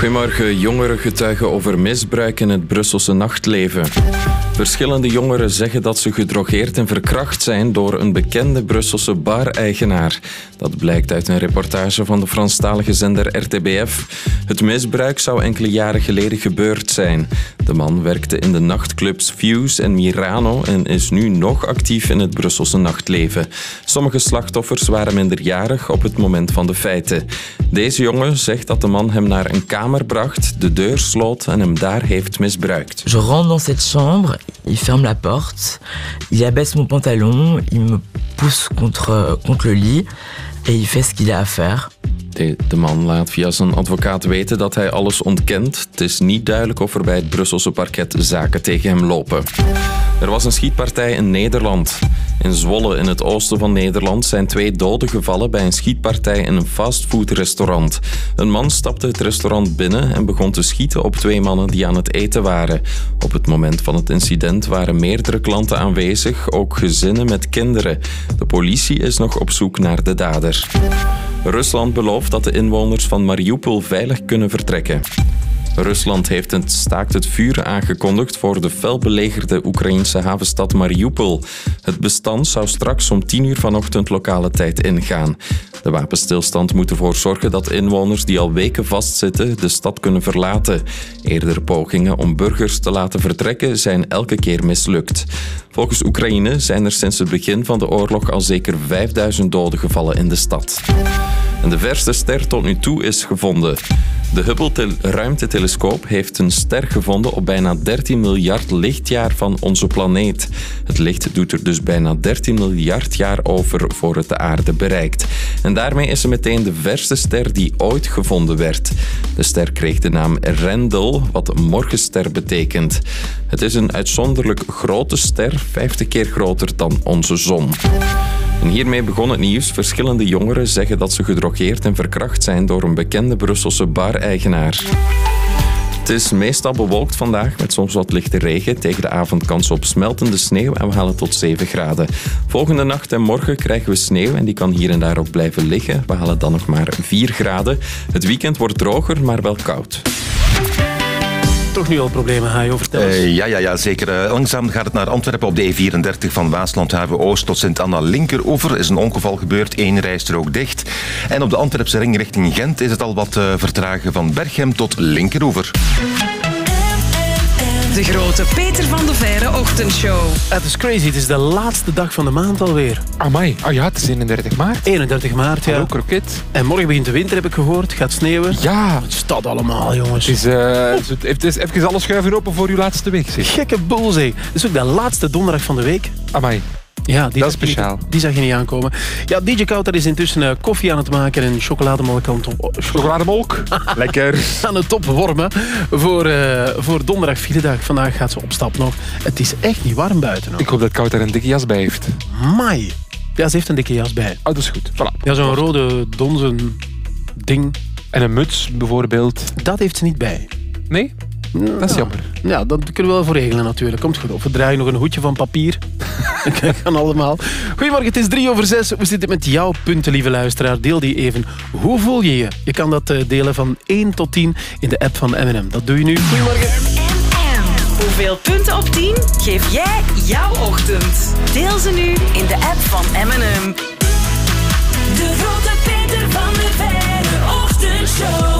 Goedemorgen. Jongeren getuigen over misbruik in het Brusselse nachtleven. Verschillende jongeren zeggen dat ze gedrogeerd en verkracht zijn door een bekende Brusselse bar-eigenaar. Dat blijkt uit een reportage van de Franstalige zender RTBF. Het misbruik zou enkele jaren geleden gebeurd zijn. De man werkte in de nachtclubs Fuse en Mirano en is nu nog actief in het Brusselse nachtleven. Sommige slachtoffers waren minderjarig op het moment van de feiten. Deze jongen zegt dat de man hem naar een kamer bracht, de deur sloot en hem daar heeft misbruikt. Je rentre dans cette chambre, il ferme la porte, il abaisse mon pantalon, il me pousse contre, contre le lit et il fait ce qu'il a à de man laat via zijn advocaat weten dat hij alles ontkent. Het is niet duidelijk of er bij het Brusselse parket zaken tegen hem lopen. Er was een schietpartij in Nederland. In Zwolle, in het oosten van Nederland, zijn twee doden gevallen bij een schietpartij in een fastfoodrestaurant. Een man stapte het restaurant binnen en begon te schieten op twee mannen die aan het eten waren. Op het moment van het incident waren meerdere klanten aanwezig, ook gezinnen met kinderen. De politie is nog op zoek naar de dader. Rusland belooft dat de inwoners van Mariupol veilig kunnen vertrekken. Rusland heeft een staakt het vuur aangekondigd voor de felbelegerde Oekraïnse havenstad Mariupol. Het bestand zou straks om 10 uur vanochtend lokale tijd ingaan. De wapenstilstand moet ervoor zorgen dat inwoners die al weken vastzitten de stad kunnen verlaten. Eerdere pogingen om burgers te laten vertrekken zijn elke keer mislukt. Volgens Oekraïne zijn er sinds het begin van de oorlog al zeker 5000 doden gevallen in de stad. En de verste ster tot nu toe is gevonden. De Hubble-ruimtetelescoop heeft een ster gevonden op bijna 13 miljard lichtjaar van onze planeet. Het licht doet er dus bijna 13 miljard jaar over voor het de aarde bereikt. En daarmee is ze meteen de verste ster die ooit gevonden werd. De ster kreeg de naam Rendel, wat morgenster betekent. Het is een uitzonderlijk grote ster, 50 keer groter dan onze zon. En hiermee begon het nieuws. Verschillende jongeren zeggen dat ze gedrogeerd en verkracht zijn door een bekende Brusselse bar-eigenaar. Het is meestal bewolkt vandaag met soms wat lichte regen. Tegen de avond kans op smeltende sneeuw en we halen tot 7 graden. Volgende nacht en morgen krijgen we sneeuw en die kan hier en daar ook blijven liggen. We halen dan nog maar 4 graden. Het weekend wordt droger, maar wel koud toch nu al problemen, Hajo? Vertel eens. Uh, ja, ja, ja, zeker. Uh, langzaam gaat het naar Antwerpen op de E34 van Waaslandhaven Oost tot Sint-Anna Linkeroever. is een ongeval gebeurd, één rijstrook dicht. En op de Antwerpse ring richting Gent is het al wat uh, vertragen van Berghem tot Linkeroever. De grote Peter van de Verre ochtendshow. Het is crazy, het is de laatste dag van de maand alweer. Amai, oh ja, het is 31 maart. 31 maart, ja. Hallo, kroket. En morgen begint de winter, heb ik gehoord. Gaat sneeuwen. Ja. Het staat allemaal, jongens. Het is, uh, het is even alle schuiven open voor uw laatste week, zeg. Gekke boel, zeg. Het is ook de laatste donderdag van de week. Amai. Ja, die dat is speciaal. Niet, die zag je niet aankomen. Ja, DJ Kouter is intussen uh, koffie aan het maken en chocolademelk aan het op... Chocolademelk? Lekker. aan het opwarmen voor, uh, voor donderdag, vierde dag. Vandaag gaat ze op stap nog. Het is echt niet warm buiten. Ik hoop dat Kouter een dikke jas bij heeft. Mai. Ja, ze heeft een dikke jas bij. Oh, dat is goed. Voilà. Ja, zo'n rode donzen ding. En een muts bijvoorbeeld. Dat heeft ze niet bij. Nee? Dat is jammer. Ja, dat kunnen we wel voor regelen natuurlijk. Komt goed. Of we draaien nog een hoedje van papier. dat kan allemaal. Goedemorgen, het is drie over zes. We zitten met jouw punten, lieve luisteraar. Deel die even. Hoe voel je je? Je kan dat eh, delen van 1 tot 10 in de app van M&M. Dat doe je nu. Goedemorgen. Hoeveel punten op 10 geef jij jouw ochtend? Deel ze nu in de app van M&M. De grote Peter van de Verre Ochtendshow.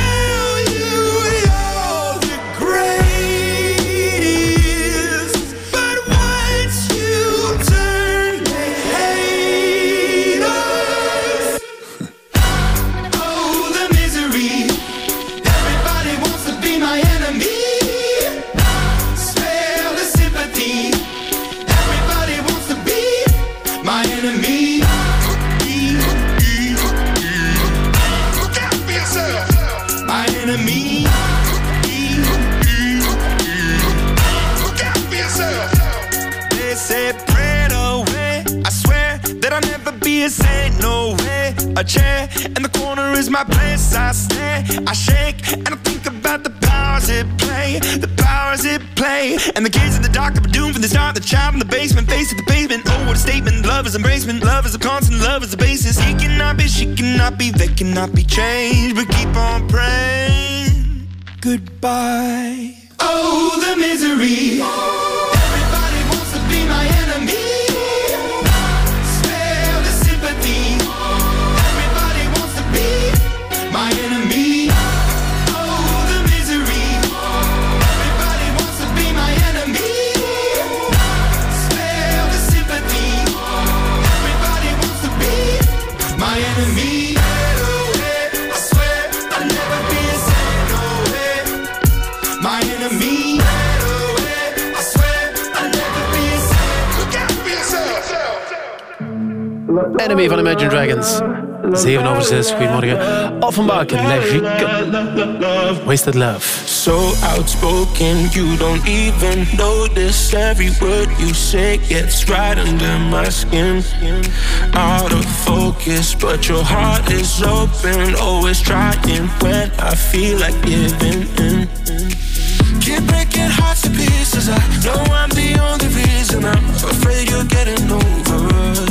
A chair in the corner is my place. I stare, I shake, and I think about the powers it play. The powers it play. And the kids in the dark are doomed from the start. The child in the basement, face at the pavement. Oh, what a statement. Love is embracement. Love is a constant. Love is the basis. He cannot be, she cannot be, they cannot be changed. But keep on praying. Goodbye. Oh, the misery. Enemy van Imagine Dragons. 7 over 6, goedemorgen. Offenbach, Legic. Wasted Love. So outspoken, you don't even notice every word you say gets right under my skin. Out of focus, but your heart is open, always trying when I feel like giving in. Keep breaking hearts to pieces. I know I'm the only reason. I'm afraid you're getting over us.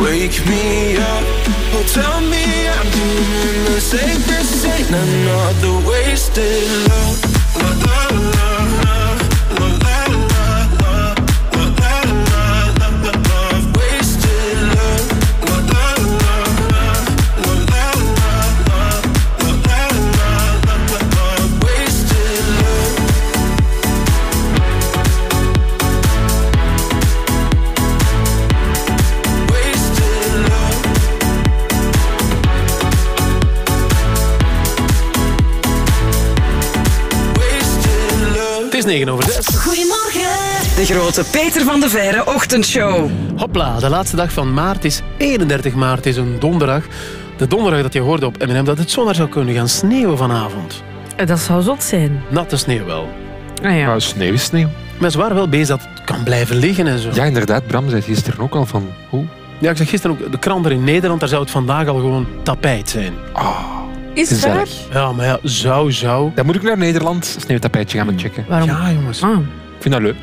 wake me up. Oh, tell me I'm doing the. This ain't another wasted love. La, la, la, 9 over 6. Goedemorgen. De grote Peter van de Verre ochtendshow. Hopla, de laatste dag van maart is 31 maart, is een donderdag. De donderdag dat je hoorde op M&M dat het zomaar zou kunnen gaan sneeuwen vanavond. Eh, Dat zou zot zijn. Natte sneeuw wel. Ah ja. Sneeuw is sneeuw. Maar ze waren wel bezig dat het kan blijven liggen en zo. Ja, inderdaad. Bram zei gisteren ook al van... Hoe? Ja, ik zag gisteren ook de krant er in Nederland, daar zou het vandaag al gewoon tapijt zijn. Is het. Ja, maar ja, zou, zou. Dan moet ik naar Nederland sneeuwtapijtje gaan checken. Waarom? Ja, jongens. Ah, Ik vind dat leuk.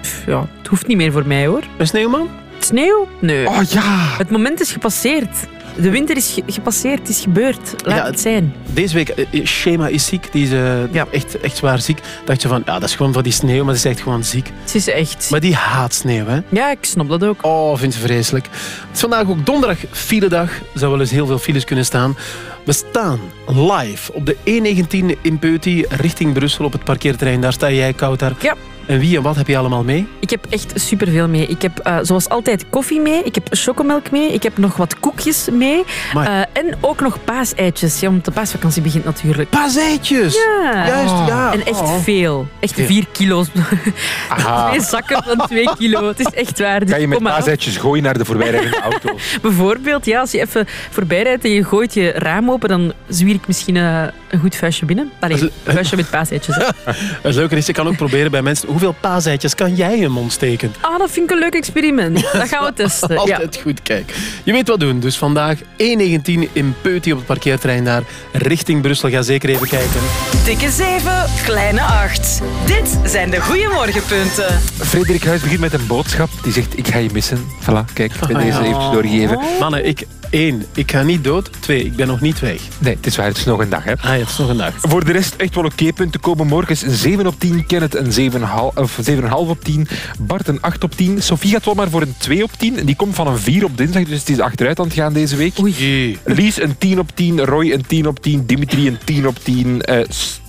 pff, ja, het hoeft niet meer voor mij hoor. Een sneeuwman? Sneeuw? Nee. Oh ja! Het moment is gepasseerd. De winter is ge- gepasseerd, het is gebeurd. Laat Ja, het zijn. Deze week, eh, Shema is ziek. Die is eh, Ja. echt, echt zwaar ziek. Dacht je van, ja, dat is gewoon van die sneeuw, maar ze is echt gewoon ziek. Het is echt... Maar die haat sneeuw, hè? Ja, ik snap dat ook. Oh, vindt ze vreselijk. Het is vandaag ook donderdag, filedag. Er zou wel eens heel veel files kunnen staan. We staan live op de E19 in Peuty richting Brussel op het parkeerterrein. Daar sta jij, Kouter. Ja. En wie en wat heb je allemaal mee? Ik heb echt superveel mee. Ik heb eh, zoals altijd koffie mee. Ik heb chocomelk mee. Ik heb nog wat koekjes mee. Eh, en ook nog paaseitjes. Ja, omdat de paasvakantie begint natuurlijk. Paaseitjes! Ja. Juist, ja. En echt Oh. veel. Echt Veel. vier kilo's. Twee zakken van twee kilo. Het is echt waar. Dus Kan je met paaseitjes gooien naar de voorbijrijdende auto? Bijvoorbeeld, ja, als je even voorbij rijdt en je gooit je raam open, dan zwier ik misschien eh, een goed vuistje binnen. Allee, een vuistje met paaseitjes. Het leuke is, je kan ook proberen bij mensen... Hoeveel paaseitjes kan jij in je mond steken? Ah, dat vind ik een leuk experiment. Dat gaan we testen. Ja. Altijd goed, kijk. Je weet wat doen. Dus vandaag E19 in Peuty op het parkeerterrein daar. Richting Brussel. Ga zeker even kijken. Dikke 7, kleine 8. Dit zijn de goeiemorgenpunten. Frederik Huis begint met een boodschap. Die zegt, ik ga je missen. Voilà, kijk, ik ben Ah, deze eventjes doorgegeven. Mannen, ik... één, ik ga niet dood. Twee, ik ben nog niet weg. Nee, het is waar, het is nog een dag, hè. Ah ja, het is nog een dag. Voor de rest echt wel oké punten komen. Morgens een 7 op 10, Kenneth een 7,5 of 7,5 op 10, Bart een 8 op 10. Sofie gaat wel maar voor een 2 op 10. En die komt van een 4 op dinsdag, dus het is achteruit aan het gaan deze week. Oei. Lies een 10 op 10, Roy een 10 op 10, Dimitri een 10 op 10, eh,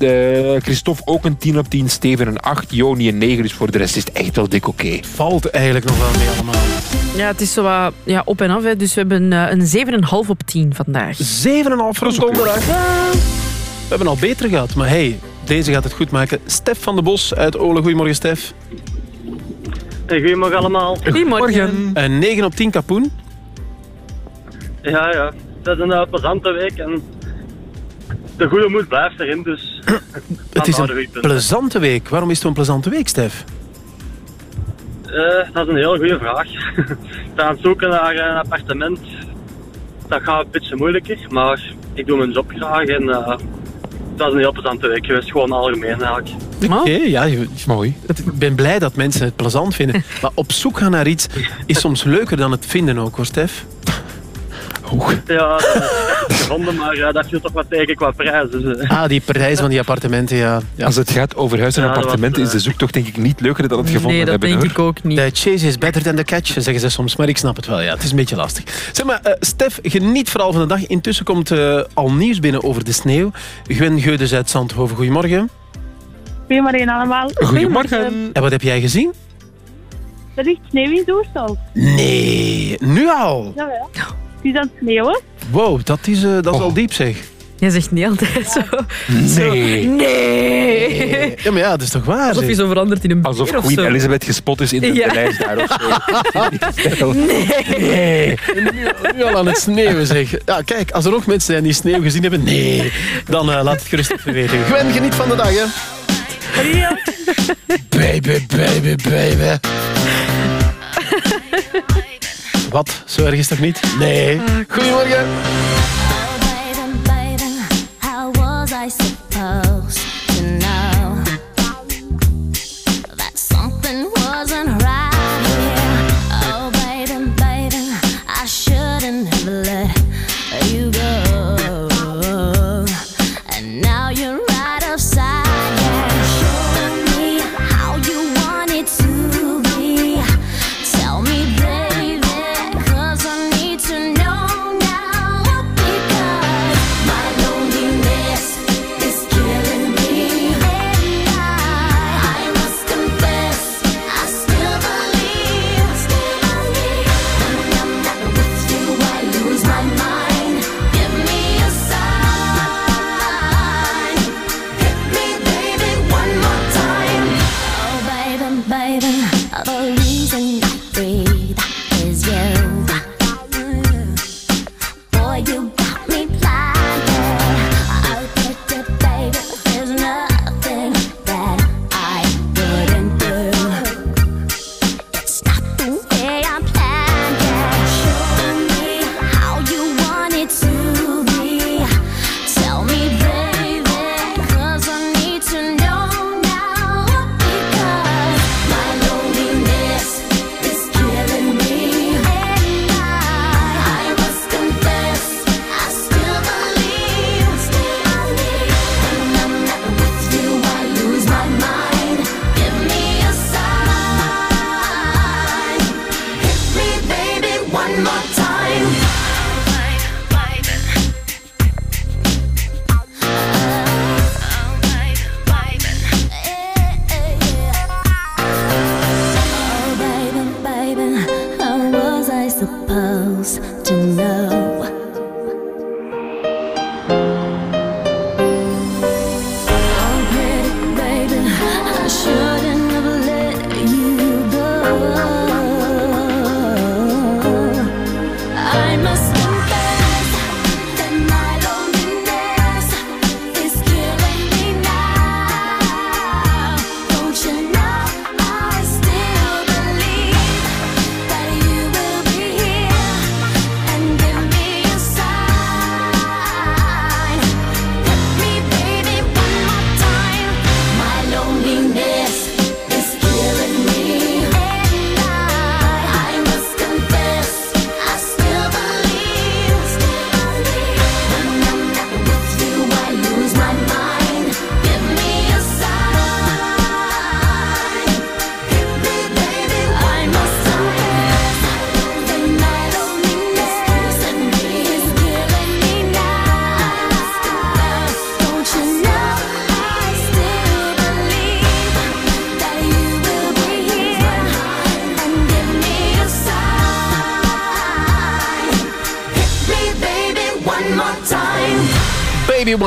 Eh, Christophe ook een 10 op 10, Steven een 8, Joni een 9. Dus voor de rest is het echt wel dik oké. Valt eigenlijk nog wel mee allemaal. ja, het is zo wat, ja, op en af. Hè. Dus we hebben eh, een 7,5 op 10 vandaag. 7,5 voor een donderdag. We hebben al beter gehad, maar hey, deze gaat het goed maken. Stef van de Bos uit Olen. Goedemorgen, Stef. Hey, goedemorgen allemaal. Goedemorgen. Een 9 op 10 kapoen. Ja, ja. Het is een uh, plezante week en de goede moed blijft erin, dus... Het is een plezante week. Waarom is het een plezante week, Stef? Eh, dat is een hele goede vraag. ik ben aan het zoeken naar een appartement. Dat gaat een beetje moeilijker, maar ik doe mijn job graag en eh dat is een heel plezante week geweest. Gewoon algemeen eigenlijk. Oké, ja, je- Mooi. ik ben blij dat mensen het plezant vinden. Maar op zoek gaan naar iets is soms leuker dan het vinden ook, hoor, Stef. Ja, dat is gevonden, maar eh, dat viel toch wat tegen qua prijs. Dus, eh. Ah, die prijs van die appartementen, ja. ja. Als het gaat over huis en Ja, dat was, appartementen, is eh, de zoektocht denk ik niet leuker dan het gevonden Nee, dat hebben. denk hoor. ik ook niet. De chase is better than the catch, zeggen ze soms. Maar ik snap het wel, ja. Het is een beetje lastig. Zeg maar, eh, Stef, geniet vooral van de dag. Intussen komt eh, al nieuws binnen over de sneeuw. Gwen Geudes uit Zandhoven, goedemorgen. Goedemorgen allemaal. Goedemorgen. En wat heb jij gezien? Er ligt sneeuw in Doerstal. Nee, nu al. Jawel. Het is aan het sneeuwen. Wow, dat is, eh, dat is Oh. al diep, zeg. Jij zegt niet altijd zo. Nee. Nee. Ja, maar ja, dat is toch waar, Alsof je zo verandert in een Alsof Queen zo. Elizabeth gespot is in de, Ja. lijst daar of zo. Nee. Nu, nu al aan het sneeuwen, zeg. Ja, kijk, als er nog mensen zijn die sneeuw gezien hebben, nee. Dan eh, laat het gerust even weten. Gwen, geniet van de dag, hè. Baby, baby, baby. Wat? Zo erg is het toch niet? Nee. Goedemorgen.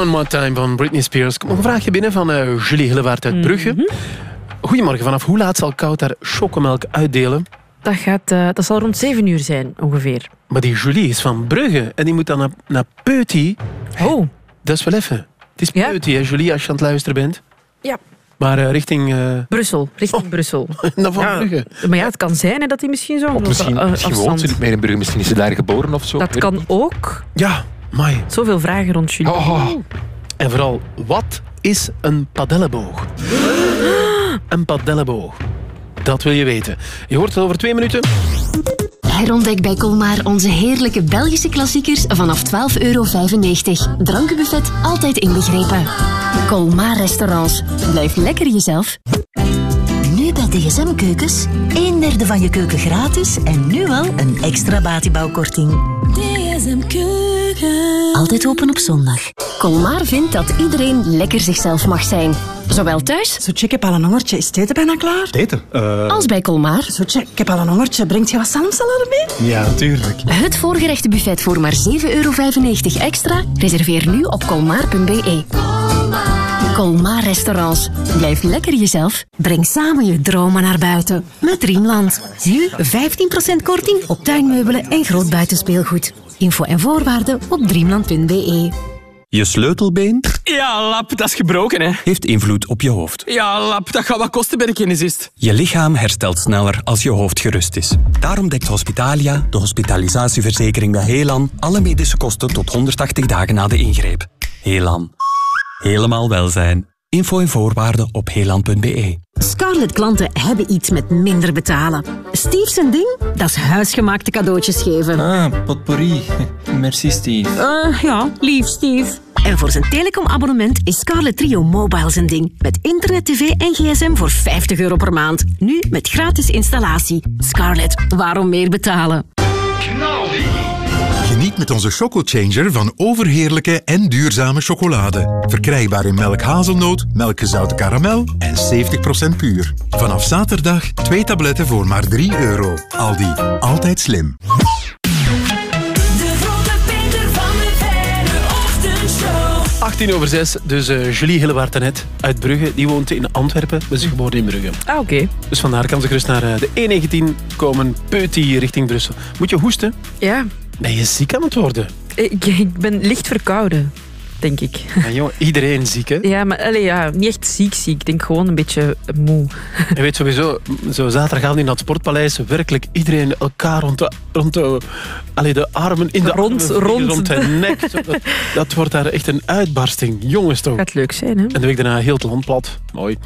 One More Time van Britney Spears. Kom, nog een vraagje binnen van eh, Julie Hillewaard uit Brugge. Goedemorgen, vanaf hoe laat zal Koud daar chocomelk uitdelen? Dat, gaat, eh, dat zal rond 7 uur zijn, ongeveer. Maar die Julie is van Brugge en die moet dan naar, naar Peuty. Oh. Dat is wel even. Het is Peuty, hè, Julie, als je aan het luisteren bent. Ja. Maar eh, richting... eh, Brussel, richting Brussel. naar Van Ja, Brugge. Maar ja, het kan zijn hè, dat hij misschien zo... Of misschien, misschien woont ze niet meer in Brugge. Misschien is ze daar geboren of zo. Dat kan ook. Ja, mai. Zoveel vragen rond jullie. Oh. En vooral, wat is een padelleboog? een padelleboog. Dat wil je weten. Je hoort het over twee minuten. Herontdek bij Colmar onze heerlijke Belgische klassiekers vanaf 12,95 euro. Drankenbuffet altijd inbegrepen. Colmar Restaurants. Blijf lekker jezelf. Bij DSM Keukens. Een derde van je keuken gratis en nu al een extra batibouwkorting. DSM Keuken. Altijd open op zondag. Colmar vindt dat iedereen lekker zichzelf mag zijn. Zowel thuis Zoetje, ik heb al een hongertje. Is het eten bijna klaar? Eten? Eh, als bij Colmar. Zoetje, ik heb al een hongertje. Brengt je wat zalmsalade mee? Ja, natuurlijk. Het voorgerechte buffet voor maar 7,95 euro extra. Reserveer nu op colmar.be. Colmar Restaurants. Blijf lekker jezelf. Breng samen je dromen naar buiten met Riemland. Nu 15% korting op tuinmeubelen en groot buitenspeelgoed. Info en voorwaarden op driemland.be. Je sleutelbeen Ja, lap, dat is gebroken, hè. heeft invloed op je hoofd. Ja, lap, dat gaat wat kosten bij de kinesist. Je lichaam herstelt sneller als je hoofd gerust is. Daarom dekt Hospitalia, de hospitalisatieverzekering bij Helan, alle medische kosten tot 180 dagen na de ingreep. Helan. Helemaal welzijn. Info en voorwaarden op helan.be. Scarlett klanten hebben iets met minder betalen. Steve zijn ding, dat is huisgemaakte cadeautjes geven. Ah, potpourri. Merci, Steve. Eh, ja, lief Steve. En voor zijn telecomabonnement is Scarlet Trio Mobile zijn ding. Met internet, tv en gsm voor 50 euro per maand. Nu met gratis installatie. Scarlett, waarom meer betalen? Geniet met onze Choco Changer van overheerlijke en duurzame chocolade. Verkrijgbaar in melk hazelnoot, melkgezouten karamel en 70% puur. Vanaf zaterdag twee tabletten voor maar 3 euro. Aldi, altijd slim. De Grote Peter van de Verre Ochtendshow. 18 over 6, dus eh, Julie Hillewaard net uit Brugge. Die woont in Antwerpen, maar ze is geboren in Brugge. Ah, oké. Dus vandaar kan ze gerust naar eh, de E19 komen, Peuty richting Brussel. Moet je hoesten? Ja. Ben je ziek aan het worden? Ik, ik ben licht verkouden, denk ik. Ja, jongen, iedereen ziek, hè? Ja, maar allee, ja, niet echt ziek ziek. Ik denk gewoon een beetje moe. Je weet sowieso, zo zaterdagavond in dat sportpaleis, werkelijk iedereen elkaar rond de, rond de, allee, de armen in de Rond- armen, rond. rond de nek. Zo, Dat, dat wordt daar echt een uitbarsting. Jongens toch. Gaat leuk zijn, hè? En de week daarna heel het land plat. Mooi.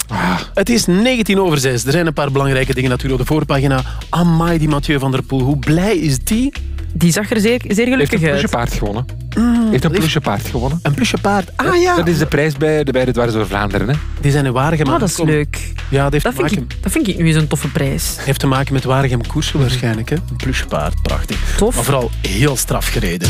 Het is 19 over 6. Er zijn een paar belangrijke dingen natuurlijk op de voorpagina. Amai, die Mathieu van der Poel. Hoe blij is die? Die zag er zeer, zeer Heeft gelukkig een uit. plusje paard gewonnen. Heeft een plusje paard gewonnen. Een plusje paard. Ah ja. Dat is de prijs bij de, bij de Dwars door Vlaanderen. Hè. Die zijn in Waregem Ah, dat is leuk. Ja, dat heeft, Dat te vind, maken, ik, dat vind ik nu eens een toffe prijs. heeft te maken met Waregem koersen waarschijnlijk. Hè? Een plusje paard, prachtig. Tof. Maar vooral heel straf gereden.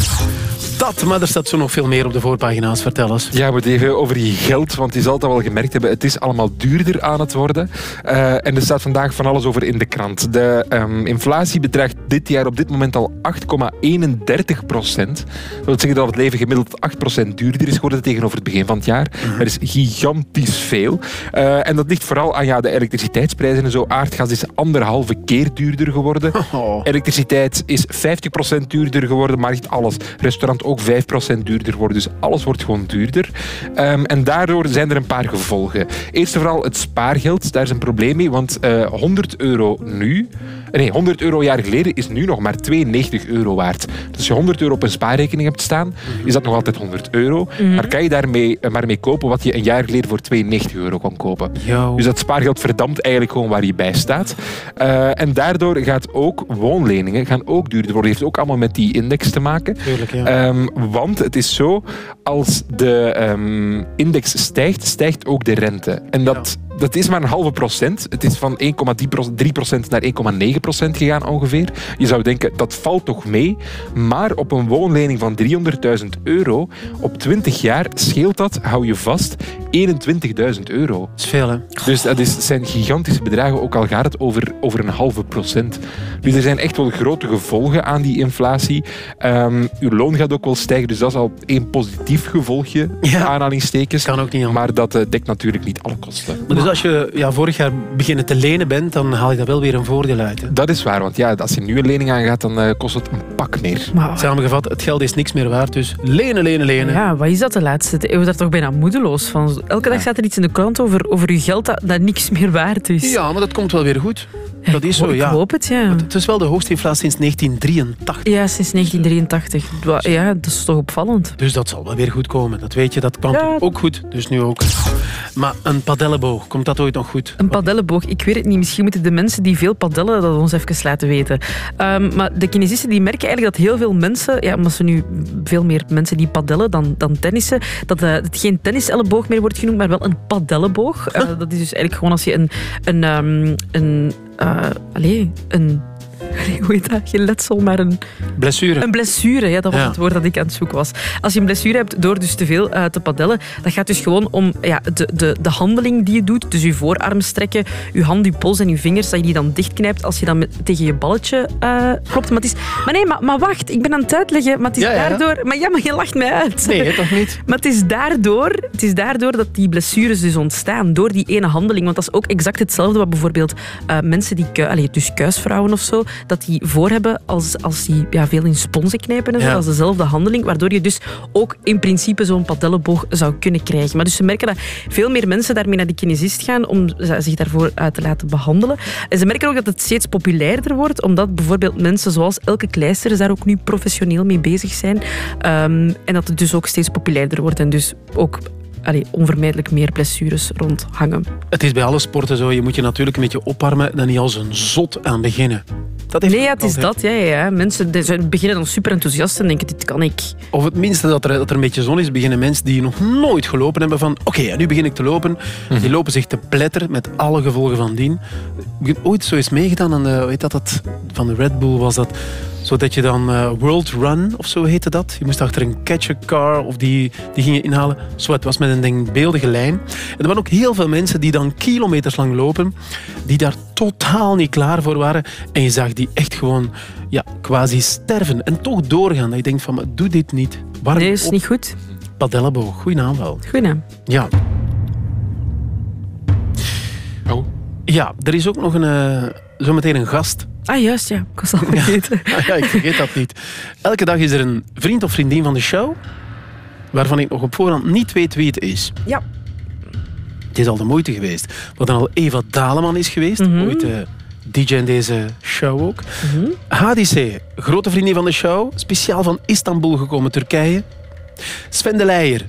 Dat, maar er staat zo nog veel meer op de voorpagina's. Vertel eens. Ja, we moeten even over je geld, want je zal het al wel gemerkt hebben. Het is allemaal duurder aan het worden. Eh, en er staat vandaag van alles over in de krant. De ehm, inflatie bedraagt dit jaar op dit moment al 8,31 procent. Dat wil zeggen dat het leven gemiddeld 8 procent duurder is geworden tegenover het begin van het jaar. Dat is gigantisch veel. Eh, en dat ligt vooral aan ja, de elektriciteitsprijzen en zo. Aardgas is anderhalve keer duurder geworden. Elektriciteit is 50% duurder geworden, maar niet alles. Restaurant ook 5% duurder geworden. Dus alles wordt gewoon duurder. Ehm, en daardoor zijn er een paar gevolgen. Eerst en vooral het spaargeld. Daar is een probleem mee, want eh 100 euro nu... Nee, 100 euro jaar geleden is nu nog maar 92 euro waard. Dus als je 100 euro op een spaarrekening hebt staan, is dat nog altijd 100 euro. Mhm. Maar kan je daarmee eh, maar mee kopen wat je een jaar geleden voor 92 euro kon kopen. Dus dat spaargeld verdampt eigenlijk gewoon waar je bij staat. Eh, en daardoor gaat ook woonleningen gaan ook duurder worden. heeft ook allemaal met die index te maken. Tuurlijk, ja. Ehm, want het is zo, als de ehm, index stijgt, stijgt ook de rente. En dat, dat is maar een halve procent. Het is van 1,3 procent naar 1,9 procent gegaan ongeveer. Je zou denken, dat valt toch mee. Maar op een woonlening van 300.000 euro, op 20 jaar scheelt dat, hou je vast, 21.000 euro. Dat is veel, hè? Dus dat is, zijn gigantische bedragen, ook al gaat het over, over een halve procent. Nu, er zijn echt wel grote gevolgen aan die inflatie. Ehm, uw loon gaat ook wel stijgen, dus dat is al één positief gevolgje, aanhalingstekens. Kan ook niet Maar dat eh, dekt natuurlijk niet alle kosten. Maar dus als je ja, vorig jaar beginnen te lenen bent, dan haal je daar wel weer een voordeel uit. Hè? Dat is waar, want ja, als je nu een lening aangaat, dan eh, kost het een pak meer. Samengevat, het geld is niks meer waard, dus lenen, lenen, lenen. Ja, wat is dat de laatste wordt daar toch bijna moedeloos van. Elke dag staat er iets in de krant over, over je geld dat, dat niks meer waard is. Ja, maar dat komt wel weer goed. Dat is zo, ik ja. hoop het, ja. Want Het is wel de hoogste inflatie sinds 1983. Ja, sinds 1983. Wa- Ja, dat is toch opvallend. Dus dat zal wel weer goed komen. Dat weet je, dat kwam ook goed. Dus nu ook. Maar een padellenboog, komt dat ooit nog goed? Een padellenboog, ik weet het niet. Misschien moeten de mensen die veel padellen dat ons even laten weten. Ehm, maar de kinesisten die merken eigenlijk dat heel veel mensen, ja, omdat ze nu veel meer mensen die padellen dan, dan tennissen, dat eh, het geen tenniselleboog meer wordt genoemd, maar wel een padellenboog. Eh, dat is dus eigenlijk gewoon als je een, een, ehm, een, eh, allee, een hoe heet dat? Geen letsel, maar een... Blessure. Een blessure, ja, dat was Ja. het woord dat ik aan het zoeken was. Als je een blessure hebt door dus te veel eh, te padellen, dat gaat dus gewoon om ja, de, de, de handeling die je doet. Dus je voorarm strekken, je hand, je pols en je vingers, dat je die dan dichtknijpt als je dan met, tegen je balletje eh, klopt. Maar, het is, maar nee, maar, maar wacht, ik ben aan het uitleggen. Maar het is Ja, ja, ja. daardoor... Maar ja, maar je lacht mij uit. Nee, toch niet? Maar het is, daardoor, het is daardoor dat die blessures dus ontstaan. Door die ene handeling. Want dat is ook exact hetzelfde wat bijvoorbeeld eh, mensen die... Allee, dus kuisvrouwen of zo, dat die voor hebben als, als die ja, veel in sponsen knijpen en zo. Ja. Dat is dezelfde handeling. Waardoor je dus ook in principe zo'n padellenboog zou kunnen krijgen. Maar dus ze merken dat veel meer mensen daarmee naar de kinesist gaan om zich daarvoor eh, te laten behandelen. En ze merken ook dat het steeds populairder wordt, omdat bijvoorbeeld mensen zoals Elke Kleister daar ook nu professioneel mee bezig zijn. Ehm, en dat het dus ook steeds populairder wordt en dus ook allee, onvermijdelijk meer blessures rondhangen. Het is bij alle sporten zo. Je moet je natuurlijk een beetje opwarmen en niet als een zot aan beginnen. Dat Nee, ja, het is dat. Ja, ja. Mensen beginnen dan super enthousiast en denken, dit kan ik. Of het minste dat er, dat er een beetje zon is, beginnen mensen die nog nooit gelopen hebben van oké, en nu begin ik te lopen. Mhm. Die lopen zich te pletteren met alle gevolgen van dien. Ik heb ooit zo eens meegedaan aan de, weet dat, dat, van de Red Bull was dat. Zodat je dan eh, World Run of zo heette dat. Je moest achter een catcher car of die, die ging je inhalen. Zo, het was met een denkbeeldige lijn. En er waren ook heel veel mensen die dan kilometers lang lopen, die daar totaal niet klaar voor waren. En je zag die echt gewoon ja, quasi sterven en toch doorgaan. Dat je denkt van, maar doe dit niet. Warm Nee, is op. niet goed. Padellenboog, goeie naam wel. Goeie naam. Ja. Oh. Ja, er is ook nog een, eh, zometeen een gast. Ah, juist, ja. Ik was al vergeten. Ah, ja, ik vergeet dat niet. Elke dag is er een vriend of vriendin van de show, waarvan ik nog op voorhand niet weet wie het is. Ja. Het is al de moeite geweest. Wat dan al Eva Daleman is geweest, Mhm. ooit eh, DJ in deze show ook. HDC, grote vriendin van de show, speciaal van Istanbul gekomen, Turkije. Sven de Leijer,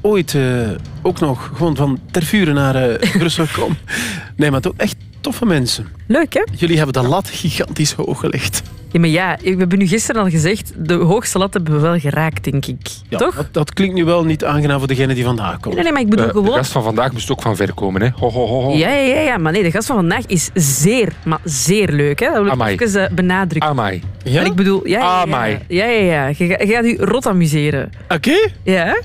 ooit eh, ook nog gewoon van Tervuren naar eh, Brussel gekomen. Nee, maar toch echt toffe mensen. Leuk, hè? Jullie hebben de lat gigantisch hoog gelegd. Ja, maar ja, we hebben nu gisteren al gezegd, de hoogste lat hebben we wel geraakt, denk ik. Ja, Toch? Dat, dat klinkt nu wel niet aangenaam voor degene die vandaag komt. Nee, nee, maar ik bedoel Eh, de gewoon... gast van vandaag moest ook van ver komen, hè? Ho, ho, ho, ho. Ja, ja, ja, ja, maar nee, de gast van vandaag is zeer, maar zeer leuk. Hè? Dat wil ik Amai. even eh, benadrukken. Amai. Ja? Maar ik bedoel, ja, ja, ja, Amai. ja, ja, ja. Je gaat u rot amuseren. Oké. Ja?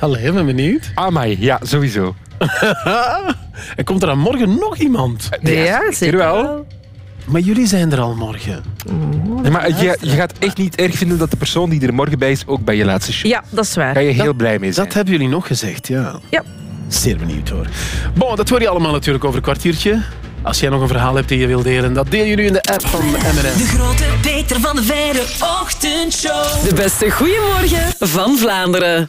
Allee, ik ben benieuwd. Amai, ja, sowieso. en komt er dan morgen nog iemand? Ja, zeker wel. Maar jullie zijn er al morgen. Nee, maar je, je gaat echt niet erg vinden dat de persoon die er morgen bij is ook bij je laatste show. Ja, dat is waar. Ga je heel blij mee zijn. Dat hebben jullie nog gezegd, ja. Ja. Zeer benieuwd hoor. Bon, dat hoor je allemaal natuurlijk over een kwartiertje. Als jij nog een verhaal hebt die je wil delen, dat deel je nu in de app van M&M. De grote Peter van de Verre Ochtendshow. De beste goeiemorgen van Vlaanderen.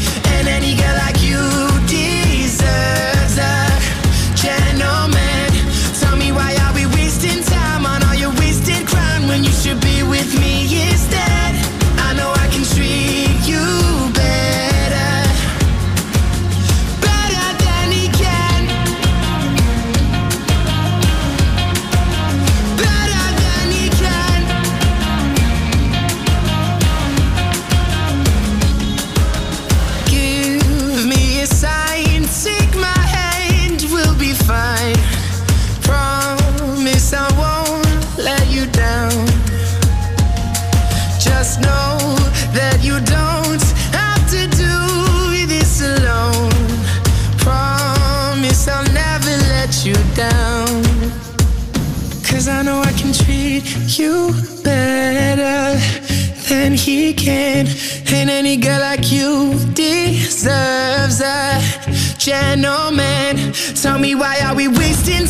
you deserves a gentleman. Tell me why are we wasting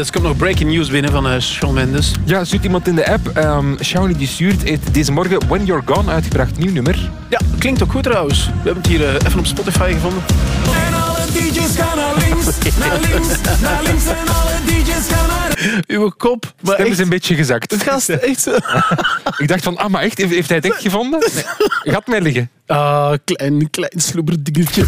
Mendes. Komt nog breaking news binnen van eh Shawn Mendes. Ja, stuurt iemand in de app. Um, Shawnee die stuurt heeft deze morgen When You're Gone uitgebracht. Nieuw nummer. Ja, klinkt ook goed trouwens. We hebben het hier eh, even op Spotify gevonden. En alle DJ's gaan naar links, naar links, naar links en alle DJ's gaan naar Uw kop. Maar Stem is een beetje gezakt. het gast, echt zo. Ik dacht van, ah, maar echt? Heeft, heeft hij het echt gevonden? Nee. Gaat mij liggen. Ah, klein, klein sloeberdingetje.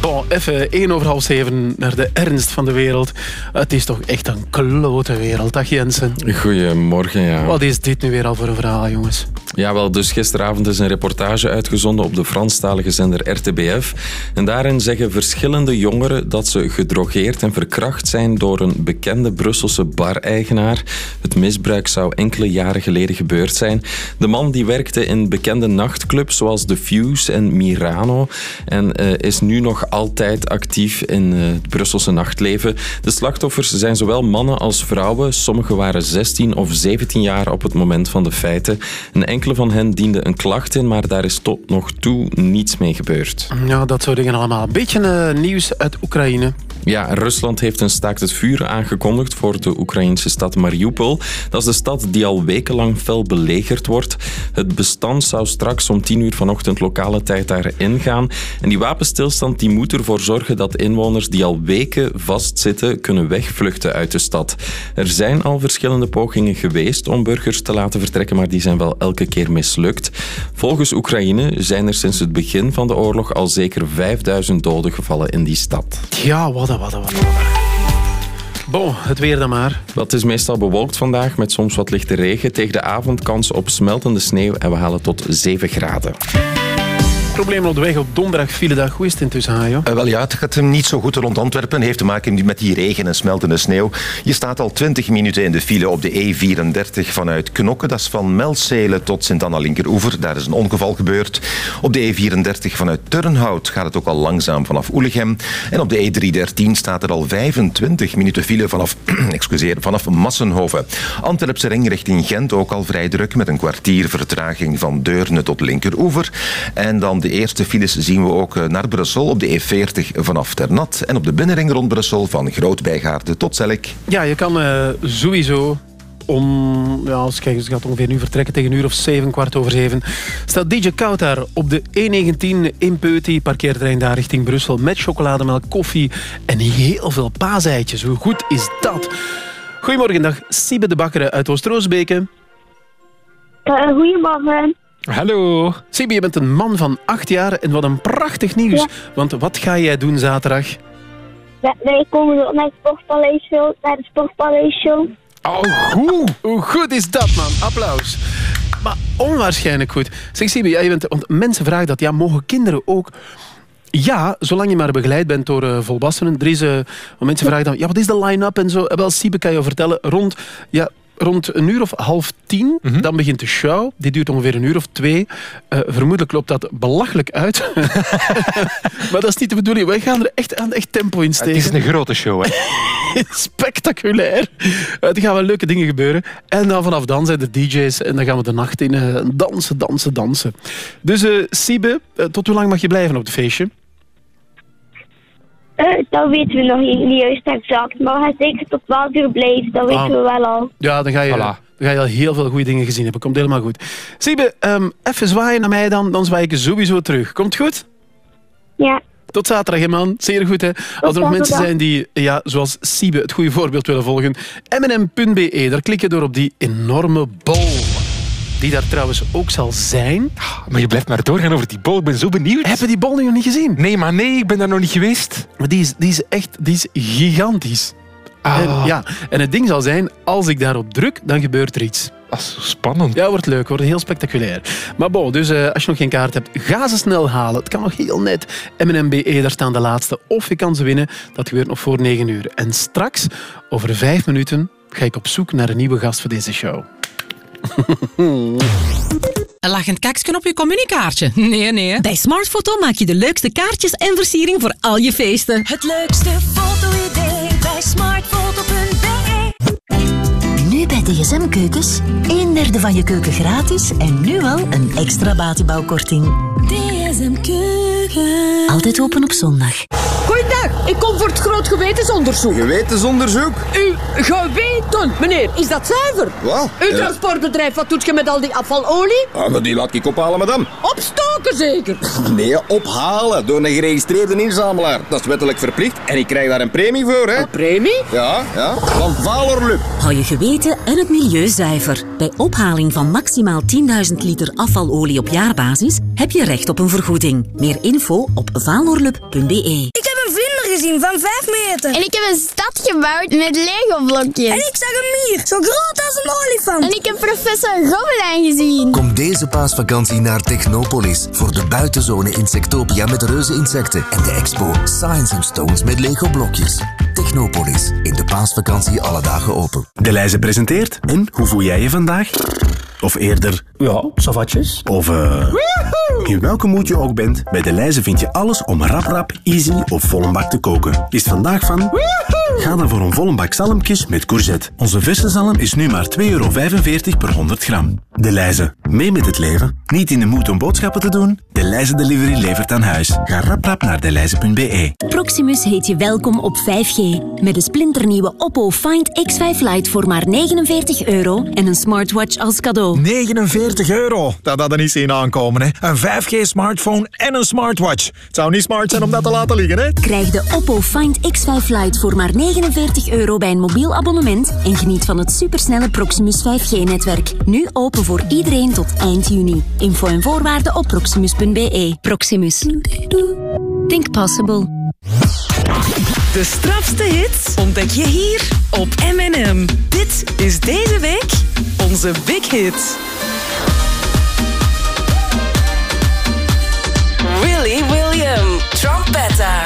Bon, even één over half zeven naar de ernst van de wereld. Het is toch echt een klote wereld, dag Jensen. Goedemorgen, ja. Wat is dit nu weer al voor een verhaal, jongens? Ja, wel, dus gisteravond is een reportage uitgezonden op de Franstalige zender RTBF. En daarin zeggen verschillende jongeren dat ze gedrogeerd en verkracht zijn door een bekende Brusselse bar-eigenaar. Het misbruik zou enkele jaren geleden gebeurd zijn. De man die werkte in bekende nachtclubs zoals The Fuse en Mirano en eh, is nu nog altijd actief in eh, het Brusselse nachtleven. De slachtoffers zijn zowel mannen als vrouwen. Sommigen waren 16 of 17 jaar op het moment van de feiten. En enkele van hen dienden een klacht in, maar daar is tot nog toe niets mee gebeurd. Ja, dat soort dingen allemaal. Een beetje eh, nieuws uit Oekraïne. Ja, Rusland heeft een staakt het vuur aangekondigd voor de Oekraïnse stad Mariupol. Dat is de stad die al wekenlang fel belegerd wordt. Het bestand zou straks om 10 uur vanochtend lokale tijd daar ingaan. En die wapenstilstand die moet ervoor zorgen dat inwoners die al weken vastzitten kunnen wegvluchten uit de stad. Er zijn al verschillende pogingen geweest om burgers te laten vertrekken, maar die zijn wel elke keer mislukt. Volgens Oekraïne zijn er sinds het begin van de oorlog al zeker 5000 doden gevallen in die stad. Ja, wat wat wat Bon, het weer dan maar. Het is meestal bewolkt vandaag met soms wat lichte regen. Tegen de avond kans op smeltende sneeuw en we halen tot 7 graden. Problemen op de weg op donderdag, file dag. Hoe is het intussen, Hajo? Eh, wel ja, het gaat hem niet zo goed rond Antwerpen. Heeft te maken met die regen en smeltende sneeuw. Je staat al 20 minuten in de file op de E34 vanuit Knokke. Dat is van Melzelen tot Sint-Anna Linkeroever. Daar is een ongeval gebeurd. Op de E34 vanuit Turnhout gaat het ook al langzaam vanaf Oelegem. En op de E313 staat er al 25 minuten file vanaf, excuseer, vanaf Massenhoven. Antwerpse ring richting Gent ook al vrij druk met een kwartier vertraging van Deurne tot Linkeroever. En dan de eerste files zien we ook eh, naar Brussel op de E40 vanaf Ternat en op de binnenring rond Brussel van Groot-Bijgaarde tot Zelk. Ja, je kan eh, sowieso om, ja, als kijk, het gaat ongeveer nu vertrekken tegen een uur of zeven, kwart over zeven, staat DJ Koud daar op de E19 in Peuty, parkeerterrein daar richting Brussel, met chocolademelk, koffie en heel veel paaseitjes. Hoe goed is dat? Goedemorgen, dag. Siebe de Bakkeren uit Oost-Roosbeke. Uh, goedemorgen. Hallo. Siebe, je bent een man van acht jaar en wat een prachtig nieuws. Ja. Want wat ga jij doen zaterdag? Ja, wij komen naar, het Sportpaleis Show, naar de Sportpaleis Show. Oh, hoe, hoe goed is dat, man? Applaus. Maar onwaarschijnlijk goed. Zeg, ja, je bent, want mensen vragen dat. Ja, mogen kinderen ook... Ja, zolang je maar begeleid bent door eh, volwassenen. Er is, eh, want mensen vragen dan, ja, wat is de line-up en zo. Eh, Wel, Siebe kan je vertellen, rond... Ja, Rond een uur of half tien, dan begint de show. Die duurt ongeveer een uur of twee. Eh, vermoedelijk loopt dat belachelijk uit. maar dat is niet de bedoeling. Wij gaan er echt aan echt tempo in steken. Het is een grote show, hè? Spectaculair. Eh, er gaan wel leuke dingen gebeuren. En dan vanaf dan zijn de DJ's en dan gaan we de nacht in eh, dansen, dansen, dansen. Dus Siebe, eh, tot hoe lang mag je blijven op het feestje? Eh, dat weten we nog niet, niet juist exact. Maar we gaan zeker tot 12 uur blijven, dat weten Ah. we wel al. Ja, dan ga je, dan ga je al heel veel goede dingen gezien hebben. Komt helemaal goed. Siebe, ehm, even zwaaien naar mij dan, dan zwaai ik sowieso terug. Komt goed? Ja. Tot zaterdag, hè, man. Zeer goed, hè. Als er nog mensen zijn die, ja, zoals Siebe, het goede voorbeeld willen volgen, mnm.be, daar klik je door op die enorme bol. Die daar trouwens ook zal zijn. Maar je blijft maar doorgaan over die bol. Ik ben zo benieuwd. Heb je die bol nog niet gezien? Nee, maar nee, ik ben daar nog niet geweest. Maar die is, die is echt die is gigantisch. Ah. En, ja, en het ding zal zijn, als ik daarop druk, dan gebeurt er iets. Dat is spannend. Ja, wordt leuk, wordt heel spectaculair. Maar bon, dus eh, als je nog geen kaart hebt, ga ze snel halen. Het kan nog heel net. MNMBE, daar staan de laatste. Of je kan ze winnen. Dat gebeurt nog voor 9 uur. En straks, over vijf minuten, ga ik op zoek naar een nieuwe gast voor deze show. Een lachend kaksken op je communicaartje. Nee, nee. Bij Smartfoto maak je de leukste kaartjes en versiering voor al je feesten. Het leukste foto-idee bij smartfoto.be Nu bij DSM Keukens. Een derde van je keuken gratis en nu al een extra batibouwkorting. DSM Keuken. Altijd open op zondag. Ik kom voor het groot gewetensonderzoek. Gewetensonderzoek? Uw geweten, meneer, is dat zuiver? Wat? Uw Ja. transportbedrijf, wat doet je met al die afvalolie? Ah, maar die laat ik ophalen, madame. Opstoken zeker? Nee, ophalen door een geregistreerde inzamelaar. Dat is wettelijk verplicht en ik krijg daar een premie voor, hè? Een premie? Ja, ja. Van Valorlup. Hou je geweten en het milieu zuiver. Bij ophaling van maximaal 10.000 liter afvalolie op jaarbasis heb je recht op een vergoeding. Meer info op valorlup.be. Ik heb een vlinder gezien van 5 meter. En ik heb een stad gebouwd met Lego-blokjes. En ik zag een mier, zo groot als een olifant. En ik heb professor Gobelijn gezien. Kom deze paasvakantie naar Technopolis voor de buitenzone Insectopia met reuze insecten en de expo Science and Stones met Lego blokjes. Technopolis, in de paasvakantie alle dagen open. De Leize presenteert. En hoe voel jij je vandaag? Of eerder... Ja, savatjes. Of eh... In welke moed je ook bent, bij De Leize vind je alles om rap rap, easy of volle bak te koken. Is het vandaag van? Ga dan voor een volle bak zalmpjes met courgette. Onze verse zalm is nu maar 2,45 euro per 100 gram. De Leize. Mee met het leven. Niet in de moed om boodschappen te doen? De Leize Delivery levert aan huis. Ga rap rap naar deleize.be. Proximus heet je welkom op 5G. Met de splinternieuwe Oppo Find X5 Lite voor maar 49 euro en een smartwatch als cadeau. 49 euro. Dat had er niet zien aankomen, hè. Een 5G-smartphone en een smartwatch. Het zou niet smart zijn om dat te laten liggen, hè. Krijg de Oppo Find X5 Lite voor maar 49 euro bij een mobiel abonnement en geniet van het supersnelle Proximus 5G-netwerk. Nu open voor iedereen tot eind juni. Info en voorwaarden op proximus.be. Proximus. Think possible. De strafste hits ontdek je hier op M&M. Dit is deze week onze Big Hit. Willy William, Trompetta.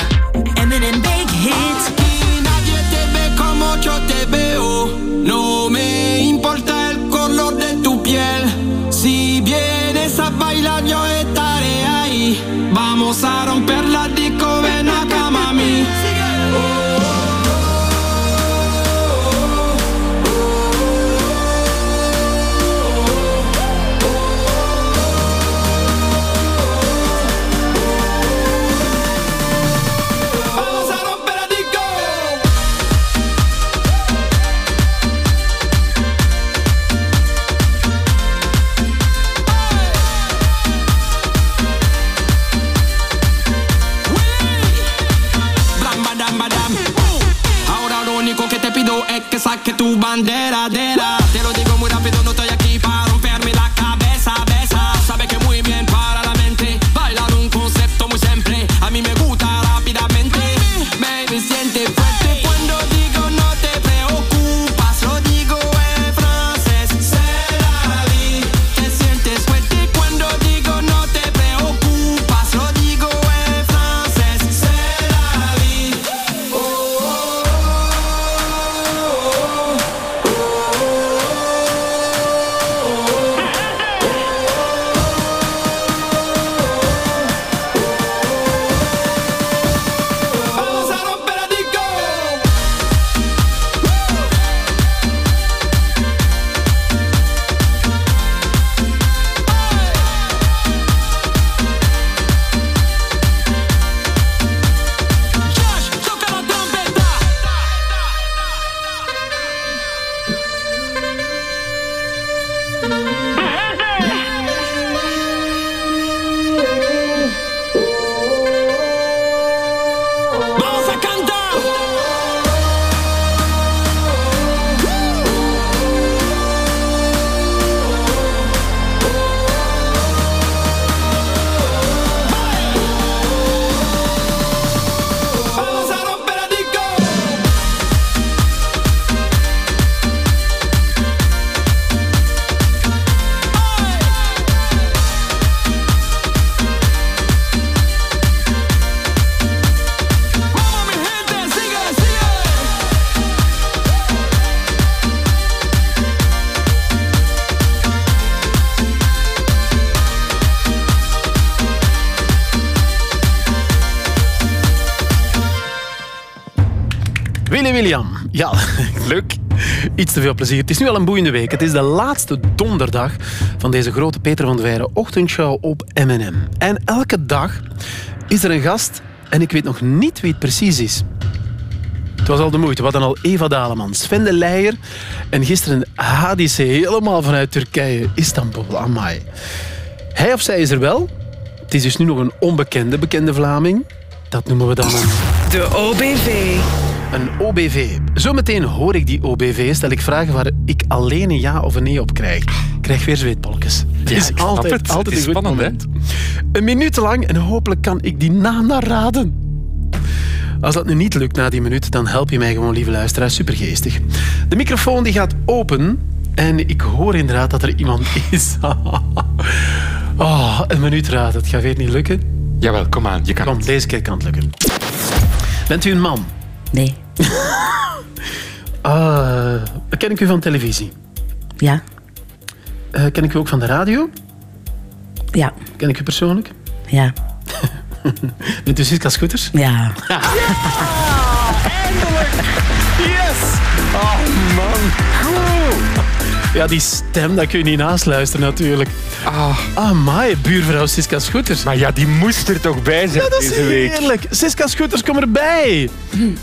Iets te veel plezier. Het is nu al een boeiende week. Het is de laatste donderdag van deze grote Peter van de Veire ochtendshow op M&M. En elke dag is er een gast en ik weet nog niet wie het precies is. Het was al de moeite. We hadden al Eva Daleman, Sven de Leijer en gisteren HDC, helemaal vanuit Turkije, Istanbul, amai. Hij of zij is er wel. Het is dus nu nog een onbekende, bekende Vlaming. Dat noemen we dan een... De OBV. Een OBV. Zometeen hoor ik die OBV, stel ik vragen waar ik alleen een ja of een nee op krijg. Ik krijg weer zweetpolkes. Het Ja, is altijd, het. altijd Het is een goed spannend, hè? Een minuut lang en hopelijk kan ik die naam naar raden. Als dat nu niet lukt na die minuut, dan help je mij gewoon, lieve luisteraar. Supergeestig. De microfoon die gaat open en ik hoor inderdaad dat er iemand is. oh, een minuut raden. Het gaat weer niet lukken. Jawel, kom aan, je kan Kom, deze keer kan het lukken. Bent u een man? Nee. Ah, ken ik u van televisie? Ja. Eh, ken ik u ook van de radio? Ja. Ken ik u persoonlijk? Ja. Bent u Siska Scooters? Ja. Eindelijk! Ja, die stem, dat kun je niet naast natuurlijk. Ah, amai, buurvrouw Siska Scooters. Maar ja, die moest er toch bij zijn Ja, dat is deze week. heerlijk. Siska Scooters, kom erbij.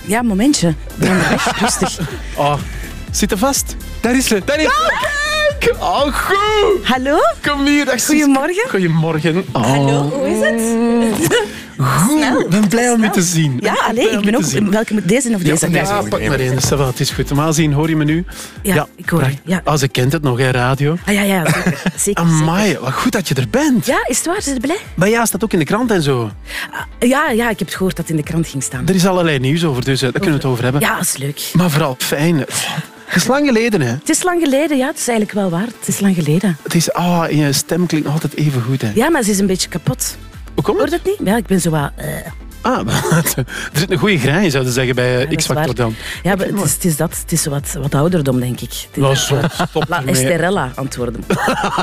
Ja, momentje. Ik ben onderweg. Rustig. Oh, zit er vast. Daar is ze, daar is ze. Oh, goed. Hallo? Kom hier, dag. Goedemorgen. Goedemorgen. Oh. Hallo, hoe is het? Goed, ik ben blij om je te zien. Ja, ben allee, blij ik ben ook... zien. Welke moet deze of deze? Ja, ja, pak maar één. Het is goed. Normaal zien hoor je me nu. Ja, ik hoor je. Ja. Ah, ze kent het nog, hè, radio. Ah, ja, ja, zeker. zeker, Amai, wat goed dat je er bent. Ja, is het waar? Is het blij? Maar ja, staat ook in de krant en zo. Ja, ja, ik heb het gehoord dat het in de krant ging staan. Er is allerlei nieuws over, dus eh, daar kunnen we het over hebben. Ja, dat is leuk. Maar vooral fijn. Het is lang geleden, hè. Het is lang geleden, ja. Het is eigenlijk wel waar. Het is lang geleden. Het is, ah, je stem klinkt nog altijd even goed, hè. Ja, maar ze is een beetje kapot. Hoe komt Hoort het niet? Ja, ik ben zo wat... eh, Ah, er zit een goede grijn, zouden ze zeggen, bij eh, X-Factor dan. Ja, maar het is, het is dat. Het is wat, wat ouderdom, denk ik. Het is Nou, zo, stop La ermee. Esterella antwoorden.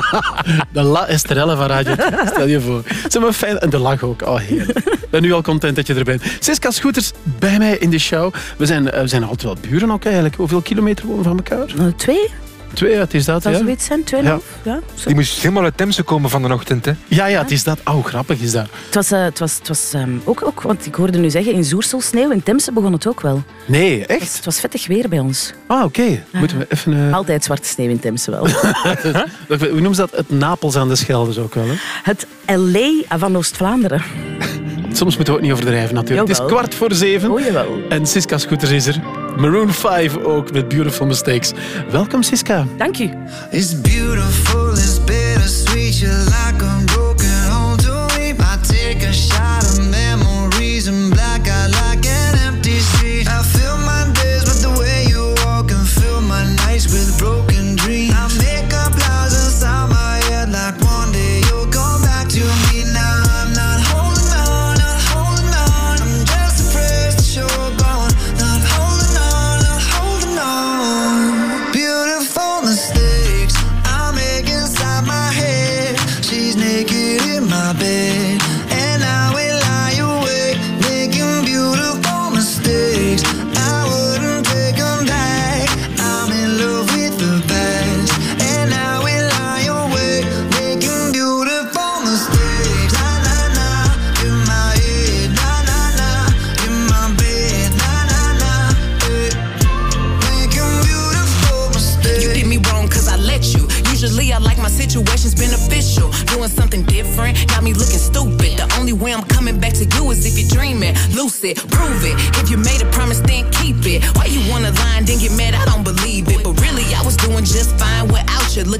De La Estrella van Radio 2, stel je voor. Ze maar fijn. En de lach ook. Oh, heerlijk. Ben nu al content dat je er bent. Siska Scooters bij mij in de show. We zijn, eh, we zijn altijd wel buren ook eigenlijk. Hoeveel kilometer wonen we van elkaar? Nou, twee? Twee, het is dat, Zou ja. zoiets zijn? Tweeënhalf? Ja. zo. Die moest helemaal uit Temse komen van de ochtend, hè? Ja, ja, het is dat. Oh, grappig is dat. Het was, eh, het was, het was ehm, ook, ook, want ik hoorde nu zeggen, in Zoersel sneeuw, in Temse begon het ook wel. Nee, Het was, echt? het was vettig weer bij ons. Ah, oké. Moeten we even... eh, Altijd zwarte sneeuw in Temse wel. Hoe noemen ze dat? Het Napels aan de Schelde is ook wel, hè? Het LA van Oost-Vlaanderen. Soms moeten we ook niet overdrijven, natuurlijk. Het is kwart voor zeven. Oh, jawel. En Siska Scooters is er. Maroon 5 ook met Beautiful Mistakes. Welkom, Siska. Dank u. It's beautiful, it's bittersweet. You're like a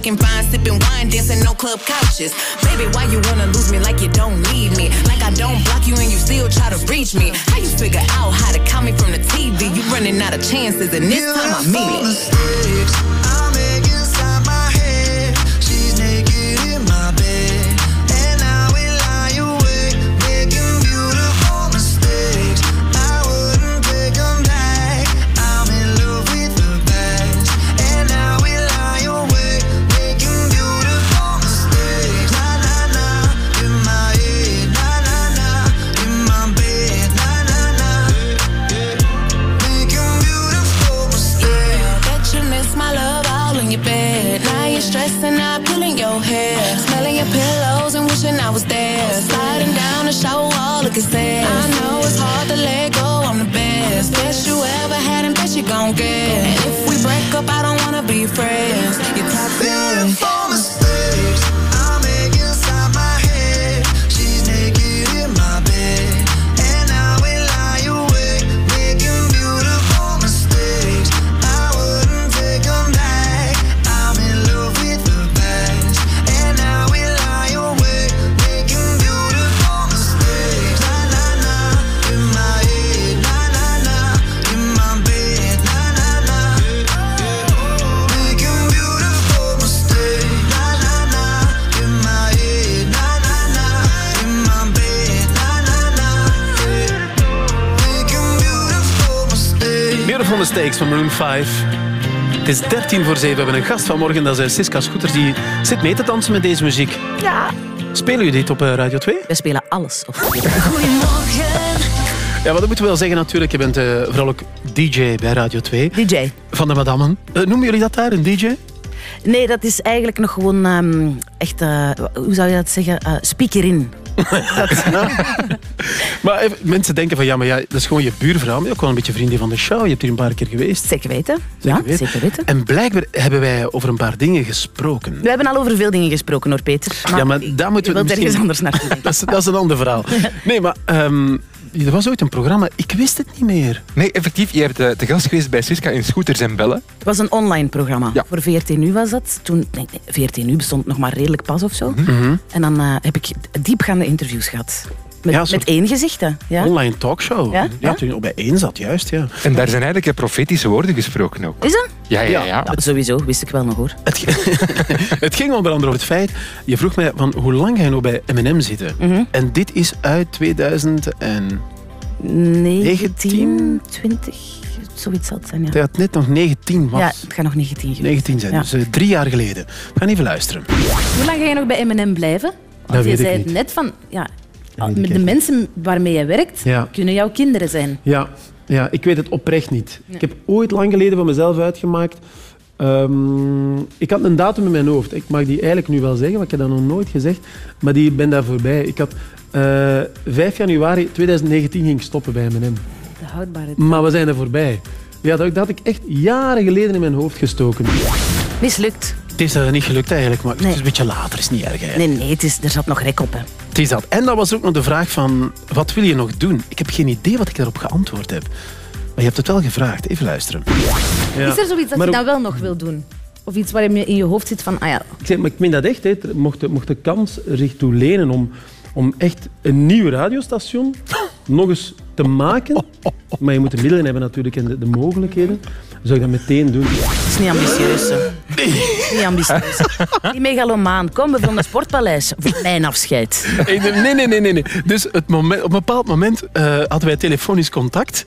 Looking fine, sipping wine, dancing no club couches. Baby, why you wanna lose me like you don't need me? Like I don't block you and you still try to reach me. How you figure out how to call me from the TV? You running out of chances, and this time I mean it. Van Maroon 5. Het is 13 voor 7. We hebben een gast vanmorgen, dat is Siska Scooters. Die zit mee te dansen met deze muziek. Ja. Spelen jullie dit op eh, Radio 2? We spelen alles. Of... Goedemorgen, Ja, maar dat moeten we wel zeggen natuurlijk. Je bent eh, vooral ook DJ bij Radio 2. DJ. Van de madammen. Eh, noemen jullie dat daar, een DJ? Nee, dat is eigenlijk nog gewoon ehm, echt, eh, hoe zou je dat zeggen, Eh speakerin. Maar even, mensen denken van, ja, maar ja, dat is gewoon je buurvrouw. Maar je bent ook wel een beetje vriendin van de show. Je hebt hier een paar keer geweest. Zeker weten. ja, zeker weten. En blijkbaar hebben wij over een paar dingen gesproken. We hebben al over veel dingen gesproken hoor, Peter. ja, maar daar moeten we het ergens misschien... anders naartoe. dat, is, dat is een ander verhaal. Nee, maar ehm, er was ooit een programma. Ik wist het niet meer. Nee, effectief. Je hebt eh, te gast geweest bij Siska in Scooters en Bellen. Het was een online programma. Voor VRT Nu was dat. Toen, nee, nee, VRT Nu bestond nog maar redelijk pas of zo. Mhm. En dan eh, heb ik diepgaande interviews gehad. Met, Ja, met één gezicht, hè. Ja. Online talkshow. Ja? Ja, toen je op bij één zat, juist. Ja. En daar zijn eigenlijk profetische woorden gesproken ook. Is dat? Ja, ja, ja. Ja, sowieso, wist ik wel nog hoor. Het ging onder andere over het feit... Je vroeg mij van hoe lang ga je nou bij M&M zitten? Mhm. En dit is uit 2000 en... 19, 20, zoiets zal het zijn, ja. Dat het net nog 19 was. Ja, het gaat nog 19 geweest. 19 zijn, Ja. dus eh, drie jaar geleden. We gaan even luisteren. Hoe lang ga je nog bij M&M blijven? Dat Want je weet ik zei niet. net van, ja, de mensen waarmee je werkt, Ja. kunnen jouw kinderen zijn. Ja, ja, ik weet het oprecht niet. Ik heb ooit lang geleden van mezelf uitgemaakt... ehm, ik had een datum in mijn hoofd. Ik mag die eigenlijk nu wel zeggen, want ik heb dat nog nooit gezegd. Maar die ben daar voorbij. Ik had eh 5 januari 2019 ging ik stoppen bij M&M. De houdbaarheid. Maar we zijn er voorbij. Ja, dat, dat had ik echt jaren geleden in mijn hoofd gestoken. Mislukt. Het is eh, niet gelukt eigenlijk, maar het is een beetje later. is niet erg. Hè. Nee, nee, het is, er zat nog rek op, hè. Het is dat. En dan was ook nog de vraag van, wat wil je nog doen? Ik heb geen idee wat ik daarop geantwoord heb. Maar je hebt het wel gevraagd. Even luisteren. Ja. Is er zoiets dat Maar je dan wel nog wil doen? Of iets waar je in je hoofd zit van, ah ja, Ik zeg, maar ik meen dat echt. Hè. Mocht, de, mocht de kans zich toe lenen om, om echt een nieuw radiostation nog eens te maken, maar je moet de middelen hebben natuurlijk en de, de mogelijkheden, zou ik dat meteen doen. Het is niet ambitieus, hè. Niet ambitieus. Die megalomaan, kom we van het Sportpaleis voor mijn afscheid. Nee, nee, nee, nee. nee. Dus het moment, op een bepaald moment eh, hadden wij telefonisch contact.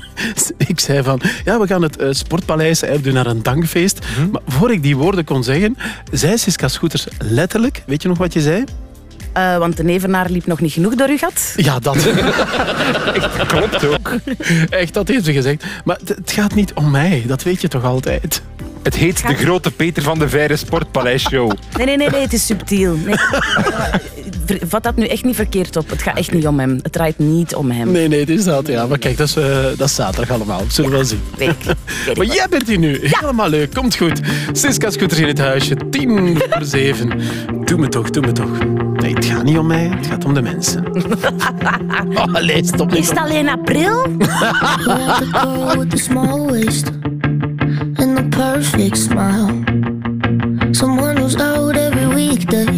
ik zei van, ja, we gaan het eh, Sportpaleis eh, doen naar een dankfeest. Maar voor ik die woorden kon zeggen, zei Siska Scooters letterlijk, weet je nog wat je zei? Eh, want de nevenaar liep nog niet genoeg door uw gat. Ja, dat. Echt, klopt ook. Echt, dat heeft ze gezegd. Maar het- gaat niet om mij, dat weet je toch altijd? Het heet de grote Peter van de Veire Sportpaleis-show. Nee, nee, nee, nee, het is subtiel. Nee. Vat dat nu echt niet verkeerd op. Het gaat echt niet om hem. Het draait niet om hem. Nee, nee, het is dat. Ja. Maar kijk, dat is, eh, dat is zaterdag allemaal. Zullen we wel zien. maar jij bent hier nu. Helemaal leuk. Komt goed. Siska Scooters in het huisje. Tien voor zeven. Doe me toch, doe me toch. Nee, het gaat niet om mij. Het gaat om de mensen. oh, allee, stop niet. Is het alleen april? with the small waist and the perfect smile. Someone who's out every weekday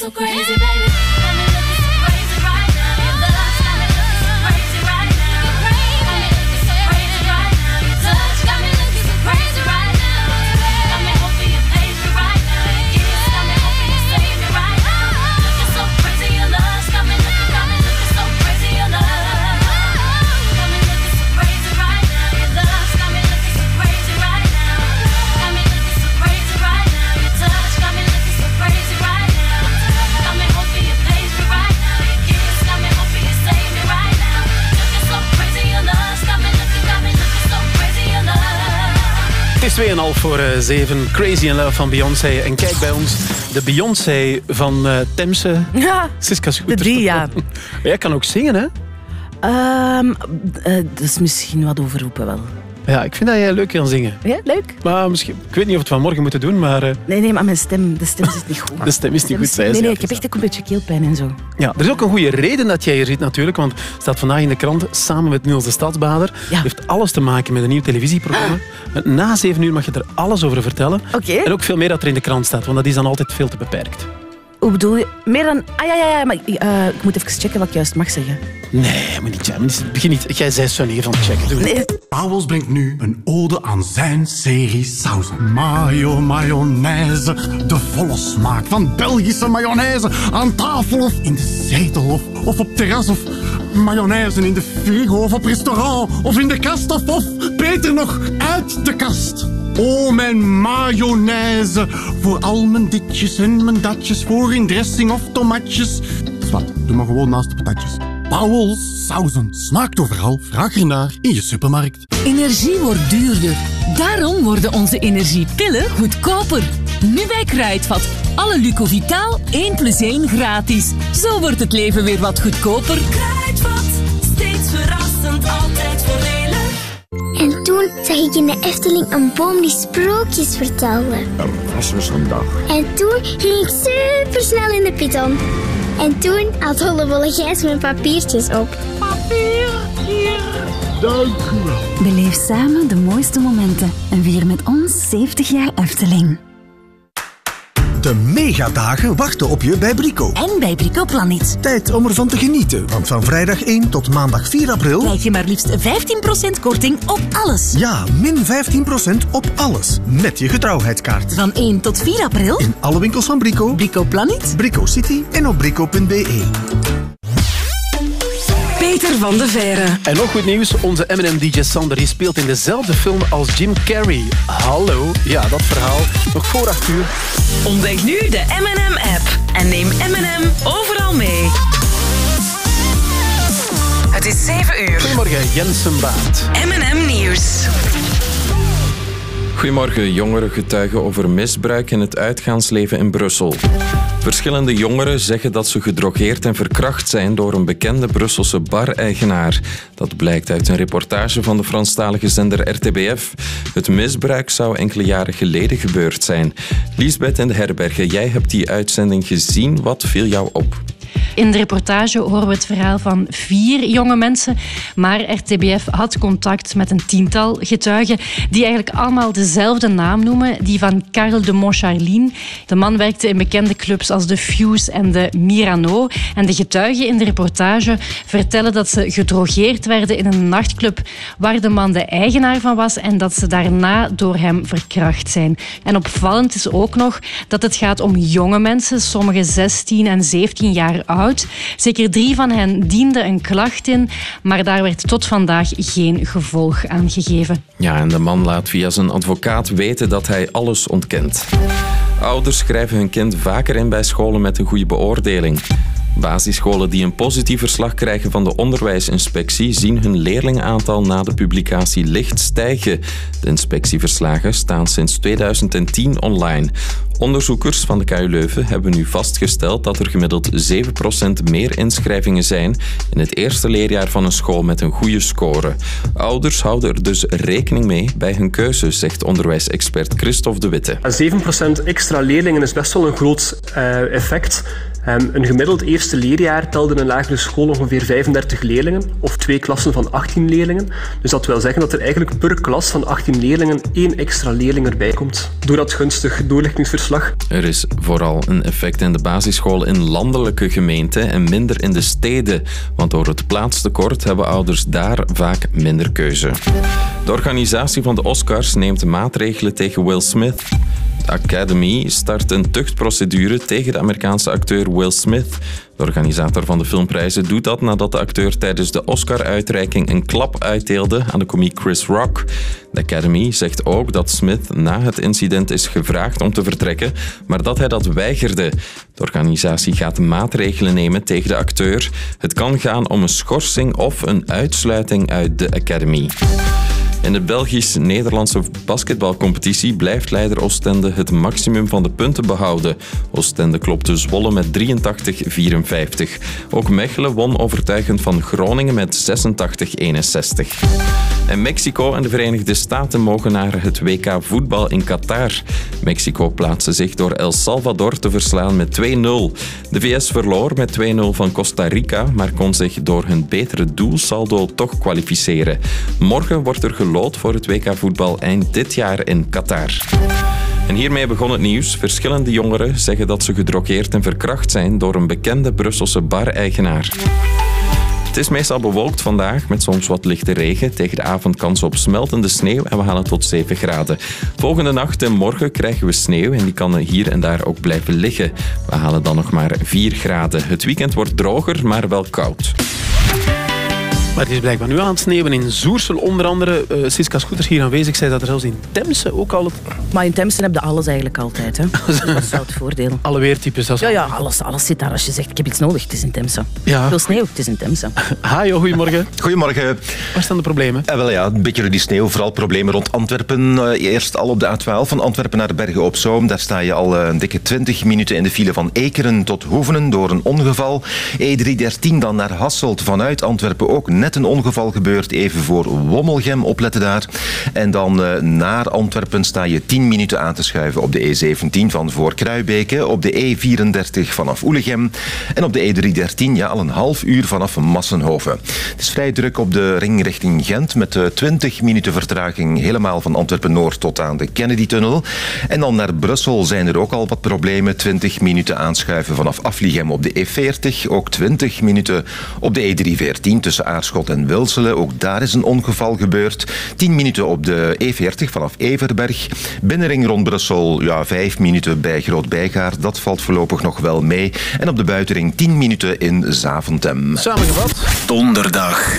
So crazy, 2,5 voor 7. Crazy in Love van Beyoncé. En kijk bij ons, de Beyoncé van eh Temse. Ja, Siska de drie, ja. Jij kan ook zingen, hè? Eh, dat is misschien wat overroepen wel. Ja, ik vind dat jij leuk kan zingen. Ja, leuk. Maar misschien, ik weet niet of we het vanmorgen moeten doen, maar eh, Nee, nee, maar mijn stem, de stem zit niet goed. de stem is niet goed, zei Nee, ze. nee, ik heb echt ook een beetje keelpijn en zo. Ja, er is ook een goede reden dat jij hier zit natuurlijk, want het staat vandaag in de krant samen met Niels de Stadsbader. Het heeft alles te maken met een nieuw televisieprogramma. Na zeven uur mag je er alles over vertellen. En ook veel meer dat er in de krant staat, want dat is dan altijd veel te beperkt. Hoe bedoel je? Meer dan... Ah ja, ja, ja, maar eh, ik moet even checken wat ik juist mag zeggen. Nee, moet niet, ja, moet niet- begin niet. Jij zei Sunny van checken. Doe. Pauwels brengt nu een ode aan zijn serie sauzen. Mayo, mayonaise, de volle smaak van Belgische mayonaise. Aan tafel of in de zetel of, of op terras of mayonaise in de frigo of op restaurant of in de kast of, of beter nog uit de kast. Oh, mijn mayonaise. Voor al mijn ditjes en mijn datjes. Voor in dressing of tomatjes. Wat, doe maar gewoon naast de patatjes. Pauwels sauzen. Smaakt overal. Vraag ernaar in je supermarkt. Energie wordt duurder. Daarom worden onze energiepillen goedkoper. Nu bij Kruidvat. Alle Lucovitaal 1 plus 1 gratis. Zo wordt het leven weer wat goedkoper. Verrassend, altijd voordelig. En toen zag ik in de Efteling een boom die sprookjes vertelde. Er was eens een dag. En toen ging ik super snel in de piton. En toen had Hollebolle Gijs mijn papiertjes op. Papier, hier. Dank u wel. Beleef samen de mooiste momenten en vier met ons 70 jaar Efteling. De megadagen wachten op je bij Brico. En bij Brico Planet. Tijd om ervan te genieten, want van vrijdag 1 tot maandag 4 april... Krijg je maar liefst 15% korting op alles. Ja, min 15% op alles. Met je getrouwheidskaart. Van 1 tot 4 april. In alle winkels van Brico. Brico Planet. Brico City en op brico.be. Peter van de Verre. En nog goed nieuws, onze M&M-DJ Sander die speelt in dezelfde film als Jim Carrey. Hallo, ja, dat verhaal. Nog voor 8 uur. Ontdek nu de M&M-app en neem M&M overal mee. Het is 7 uur. Goedemorgen, Jensen Baat. M&M Nieuws. Goedemorgen. Jongeren getuigen over misbruik in het uitgaansleven in Brussel. Verschillende jongeren zeggen dat ze gedrogeerd en verkracht zijn door een bekende Brusselse bar-eigenaar. Dat blijkt uit een reportage van de Franstalige zender RTBF. Het misbruik zou enkele jaren geleden gebeurd zijn. Liesbeth in de herbergen, jij hebt die uitzending gezien. Wat viel jou op? In de reportage horen we het verhaal van vier jonge mensen, maar RTBF had contact met een tiental getuigen die eigenlijk allemaal dezelfde naam noemen, die van Karel de Montcharlin. De man werkte in bekende clubs als de Fuse en de Mirano. En de getuigen in de reportage vertellen dat ze gedrogeerd werden in een nachtclub waar de man de eigenaar van was en dat ze daarna door hem verkracht zijn. En opvallend is ook nog dat het gaat om jonge mensen, sommige 16 en 17 jaar Zeker drie van hen dienden een klacht in, maar daar werd tot vandaag geen gevolg aan gegeven. Ja, en de man laat via zijn advocaat weten dat hij alles ontkent. Ouders schrijven hun kind vaker in bij scholen met een goede beoordeling. Basisscholen die een positief verslag krijgen van de onderwijsinspectie zien hun leerlingaantal na de publicatie licht stijgen. De inspectieverslagen staan sinds 2010 online. Onderzoekers van de KU Leuven hebben nu vastgesteld dat er gemiddeld 7% meer inschrijvingen zijn in het eerste leerjaar van een school met een goede score. Ouders houden er dus rekening mee bij hun keuze, zegt onderwijsexpert Christophe de Witte. 7% extra leerlingen is best wel een groot eh, effect. Um, een gemiddeld eerste leerjaar telde een lagere school ongeveer 35 leerlingen, of twee klassen van 18 leerlingen. Dus dat wil zeggen dat er eigenlijk per klas van 18 leerlingen één extra leerling erbij komt. Door dat gunstig doorlichtingsverslag. Er is vooral een effect in de basisschool in landelijke gemeenten en minder in de steden. Want door het plaatstekort hebben ouders daar vaak minder keuze. De organisatie van de Oscars neemt maatregelen tegen Will Smith. De Academy start een tuchtprocedure tegen de Amerikaanse acteur Will Smith. De organisator van de filmprijzen doet dat nadat de acteur tijdens de Oscar-uitreiking een klap uitdeelde aan de komiek Chris Rock. De Academy zegt ook dat Smith na het incident is gevraagd om te vertrekken, maar dat hij dat weigerde. De organisatie gaat maatregelen nemen tegen de acteur. Het kan gaan om een schorsing of een uitsluiting uit de Academy. In de Belgisch-Nederlandse basketbalcompetitie blijft leider Oostende het maximum van de punten behouden. Oostende klopte Zwolle met 83-54. Ook Mechelen won overtuigend van Groningen met 86-61. En Mexico en de Verenigde Staten mogen naar het WK voetbal in Qatar. Mexico plaatste zich door El Salvador te verslaan met 2-0. De VS verloor met 2-0 van Costa Rica, maar kon zich door hun betere doelsaldo toch kwalificeren. Morgen wordt er gelood voor het WK voetbal eind dit jaar in Qatar. En hiermee begon het nieuws. Verschillende jongeren zeggen dat ze gedrogeerd en verkracht zijn door een bekende Brusselse bar-eigenaar. Het is meestal bewolkt vandaag met soms wat lichte regen. Tegen de avond kans op smeltende sneeuw en we halen tot 7 graden. Volgende nacht en morgen krijgen we sneeuw en die kan hier en daar ook blijven liggen. We halen dan nog maar 4 graden. Het weekend wordt droger, maar wel koud. Maar het is blijkbaar nu aan het sneeuwen in Zoersel. Onder andere, uh, Siska Scooters hier aanwezig, zei dat er zelfs in Temse ook al... Het... Maar in Temse heb je alles eigenlijk altijd. Hè? dat is wel het voordeel. Alle weertypes. Als... Ja, ja alles, alles zit daar. Als je zegt, ik heb iets nodig, het is in Temse. Ja. Veel sneeuw, het is in Temse. Hajo, goedemorgen. Goedemorgen. Waar staan de problemen? Eh, wel ja, een beetje door die sneeuw. Vooral problemen rond Antwerpen. Uh, eerst al op de A12 van Antwerpen naar Bergen op Zoom. Daar sta je al uh, een dikke 20 minuten in de file van Ekeren tot Hoevenen door een ongeval. E313 dan naar Hasselt vanuit Antwerpen ook net een ongeval gebeurd, even voor Wommelgem, opletten daar. En dan eh, naar Antwerpen sta je 10 minuten aan te schuiven op de E17 van voor Kruibeke, op de E34 vanaf Oelegem en op de E313 ja, al een half uur vanaf Massenhoven. Het is vrij druk op de ring richting Gent met eh, 20 minuten vertraging helemaal van Antwerpen-Noord tot aan de Kennedy-tunnel. En dan naar Brussel zijn er ook al wat problemen. 20 minuten aanschuiven vanaf Afligem op de E40. Ook 20 minuten op de E314 tussen Aarschot en Wilselen. Ook daar is een ongeval gebeurd. 10 minuten op de E40 vanaf Everberg. Binnenring rond Brussel, ja, 5 minuten bij Groot-Bijgaar. Dat valt voorlopig nog wel mee. En op de buitenring 10 minuten in Zaventem. Samengevat. Donderdag.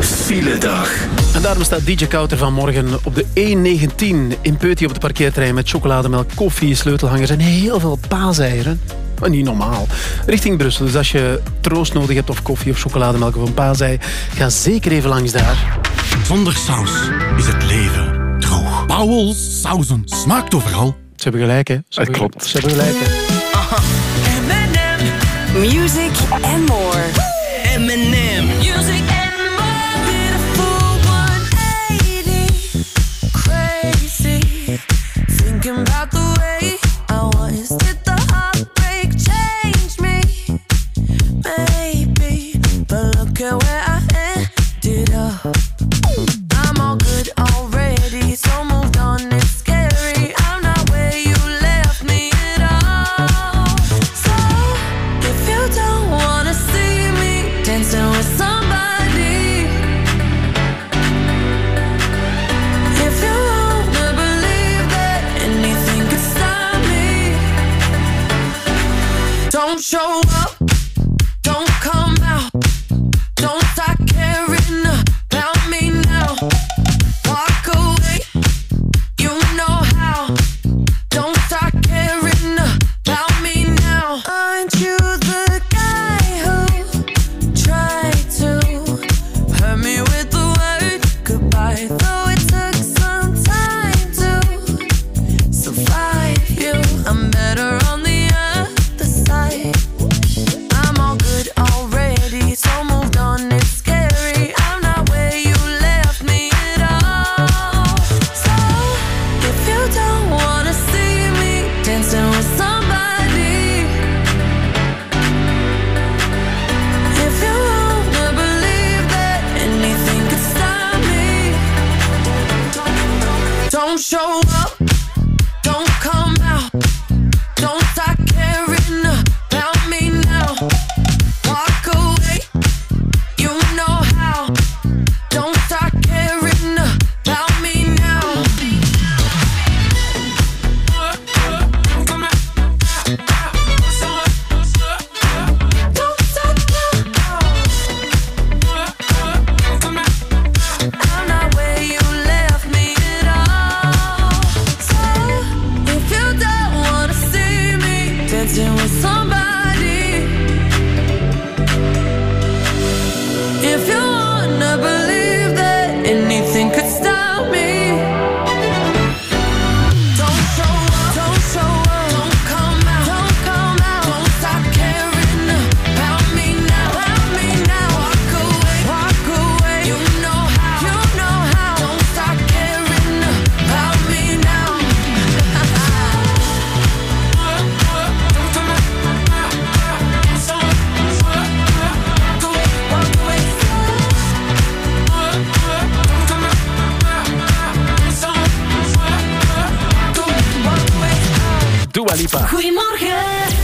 Filedag. En daarom staat DJ Kouter vanmorgen op de E19 in Peuty op het parkeerterrein met chocolademelk, koffie, sleutelhangers en heel veel paaseieren. Maar niet normaal. Richting Brussel. Dus als je troost nodig hebt of koffie of chocolademelk of een paasei, ga zeker even langs daar. Zonder saus is het leven droog. Pauwels sauzen smaakt overal. Ze hebben gelijk, hè? Ze hebben- klopt. Ze hebben gelijk, hè? Music show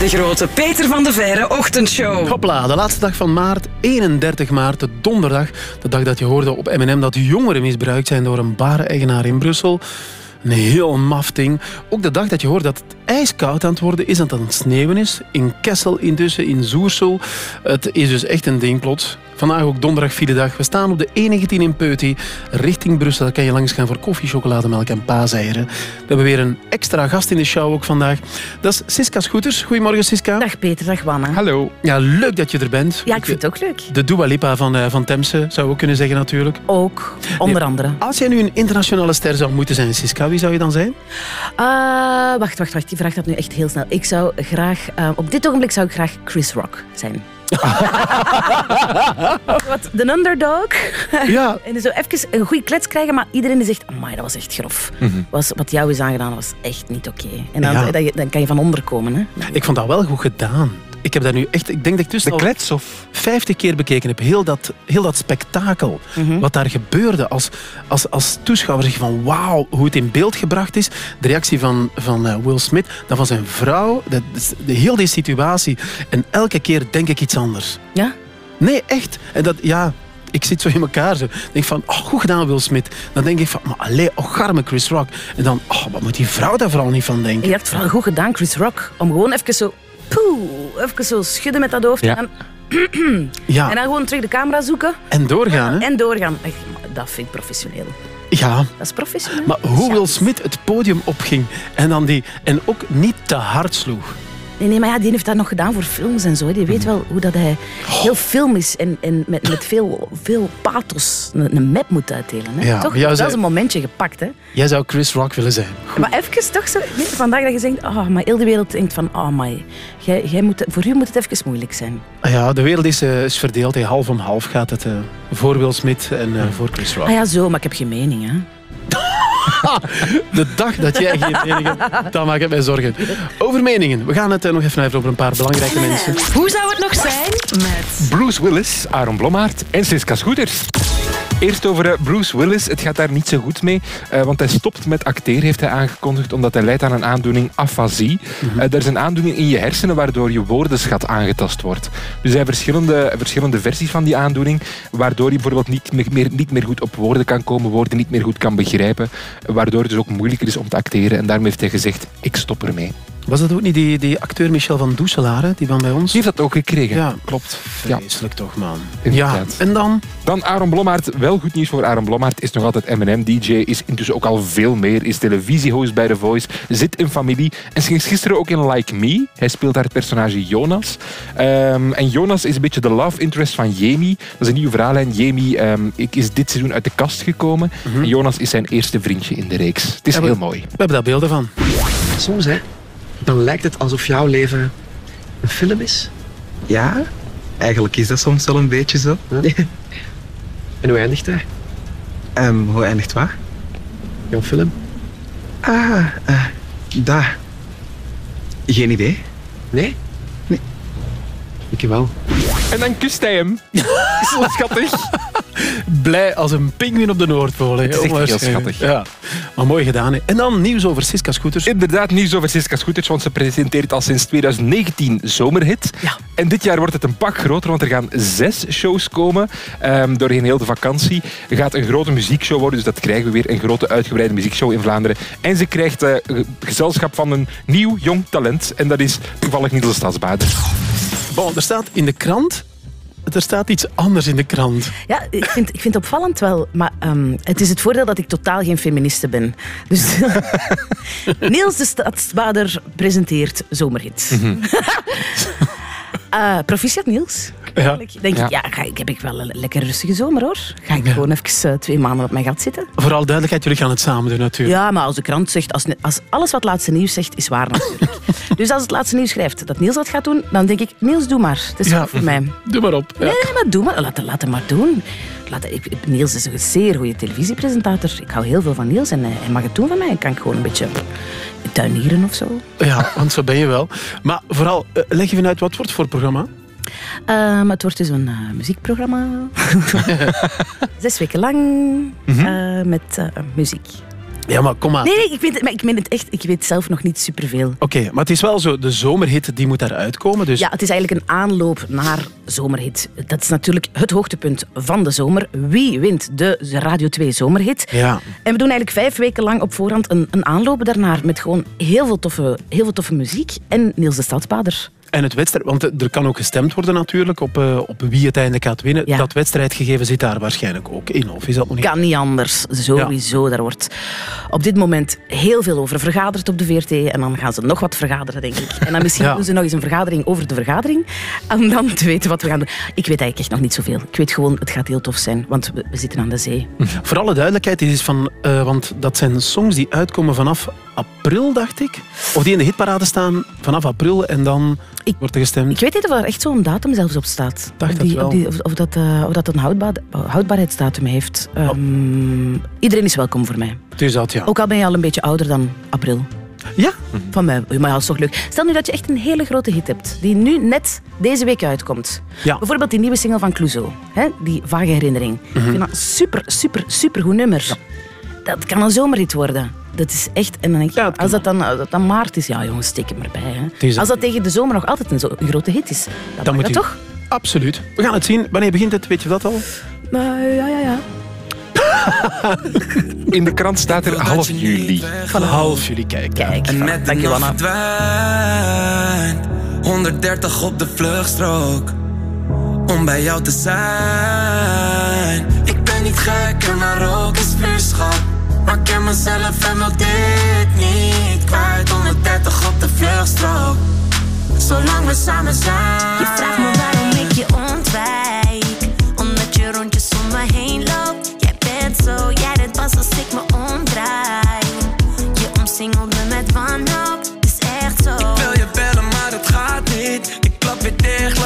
Grote Peter van de Verre ochtendshow. Hopla, de laatste dag van maart, 31 maart, de donderdag. De dag dat je hoorde op M&M dat jongeren misbruikt zijn door een bar-eigenaar in Brussel. Een heel maf ding. Ook de dag dat je hoort dat het ijskoud aan het worden is, dat het sneeuwen is. In Kessel intussen, in Zoersel. Het is dus echt een ding plots. Vandaag ook donderdag, vierde dag. We staan op de E19 in Peuty, richting Brussel. Daar kan je langs gaan voor koffie, chocolademelk en paaseieren. We hebben weer een extra gast in de show ook vandaag. Dat is Siska Scooters. Goedemorgen, Siska. Dag Peter, dag Wanne. Hallo. Ja, leuk dat je er bent. Ja, ik vind het ook leuk. De Dua Lipa van, eh, van Temse, zou we kunnen zeggen natuurlijk. Ook, onder Nee, andere. Als jij nu een internationale ster zou moeten zijn, Siska, wie zou je dan zijn? Ah, wacht, wacht, wacht. Die vraag gaat nu echt heel snel. Ik zou graag... eh, op dit ogenblik zou ik graag Chris Rock zijn. Wat, de underdog. Ja. En zo even een goede klets krijgen, maar iedereen die zegt, amai, dat was echt grof. Mhm. was, wat jou is aangedaan, was echt niet oké. En dan, Ja. dan, dan kan je van onder komen. Hè? Ik vond dat wel goed gedaan. Ik heb dat nu echt, ik denk dat ik tussen De al klets of... 50 keer bekeken heb. Heel dat, heel dat spektakel. Mhm. Wat daar gebeurde. Als, als, als toeschouwer zeg je van wauw, hoe het in beeld gebracht is. De reactie van, van eh, Will Smith, dan van zijn vrouw. Dat, is de, heel die situatie. En elke keer denk ik iets anders. Ja? Nee, echt. En dat, ja... Ik zit zo in elkaar. Zo. denk van, oh, goed gedaan Will Smith. Dan denk ik van, maar allee, oh, garme Chris Rock. En dan, oh, wat moet die vrouw daar vooral niet van denken? Je hebt vooral goed gedaan, Chris Rock. Om gewoon even zo... Poeh, even zo schudden met dat hoofd. Ja. En, dan, Ja. en dan gewoon terug de camera zoeken. En doorgaan, hè? En doorgaan. Echt, Dat vind ik professioneel. Ja. Dat is professioneel. Maar hoe Will Smith het podium opging en dan die en ook niet te hard sloeg. Nee, nee, maar ja, die heeft dat nog gedaan voor films en zo. Die weet wel hoe dat hij heel film is en, en met, met veel, veel pathos een, een map moet uitdelen. Hè? Ja, toch? Dat zei- is een momentje gepakt. Hè? Jij zou Chris Rock willen zijn. Maar even toch zo, nee, vandaag dat je zegt, oh, maar heel de wereld denkt van, oh, maar jij, jij moet, voor u moet het even moeilijk zijn. Ah Ja, de wereld is, eh, is verdeeld. hè. Half om half gaat het eh, voor Will Smith en eh, voor Chris Rock. Ah ja, zo, maar ik heb geen mening. Hè? De dag dat jij geen mening hebt, dan maak ik mij zorgen. Over meningen. We gaan het eh, nog even over een paar belangrijke mensen. Hoe zou het nog zijn met... Bruce Willis, Aaron Blommaert en Siska Scooters. Eerst over eh, Bruce Willis. Het gaat daar niet zo goed mee, eh, want hij stopt met acteren, heeft hij aangekondigd, omdat hij lijdt aan een aandoening afasie. Eh, er is een aandoening in je hersenen waardoor je woordenschat aangetast wordt. Dus er zijn verschillende, verschillende versies van die aandoening, waardoor je bijvoorbeeld niet meer, meer- niet meer goed op woorden kan komen, woorden niet meer goed kan begrijpen, waardoor het dus ook moeilijker is om te acteren. En daarom heeft hij gezegd, ik stop ermee. Was dat ook niet die, die acteur Michel van Doeselaar, die van bij ons? Die heeft dat ook gekregen. Ja, klopt. Vreselijk toch, man. Ja, Inderdaad. en dan? Dan Aaron Blommaert. Wel goed nieuws voor Aaron Blommaert. Is nog altijd M&M-DJ. Is intussen ook al veel meer. Is televisiehost bij The Voice. Zit in familie. En ging gisteren ook in Like Me. Hij speelt daar het personage Jonas. Ehm, en Jonas is een beetje de love interest van Jamie. Dat is een nieuwe verhaallijn. Jamie ehm, ik is dit seizoen uit de kast gekomen. En Jonas is zijn eerste vriendje in de reeks. Het is Ja, we- heel mooi. We hebben daar beelden van. Soms, hè, dan lijkt het alsof jouw leven een film is. Ja, eigenlijk is dat soms wel een beetje zo. en hoe eindigt hij? Ehm, hoe eindigt waar? Jouw film? Ah, eh, daar. Geen idee. Nee? Nee. Ik wel. En dan kust hij hem. Zo schattig. Blij als een pinguïn op de Noordpool. Het is echt heel schattig. Ja. Maar mooi gedaan. Hè. En dan nieuws over Siska Scooters. Inderdaad, nieuws over Siska Scooters, want ze presenteert al sinds 2019 Zomerhit. En dit jaar wordt het een pak groter, want er gaan zes shows komen ehm, doorheen heel de vakantie. Er gaat een grote muziekshow worden, dus dat krijgen we weer. Een grote uitgebreide muziekshow in Vlaanderen. En ze krijgt eh, gezelschap van een nieuw jong talent. En dat is toevallig Niels de Stadsbader. Bon, er staat in de krant... Er staat iets anders in de krant. Ja, ik vind, ik vind het opvallend wel, maar ehm, het is het voordeel dat ik totaal geen feministe ben. Dus Niels de Stadsbader presenteert Zomerhit. Eh, proficiat Niels. Ja. Denk ik, ja, ga, ik heb ik wel een lekker rustige zomer hoor. Ga ik gewoon even eh, twee maanden op mijn gat zitten. Vooral duidelijkheid, jullie gaan het samen doen natuurlijk. Ja, maar als de krant zegt, als, als alles wat laatste nieuws zegt, is waar natuurlijk. dus als het laatste nieuws schrijft dat Niels dat gaat doen, dan denk ik, Niels, doe maar. Het is voor mij. Doe maar op. Ja. Nee, maar doe maar. Laat, laat hem maar doen. Laat, Niels is een zeer goede televisiepresentator. Ik hou heel veel van Niels en hij, hij mag het doen van mij. Ik kan gewoon een beetje tuinieren of zo. Ja, want zo ben je wel. Maar vooral, eh, leg even uit, wat wordt voor programma? Eh, maar het wordt dus een eh, muziekprogramma. Zes weken lang Mhm. eh, met eh, muziek. Ja, maar kom maar. Nee, nee, ik weet, het- maar ik meen het echt. Ik weet zelf nog niet superveel. Oké, maar het is wel zo, de zomerhit die moet daaruit komen. Dus Ja, het is eigenlijk een aanloop naar zomerhit. Dat is natuurlijk het hoogtepunt van de zomer. Wie wint de Radio 2 zomerhit? Ja. En we doen eigenlijk vijf weken lang op voorhand een, een aanloop daarnaar met gewoon heel veel, toffe, heel veel toffe muziek. En Niels de Stadsbader. En het wedstrijd, want er kan ook gestemd worden natuurlijk op, eh, op wie uiteindelijk gaat winnen. Dat wedstrijdgegeven zit daar waarschijnlijk ook in, of is dat nog niet? Kan niet anders, sowieso. Daar wordt op dit moment heel veel over vergaderd op de VRT. En dan gaan ze nog wat vergaderen, denk ik. En dan misschien Ja. doen ze nog eens een vergadering over de vergadering. Om dan te weten wat we gaan doen. Ik weet eigenlijk echt nog niet zoveel. Ik weet gewoon, het gaat heel tof zijn, want we, we zitten aan de zee. Voor alle duidelijkheid, is van, eh, want dat zijn songs die uitkomen vanaf april, dacht ik. Of die in de hitparade staan vanaf april en dan wordt er gestemd. Ik weet niet of er echt zo'n datum zelfs op staat. Dacht of, dat die- wel. Of, die- of, of dat, eh, of dat een houdbaar, houdbaarheidsdatum heeft. Ehm, Iedereen is welkom voor mij. Dat, ja. Ook al ben je al een beetje ouder dan april. Ja? Van mij. Maar dat is toch leuk. Stel nu dat je echt een hele grote hit hebt, die nu net deze week uitkomt. Ja. Bijvoorbeeld die nieuwe single van Clouseau, hè? die vage herinnering. Mhm. Ik vind dat super, super, super goed nummer. Dat kan een zomerhit worden. Dat is echt... En dan denk ik, als, dat dan, als dat dan maart is, ja jongens, steek hem erbij. Hè. Als dat tegen de zomer nog altijd een, zo, een grote hit is, dan, moet dat hij- toch? Absoluut. We gaan het zien. Wanneer begint het? Weet je dat al? Eh, ja, ja, ja. In de krant staat er half juli. Van half juli, kijk. Kijk, En met de nacht verdwijnt 130 op de vluchtstrook Om bij jou te zijn Ik ben niet gek maar ook is vuurschap Maar ken mezelf en wil dit niet kwijt. 130 op de vluchtstrook. Zolang we samen zijn. Je vraagt me waarom ik je ontwijk. Omdat je rondjes om me heen loopt. Jij bent zo, jij deed pas als ik me omdraai. Je omsingelt me met wanhoop,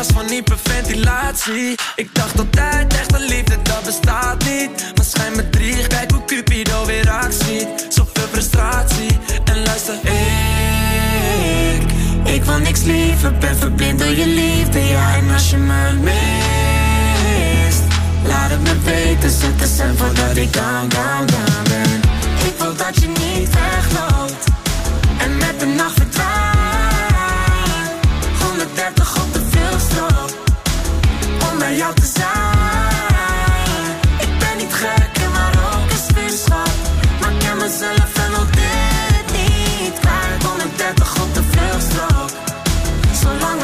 last van hyperventilatie. Ik dacht altijd, echte liefde, dat bestaat niet. Maar schijn me drie, kijk hoe Cupido weer actie. Zoveel frustratie. En luister, ik, ik wil niks liever. Ben verblind door je liefde, ja. En als je me mist, laat het me weten. Zet de stem voordat ik down, down, down ben.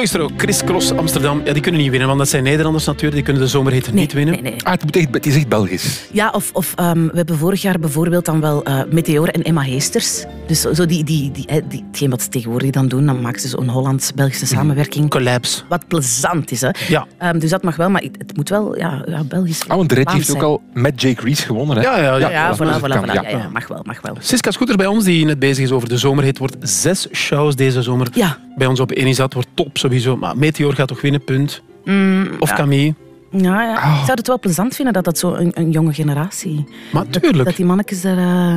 Vluchtstrook, Chris Cross Amsterdam. Ja, die kunnen niet winnen, want dat zijn Nederlanders natuurlijk. Die kunnen de zomerhit niet winnen. Ah, het, moet echt, het is echt Belgisch. Ja, of, of ehm, we hebben vorig jaar bijvoorbeeld dan wel eh Meteor en Emma Heesters. Dus zo, die, die, die, hè, die, hetgeen wat ze tegenwoordig dan doen, dan maken ze zo'n Hollands-Belgische samenwerking. Collapse. Wat plezant is, hè. Ja. Ehm, dus dat mag wel, maar het, moet wel ja, ja, Belgisch Ah, want de red heeft ook al met Jake Reese gewonnen. Hè? Ja, ja, ja. Ja, voilà, kan. voilà, voilà. Ja. Ja, ja, mag wel, mag wel. Siska Scooter bij ons, die net bezig is over de zomerhit, wordt zes shows deze zomer. Ja. Bij ons op Enisat wordt top sowieso. Maar Meteor gaat toch winnen, punt. Mm, Of ja. Camille. Ja, ja. Ah. Ik zou het wel plezant vinden dat dat zo een, een jonge generatie... Maar dat, tuurlijk. dat die mannetjes daar eh,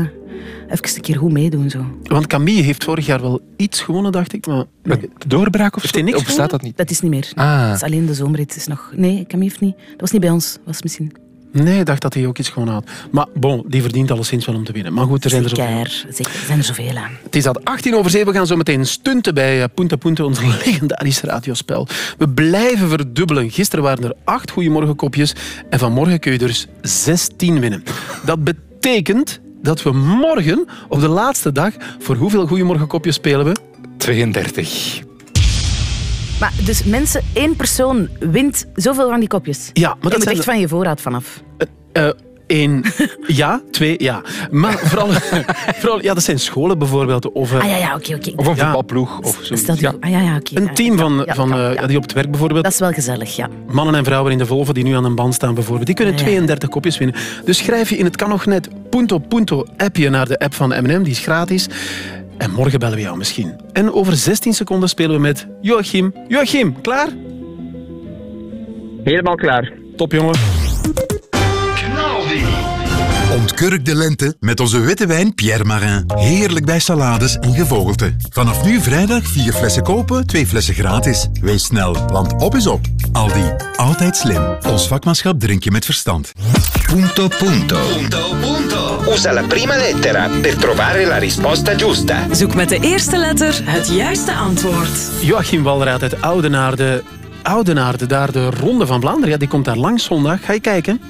even een keer goed meedoen. Zo. Want Camille heeft vorig jaar wel iets gewonnen, dacht ik. Maar Met doorbraak of niks Of bestaat dat niet? Dat is niet meer. Ah. Dat is alleen de zomerrit. Is nog... Nee, Camille heeft niet. Dat was niet bij ons. Dat was misschien... Nee, ik dacht dat hij ook iets gewonnen had. Maar bon, die verdient alleszins wel om te winnen. Maar goed, er zijn er zoveel. Zeker. Er zijn er zoveel aan. Het is dat 18 over 7. We gaan zo meteen stunten bij eh, Punta Punta, ons legendarische radiospel. We blijven verdubbelen. Gisteren waren er acht goeiemorgenkopjes en vanmorgen kun je er dus 16 winnen. Dat betekent dat we morgen, op de laatste dag, voor hoeveel goeiemorgenkopjes spelen we? 32. Maar dus mensen, één persoon wint zoveel van die kopjes. Ja, maar je dat moet zijn echt van je voorraad vanaf. Eén ja, twee ja. Maar vooral, vooral ja, dat zijn scholen bijvoorbeeld. Of, eh, Ah ja, ja, oké, oké. Of een Ja. voetbalploeg. Of zo. Stel die... Ah ja, ja, oké. Een ja, team ja, van, ja, van, ja, eh, ja. die op het werk bijvoorbeeld. Dat is wel gezellig, ja. Mannen en vrouwen in de Volvo die nu aan een band staan bijvoorbeeld. Die kunnen Ja, ja. 32 kopjes winnen. Dus schrijf je in het kan nog net Punto Punto appje naar de app van M&M. Die is gratis. En morgen bellen we jou misschien. En over 16 seconden spelen we met Joachim. Joachim, klaar? Helemaal klaar. Top jongen. Ontkurk de lente met onze witte wijn Pierre Marin. Heerlijk bij salades en gevogelte. Vanaf nu vrijdag vier flessen kopen, twee flessen gratis. Wees snel, want op is op. Aldi, altijd slim. Ons vakmanschap drink je met verstand. Punto punto. Punto punto. Usa la prima lettera per trovare la risposta giusta. Zoek met de eerste letter het juiste antwoord. Joachim Walraad uit Oudenaarde. Oudenaarde, daar de Ronde van Vlaanderen. Ja, die komt daar langs zondag. Ga je kijken?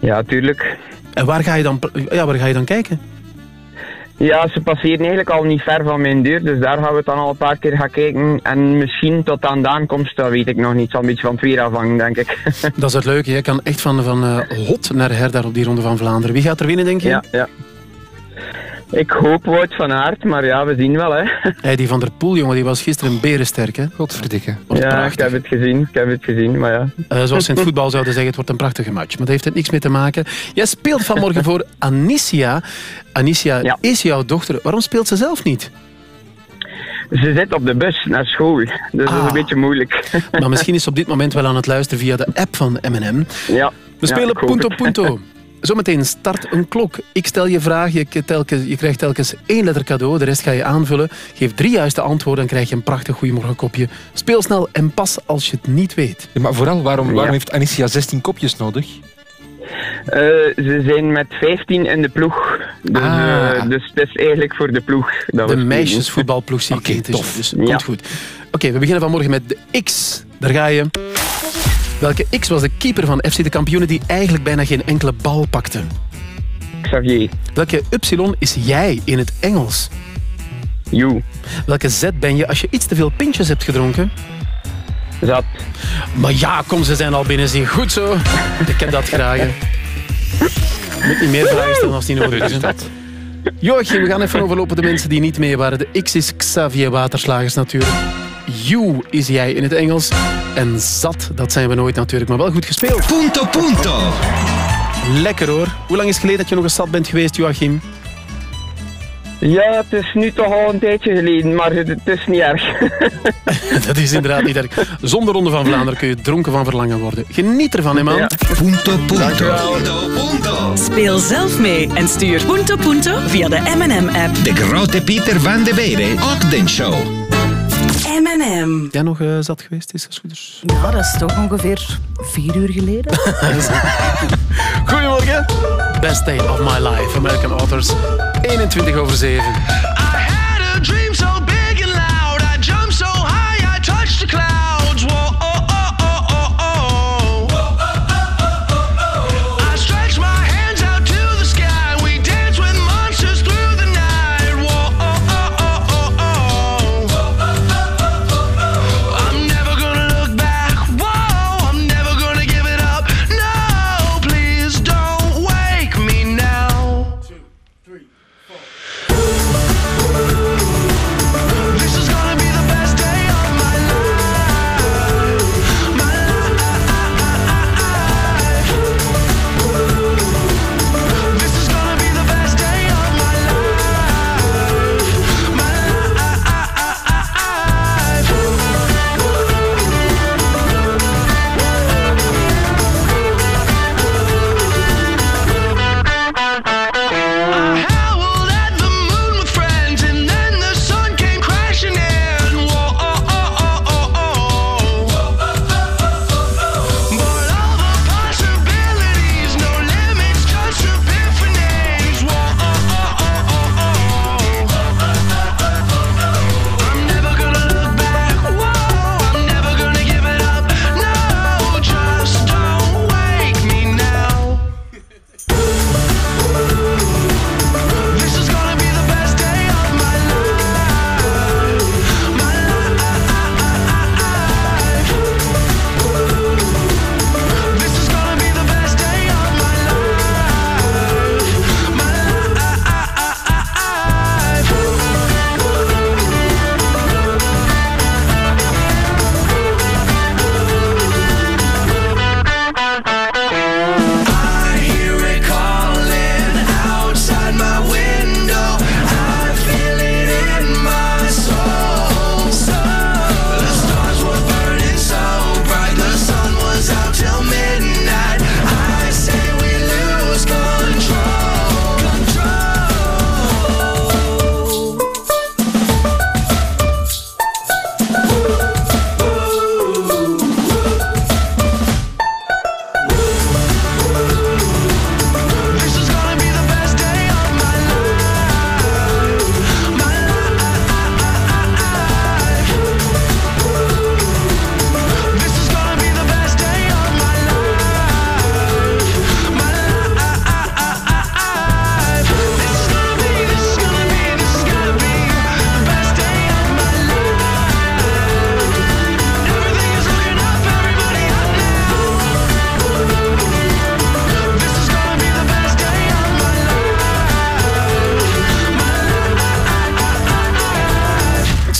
Ja, tuurlijk. En waar ga je dan, ja, waar ga je dan kijken? Ja, ze passeren eigenlijk al niet ver van mijn deur, dus daar gaan we het dan al een paar keer gaan kijken. En misschien tot aan de aankomst, dat weet ik nog niet. Zal een beetje van het weer afhangen, denk ik. Dat is het leuke. Je kan echt van, van eh, hot naar her daar op die Ronde van Vlaanderen. Wie gaat er winnen, denk je? Ja, ja. Ik hoop Wout van Aert, maar ja, we zien wel, hè. Hey, die van der Poel, jongen, die was gisteren berensterk, hè? Godverdikke. Ja, ik heb het gezien, ik heb het gezien, maar ja. Eh, zoals ze in het voetbal zouden zeggen, het wordt een prachtige match. Maar dat heeft er niks mee te maken. Jij speelt vanmorgen voor Anicia. Anicia is jouw dochter. Waarom speelt ze zelf niet? Ze zit op de bus naar school, dus dat is Ah. een beetje moeilijk. Maar misschien is ze op dit moment wel aan het luisteren via de app van M&M. Ja. We Ja, spelen hoop punto het. punto. Zometeen start een klok. Ik stel je vraag, je, telkens, je krijgt telkens één letter cadeau, de rest ga je aanvullen. Geef drie juiste antwoorden, dan krijg je een prachtig goeiemorgenkopje. Speel snel en pas als je het niet weet. Ja, maar vooral, waarom, waarom Ja. heeft Anicia 16 kopjes nodig? Eh, ze zijn met 15 in de ploeg, dus, Ah. eh, dus het is eigenlijk voor de ploeg. Dat De meisjesvoetbalploeg zie ik. Oké, is- tof. Dus Ja. komt goed. Oké, we beginnen vanmorgen met de X. Daar ga je. Welke X was de keeper van FC de kampioenen die eigenlijk bijna geen enkele bal pakte? Xavier. Welke Y is jij in het Engels? You. Welke Z ben je als je iets te veel pintjes hebt gedronken? Zat. Maar ja, kom, ze zijn al binnen. Zien. Goed zo. Ik heb dat graag. hè. Moet niet meer vragen stellen als niet nodig is. hè. Joachim, we gaan even overlopen de mensen die niet mee waren. De X is Xavier Waterslagers natuurlijk. You is jij in het Engels. En zat, dat zijn we nooit natuurlijk, maar wel goed gespeeld. Punto punto. Lekker hoor. Hoe lang is het geleden dat je nog eens zat bent geweest, Joachim? Ja, het is nu toch al een tijdje geleden, maar het, is niet erg. Dat is inderdaad niet erg. Zonder Ronde van Vlaanderen kun je dronken van verlangen worden. Geniet ervan, hè man. Punto punto. Speel zelf mee en stuur Punto Punto via de M&M-app. De grote Pieter van de Beren Ochtendshow. M&M. Jij nog eh, zat geweest, is scooters? Ja, dat is toch ongeveer vier uur geleden. Goedemorgen. Best day of my life, American Authors. 21 over 7.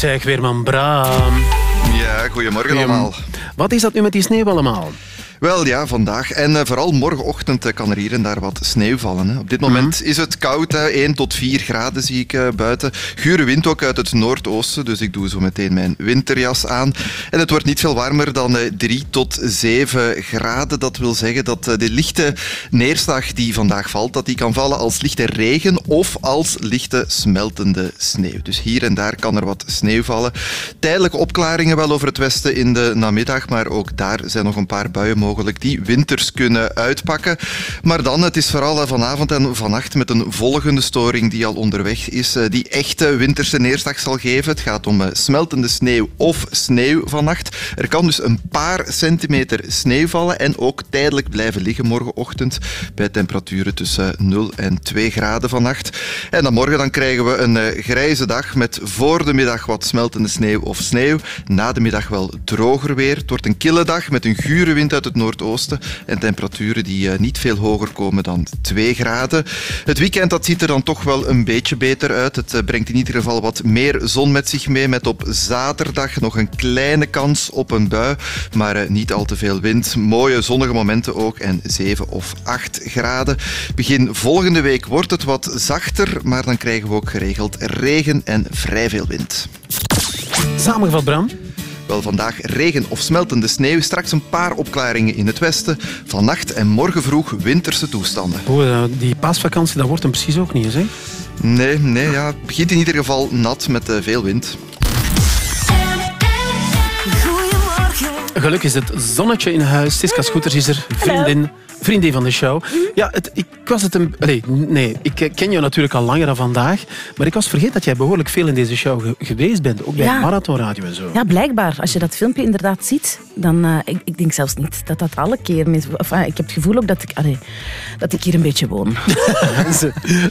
Zeg, Weerman Bram. Ja, goedemorgen allemaal. Wat is dat nu met die sneeuw allemaal? Wel ja, vandaag en eh, vooral morgenochtend eh, kan er hier en daar wat sneeuw vallen. Hè. Op dit moment is het koud, hè. 1 tot 4 graden zie ik eh, buiten. Gure wind ook uit het noordoosten, dus ik doe zo meteen mijn winterjas aan. En het wordt niet veel warmer dan eh, 3 tot 7 graden. Dat wil zeggen dat de lichte neerslag die vandaag valt, dat die kan vallen als lichte regen of als lichte smeltende sneeuw. Dus hier en daar kan er wat sneeuw vallen. Tijdelijke opklaringen wel over het westen in de namiddag, maar ook daar zijn nog een paar buien mogelijk die winters kunnen uitpakken. Maar dan, het is vooral eh, vanavond en vannacht met een volgende storing die al onderweg is, eh, die echte winterse neerslag zal geven. Het gaat om eh, smeltende sneeuw of sneeuw vannacht. Er kan dus een paar centimeter sneeuw vallen en ook tijdelijk blijven liggen morgenochtend bij temperaturen tussen 0 en 2 graden vannacht. En dan morgen dan krijgen we een grijze dag met voor de middag wat smeltende sneeuw of sneeuw. Na de middag wel droger weer. Het wordt een kille dag met een gure wind uit het noordoosten en temperaturen die eh, niet veel hoger komen dan 2 graden. Het weekend dat ziet er dan toch wel een beetje beter uit. Het eh, brengt in ieder geval wat meer zon met zich mee met op zaterdag nog een kleine kans op een bui, maar eh, niet al te veel wind. Mooie zonnige momenten ook en 7 of 8 graden. Begin volgende week wordt het wat zachter, maar dan krijgen we ook geregeld regen en vrij veel wind. Samengevat, Bram. Wel vandaag regen of smeltende sneeuw, straks een paar opklaringen in het westen. Vannacht en morgen vroeg winterse toestanden. Oh, eh, die paasvakantie, dat wordt hem precies ook niet, eens, hè? Nee, nee, ja. Het begint in ieder geval nat met eh, veel wind. Gelukkig is het zonnetje in huis. Siska Scooters is er, vriendin, vriendin van de show. Ja, het, ik was het een... Allee, nee, ik ken jou natuurlijk al langer dan vandaag. Maar ik was vergeten dat jij behoorlijk veel in deze show ge- geweest bent. Ook bij Ja. Marathonradio en zo. Ja, blijkbaar. Als je dat filmpje inderdaad ziet, dan... eh, ik, ik denk zelfs niet dat dat alle keren is. Enfin, ik heb het gevoel ook dat ik, allee, dat ik hier een beetje woon.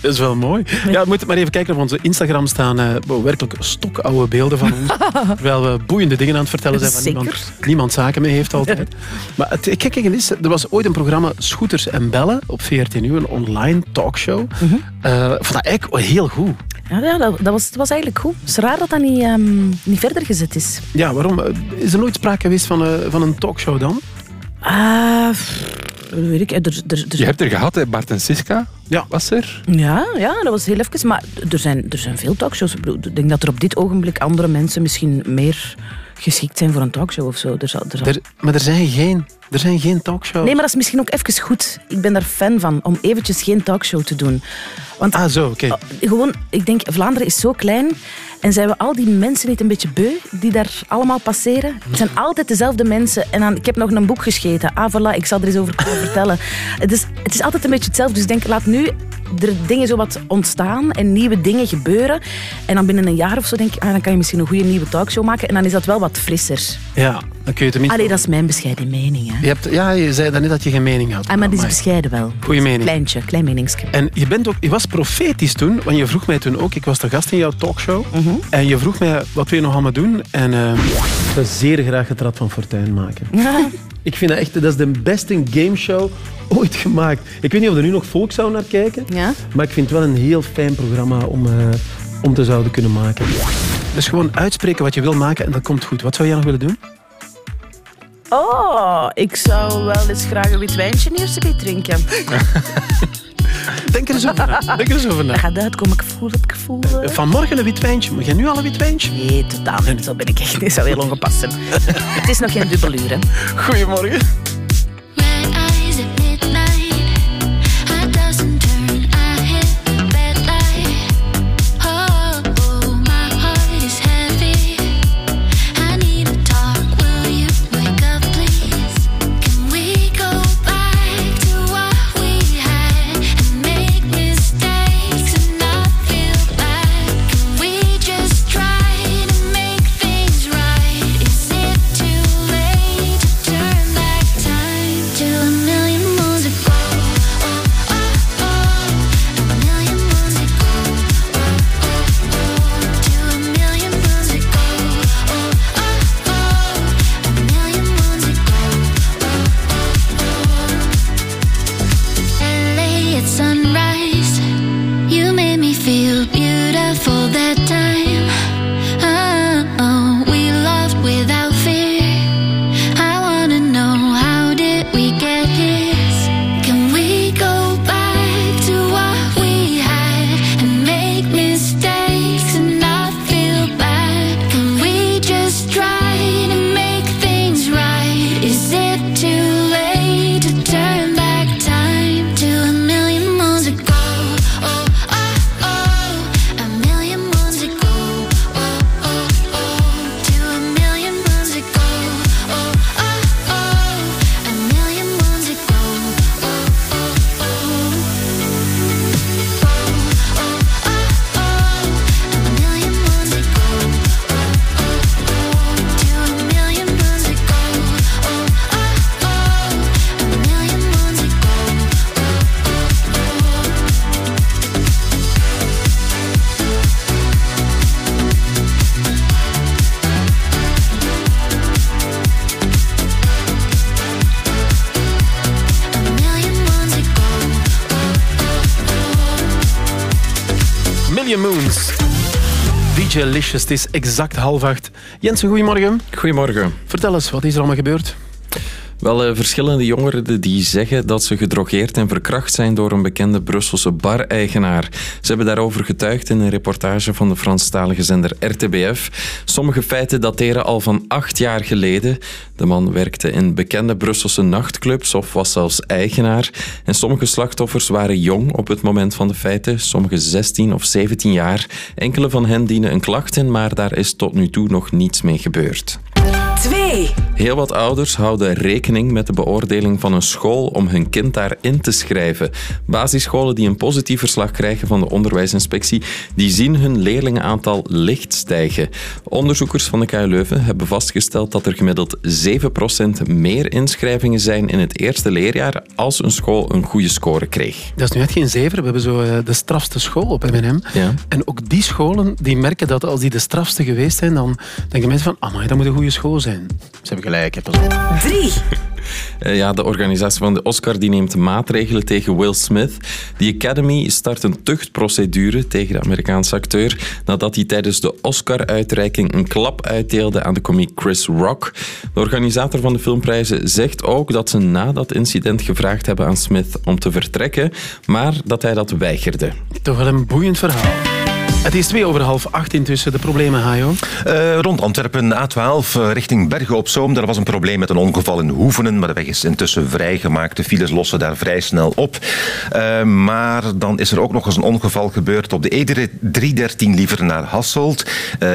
dat, is, wel mooi. Ja, we moeten maar even kijken. Op onze Instagram staan wow, werkelijk stokoude beelden van ons. Terwijl we boeiende dingen aan het vertellen zijn. Van Zeker. niemand, niemand zaken mee heeft altijd. Maar het gekke is, er was ooit een programma Scooters en Bellen op VRT Nu, een online talkshow. Eh, ik vond dat eigenlijk heel goed. Ja, dat, dat, was, dat was eigenlijk goed. Het is raar dat dat niet, ehm, niet verder gezet is. Ja, waarom? Eh, Is er nooit sprake geweest van, eh, van een talkshow dan? Ah, weet ik. Er, er, er, Je hebt er gehad, hè, Bart en Siska. Ja. Was er? Ja, ja, dat was heel even. Maar er zijn, er zijn veel talkshows. Ik denk dat er op dit ogenblik andere mensen misschien meer geschikt zijn voor een talkshow of zo. Er zal, er zal... Er, maar er zijn geen, er zijn geen talkshows. Nee, maar dat is misschien ook even goed. Ik ben daar fan van, om eventjes geen talkshow te doen. Want, ah, zo, oké. Gewoon, ik denk, Vlaanderen is zo klein. En zijn we al die mensen niet een beetje beu die daar allemaal passeren? Het zijn altijd dezelfde mensen. En dan, ik heb nog een boek gescheten. Ah, voilà, ik zal er eens over kunnen vertellen. Het is, het is altijd een beetje hetzelfde. Dus ik denk, laat nu er dingen zo wat ontstaan en nieuwe dingen gebeuren. En dan binnen een jaar of zo denk ik, ah, dan kan je misschien een goede nieuwe talkshow maken. En dan is dat wel wat frisser. Ja, dan kun je tenminste... Allee, dat is mijn bescheiden mening. Hè. Je hebt, ja, je zei daarnet dat je geen mening had. Ah, maar die is bescheiden wel. Goeie mening. Kleintje, klein meningsje. En je, bent ook, je was profetisch toen, want je vroeg mij toen ook, ik was de gast in jouw talkshow, Mhm. en je vroeg mij wat wil je nog allemaal doen. En eh, ik zou zeer graag het Rad van Fortuin maken. Ik vind dat echt, dat is de beste gameshow ooit gemaakt. Ik weet niet of er nu nog volk zou naar kijken, maar ik vind het wel een heel fijn programma om, eh, om te zouden kunnen maken. Dus gewoon uitspreken wat je wil maken en dat komt goed. Wat zou jij nog willen doen? Oh, ik zou wel eens graag een wit wijntje eerst bij drinken. Denk er eens over na. Denk er eens over na. Dat gaat uitkomen, ik voel het, ik voel het. Vanmorgen een wit wijntje. Mag jij nu al een wit wijntje? Nee, totaal niet. Zo ben ik echt. Dat zou heel ongepast zijn. het is nog geen dubbeluur, hè. Goedemorgen. Het is exact half acht. Jensen, goedemorgen. Goedemorgen. Vertel eens, wat is er allemaal gebeurd? Wel, eh, verschillende jongeren die zeggen dat ze gedrogeerd en verkracht zijn door een bekende Brusselse bar-eigenaar. Ze hebben daarover getuigd in een reportage van de Franstalige zender RTBF. Sommige feiten dateren al van acht jaar geleden. De man werkte in bekende Brusselse nachtclubs of was zelfs eigenaar. En sommige slachtoffers waren jong op het moment van de feiten, sommige 16 of 17 jaar. Enkele van hen dienen een klacht in, maar daar is tot nu toe nog niets mee gebeurd. 2. Heel wat ouders houden rekening met de beoordeling van een school om hun kind daarin te schrijven. Basisscholen die een positief verslag krijgen van de onderwijsinspectie, die zien hun leerlingenaantal licht stijgen. Onderzoekers van de KU Leuven hebben vastgesteld dat er gemiddeld 7% meer inschrijvingen zijn in het eerste leerjaar als een school een goede score kreeg. Dat is nu echt geen zever. We hebben zo eh, de strafste school op M&M. Ja. En ook die scholen die merken dat als die de strafste geweest zijn, dan denken mensen van, amai, dat moet een goede school zijn. Ze hebben gelijk. Hè, pas op. 3. Eh, ja, de organisatie van de Oscar die neemt maatregelen tegen Will Smith. Die Academy start een tuchtprocedure tegen de Amerikaanse acteur nadat hij tijdens de Oscar-uitreiking een klap uitdeelde aan de komiek Chris Rock. De organisator van de filmprijzen zegt ook dat ze na dat incident gevraagd hebben aan Smith om te vertrekken, maar dat hij dat weigerde. Toch wel een boeiend verhaal. Het is twee over half acht intussen. De problemen, Hajo. Eh, rond Antwerpen, A12, eh, richting Bergen op Zoom. Daar was een probleem met een ongeval in Hoevenen, maar de weg is intussen vrijgemaakt. De files lossen daar vrij snel op. Eh, maar dan is er ook nog eens een ongeval gebeurd op de E313 liever naar Hasselt.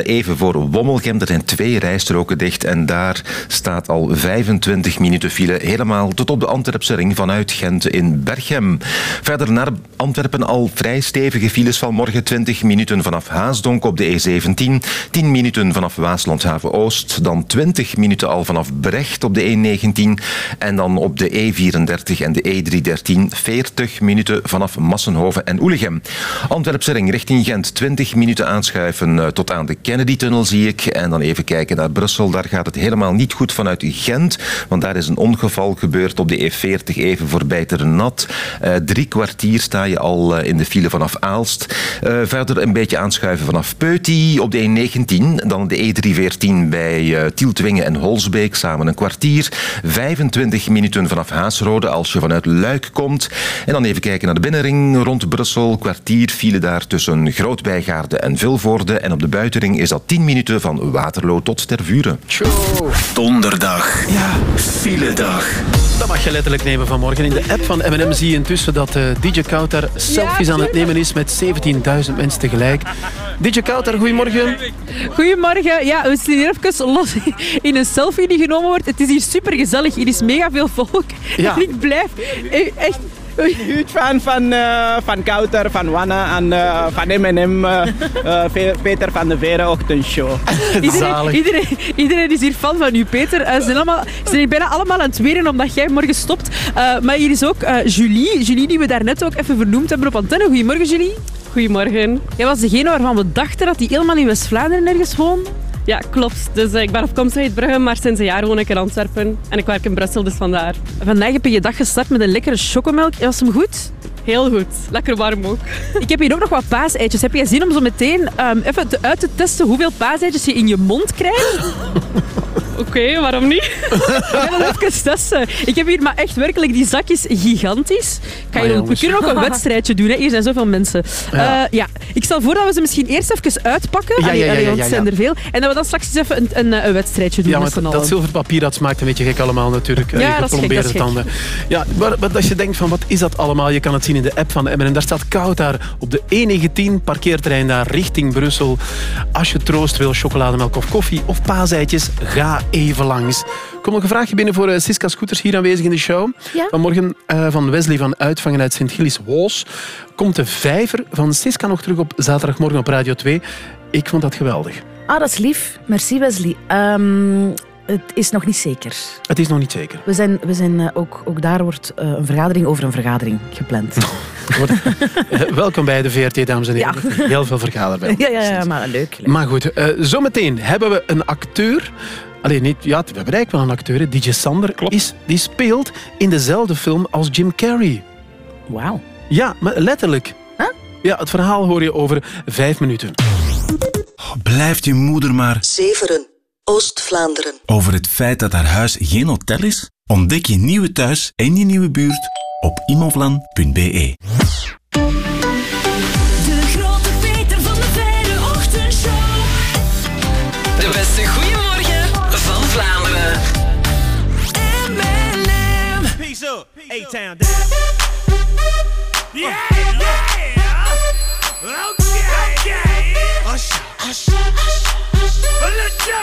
Even voor Wommelgem, er zijn twee rijstroken dicht en daar staat al 25 minuten file. Helemaal tot op de Antwerpse ring vanuit Gent in Berchem. Verder naar Antwerpen al vrij stevige files van morgen 20 minuten vanaf Haasdonk op de E17. 10 minuten vanaf Waaslandhaven Oost. Dan 20 minuten al vanaf Brecht op de E19. En dan op de E34 en de E313 40 minuten vanaf Massenhoven en Oelegem. Antwerpse ring richting Gent 20 minuten aanschuiven eh, tot aan de Kennedy-tunnel zie ik. En dan even kijken naar Brussel. Daar gaat het helemaal niet goed vanuit Gent. Want daar is een ongeval gebeurd op de E40 even voorbij Ternat. Eh, drie kwartier sta je al eh, in de file vanaf Aalst. Verder een beetje aanschuiven vanaf Peuty op de E19. Dan de E314 bij eh, Tieltwingen en Holsbeek. Samen een kwartier. 25 minuten vanaf Haasrode als je vanuit Luik komt. En dan even kijken naar de binnenring rond Brussel. Kwartier file daar tussen Grootbijgaarde en Vilvoorde. En op de buitenring is dat 10 minuten van Waterloo tot Tervuren. Donderdag. Ja. Filedag. Dat mag je letterlijk nemen vanmorgen. In de app van M&M zie je intussen dat eh, DJ Kouter selfies aan het nemen is met 17.000 mensen tegelijk. DJ Kouter, goedemorgen. Goedemorgen. Ja, we zitten hier even los in een selfie die genomen wordt. Het is hier super gezellig. Hier is mega veel volk. Ja. En ik blijf e- echt... Huge fan van, eh, van Kouter, van Wanna en eh, van M&M, Peter van de Veren Ochtendshow. Iedereen, iedereen, iedereen is hier fan van u, Peter. Ze, zijn allemaal, ze zijn hier bijna allemaal aan het weren omdat jij morgen stopt. Eh, maar hier is ook eh, Julie. Julie, die we daarnet ook even vernoemd hebben op antenne. Goedemorgen, Julie. Goedemorgen. Jij was degene waarvan we dachten dat hij helemaal in West-Vlaanderen ergens woonde. Ja, klopt. Dus eh, ik ben afkomstig uit Brugge, maar sinds een jaar woon ik in Antwerpen. En ik werk in Brussel, dus vandaar. Vandaag heb je je dag gestart met een lekkere chocomelk. Was hem goed? Heel goed. Lekker warm ook. Ik heb hier ook nog wat paaseitjes. Heb je zin om zo meteen ehm, even te, uit te testen hoeveel paaseitjes je in je mond krijgt? Oké, waarom niet? Ik wil even testen. Ik heb hier maar echt werkelijk die zakjes gigantisch. Kan je ook- we kunnen ook een wedstrijdje doen. Hè. Hier zijn zoveel mensen. Ja. Ja. ja. Ik stel voor dat we ze misschien eerst even uitpakken. Ja, ja, ja, want ja, zijn er veel. En dat we dan straks eens even een, een, eh, een wedstrijdje doen Ja, maar dat, dat zilverpapier dat smaakt een beetje gek allemaal natuurlijk. Ja, Eh, dat is gek, dat is gek. tanden. Ja, maar, maar als je denkt van wat is dat allemaal, je kan het zien in de app van M&M. Daar staat koud daar op de E19 parkeerterrein daar richting Brussel. Als je troost wil, chocolademelk of koffie of paaseitjes, ga even langs. Kom nog een vraagje binnen voor eh, Siska Scooters hier aanwezig in de show. Ja. Vanmorgen eh, van Wesley van Uitvangen uit Sint-Gilles-Woos. Komt de vijver van Siska nog terug op zaterdagmorgen op Radio 2. Ik vond dat geweldig. Ah, dat is lief. Merci, Wesley. Ehm, het is nog niet zeker. Het is nog niet zeker. We zijn, we zijn eh, ook, ook daar wordt een vergadering over een vergadering gepland. Welkom bij de VRT, dames en heren. Heel veel vergaderen bij ja, ja, ja, maar leuk. leuk. Maar goed, zometeen hebben we een acteur. Alleen niet, ja, we hebben eigenlijk wel een acteur. hè. DJ Sander is, die speelt in dezelfde film als Jim Carrey. Wauw. Ja, maar letterlijk. Ja, het verhaal hoor je over vijf minuten. Blijft je moeder maar Zeveren, Oost-Vlaanderen. over het feit dat haar huis geen hotel is? Ontdek je nieuwe thuis en je nieuwe buurt op imovlan.be. up. A-Town down. Yeah, yeah. Okay, okay. Hush, hush, hush, hush. Let's go.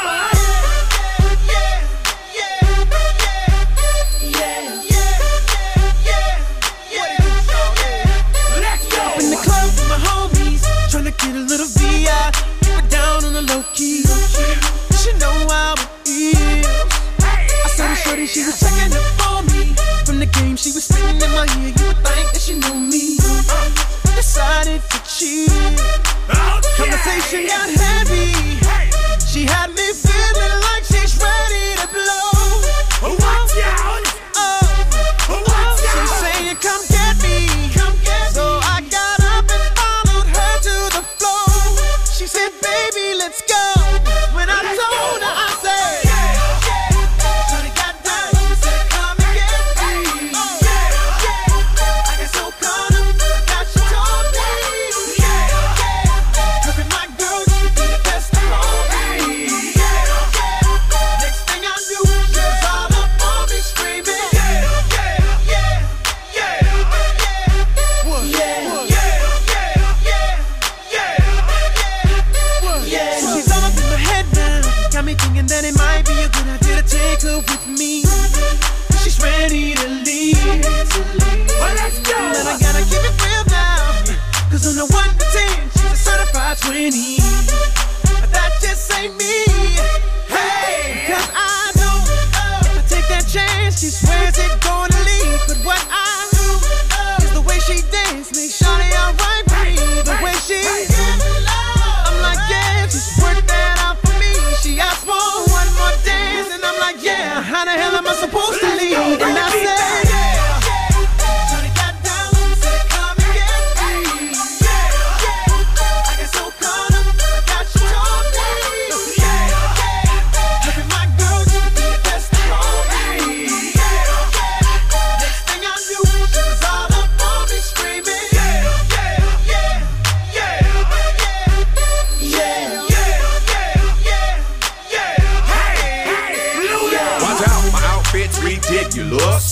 Up in the club with my homies, tryna get a little VI, keep it down on the low key. She know how it is. I saw the shorty, she was checking up for me. From the game, she was spitting in my ear. You would think that she knew me. Decided to cheat. Oh, Conversation got heavy. She had me ready to leave. Well, let's go. And I gotta keep it real now. Cause on the 1 to 10, she's a certified 20. But that just ain't me. Hey, cause I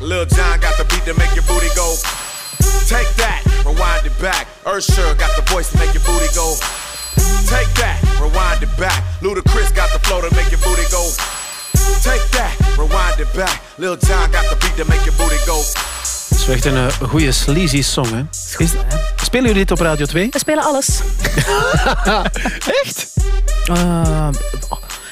Lil John got the beat to make your booty go. Take that, rewind it back. Ursher got the voice to make your booty go. Take that, rewind it back. Ludacris got the flow to make your booty go. Take that, rewind it back. Lil John got the beat to make your booty go. Het is echt een eh, goede sleazy song, hè? Is, spelen jullie dit op Radio 2? We spelen alles. Echt? Eh,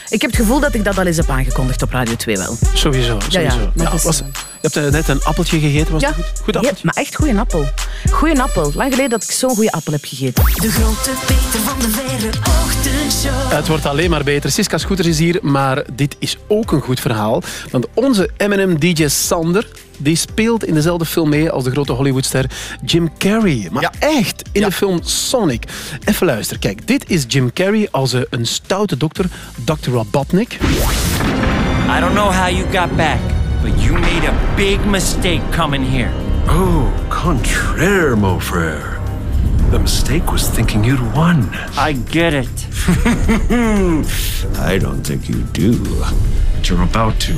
ik heb het gevoel dat ik dat al eens heb aangekondigd op Radio 2 wel. Sowieso, Ja, ja, sowieso. Ja, is, was- eh, je hebt eh, net een appeltje gegeten, was ja, dat goed? Goed Ja, appeltje? maar echt goede appel. Goeie appel. Lang geleden dat ik zo'n goede appel heb gegeten. De grote Peter van de Verre Ochtendshow. Het wordt alleen maar beter. Siska Scooters is hier, maar dit is ook een goed verhaal. Want onze M&M-DJ Sander, die speelt in dezelfde film mee als de grote Hollywoodster Jim Carrey. Maar echt, in de film Sonic. Even luisteren. Kijk, dit is Jim Carrey als eh, een stoute dokter, Dr. Robotnik. I don't know how you got back, But you made a big mistake coming here. Oh, contraire, mon frère. The mistake was thinking you'd won. I get it. I don't think you do. But you're about to.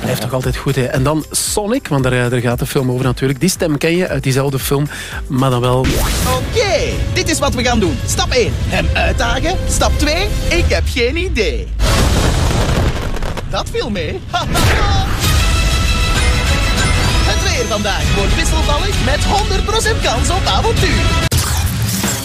Blijft toch altijd goed, hè? En dan Sonic, want daar, eh, daar gaat de film over natuurlijk. Die stem ken je uit diezelfde film, maar dan wel... Oké, dit is wat we gaan doen. Stap 1, hem uitdagen. Stap 2, ik heb geen idee. Dat viel mee. Het weer vandaag wordt wisselvallig met 100% kans op avontuur.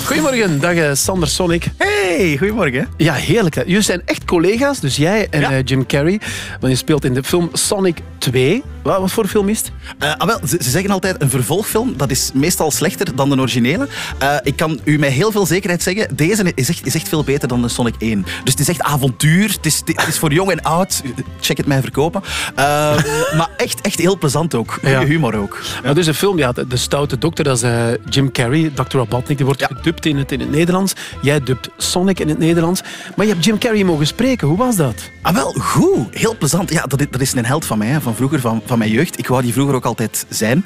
Goedemorgen, dag eh, Sander Sonic. Hey, goedemorgen. Ja, heerlijk. Hè? Jullie zijn echt collega's, dus jij en eh, Jim Carrey. Want je speelt in de film Sonic 2. Wat, wat voor film is het? Ah, wel, ze, ze zeggen altijd een vervolgfilm, dat is meestal slechter dan de originele. Eh, ik kan u met heel veel zekerheid zeggen, deze is echt, is echt veel beter dan de Sonic 1. Dus het is echt avontuur, het is, het is voor jong en oud. Check het mij verkopen. Eh, maar echt, echt heel plezant ook. Ja. humor ook. Maar dus een film, ja, de, de stoute dokter, dat is eh, Jim Carrey, Dr. Robotnik, die wordt gedubt in het, in het Nederlands. Jij dubt Sonic in het Nederlands. Maar je hebt Jim Carrey mogen spreken. Hoe was dat? Ah, wel, goed. Heel plezant. Ja, dat is, dat is een held van mij, hè, van vroeger, van, van mijn jeugd. Ik wou die vroeger ook altijd zijn.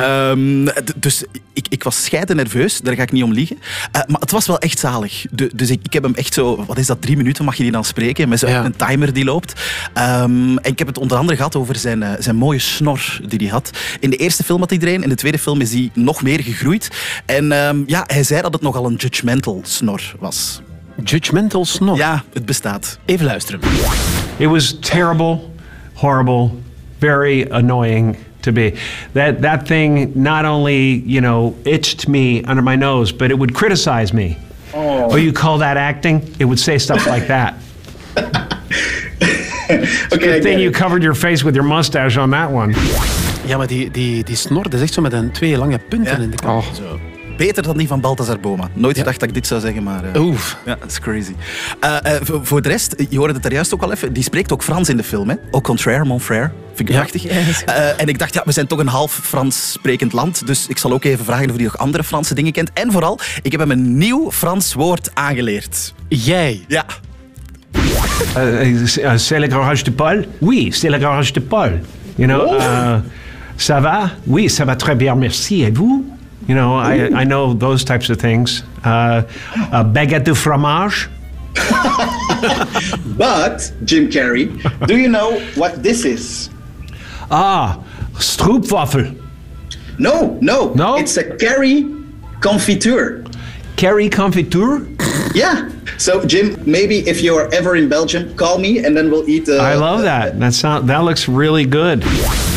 Ehm, d- dus ik, ik was scheiden nerveus, daar ga ik niet om liegen. Eh, maar het was wel echt zalig. De- dus ik, ik heb hem echt zo, wat is dat, drie minuten mag je die dan spreken, met zo'n een timer die loopt. Ehm, en ik heb het onder andere gehad over zijn, eh, zijn mooie snor die hij had. In de eerste film had hij er een, in de tweede film is hij nog meer gegroeid. En ehm, ja, hij zei dat het nogal een judgmental snor was. Judgmental snor? Ja, het bestaat. Even luisteren. It was terrible, horrible, very annoying to be. That that thing not only, you know, itched me under my nose, but it would criticize me. Oh, oh you call that acting? It would say stuff like that. It's a good thing you covered your face with your mustache on that one. Ja, maar die, die, die snor, dat is echt zo met een, twee lange punten in de kant. Oh. Zo. Beter dan die van Balthazar Boma. Nooit gedacht dat ik dit zou zeggen, maar... eh, Oef. Ja, dat is crazy. Eh, eh, voor, voor de rest, je hoorde het daar juist ook al even, die spreekt ook Frans in de film. Hè? Au contraire, mon frère. Vind ik prachtig. Eh, en ik dacht, ja, we zijn toch een half Frans sprekend land, dus ik zal ook even vragen of hij nog andere Franse dingen kent. En vooral, ik heb hem een nieuw Frans woord aangeleerd. Jij? Ja. Uh, uh, c'est le garage de Paul? Oui, c'est le garage de Paul. You know, Oh. uh, ça va? Oui, ça va très bien, merci. Et vous? You know, I, I know those types of things. Uh, uh, baguette de fromage? But, Jim Carrey, do you know what this is? Ah, stroopwafel. No, no. No? It's a curry confiture. Curry confiture? Yeah. So, Jim, maybe if you're ever in Belgium, call me and then we'll eat... Uh, I love that. That sound, that looks really good.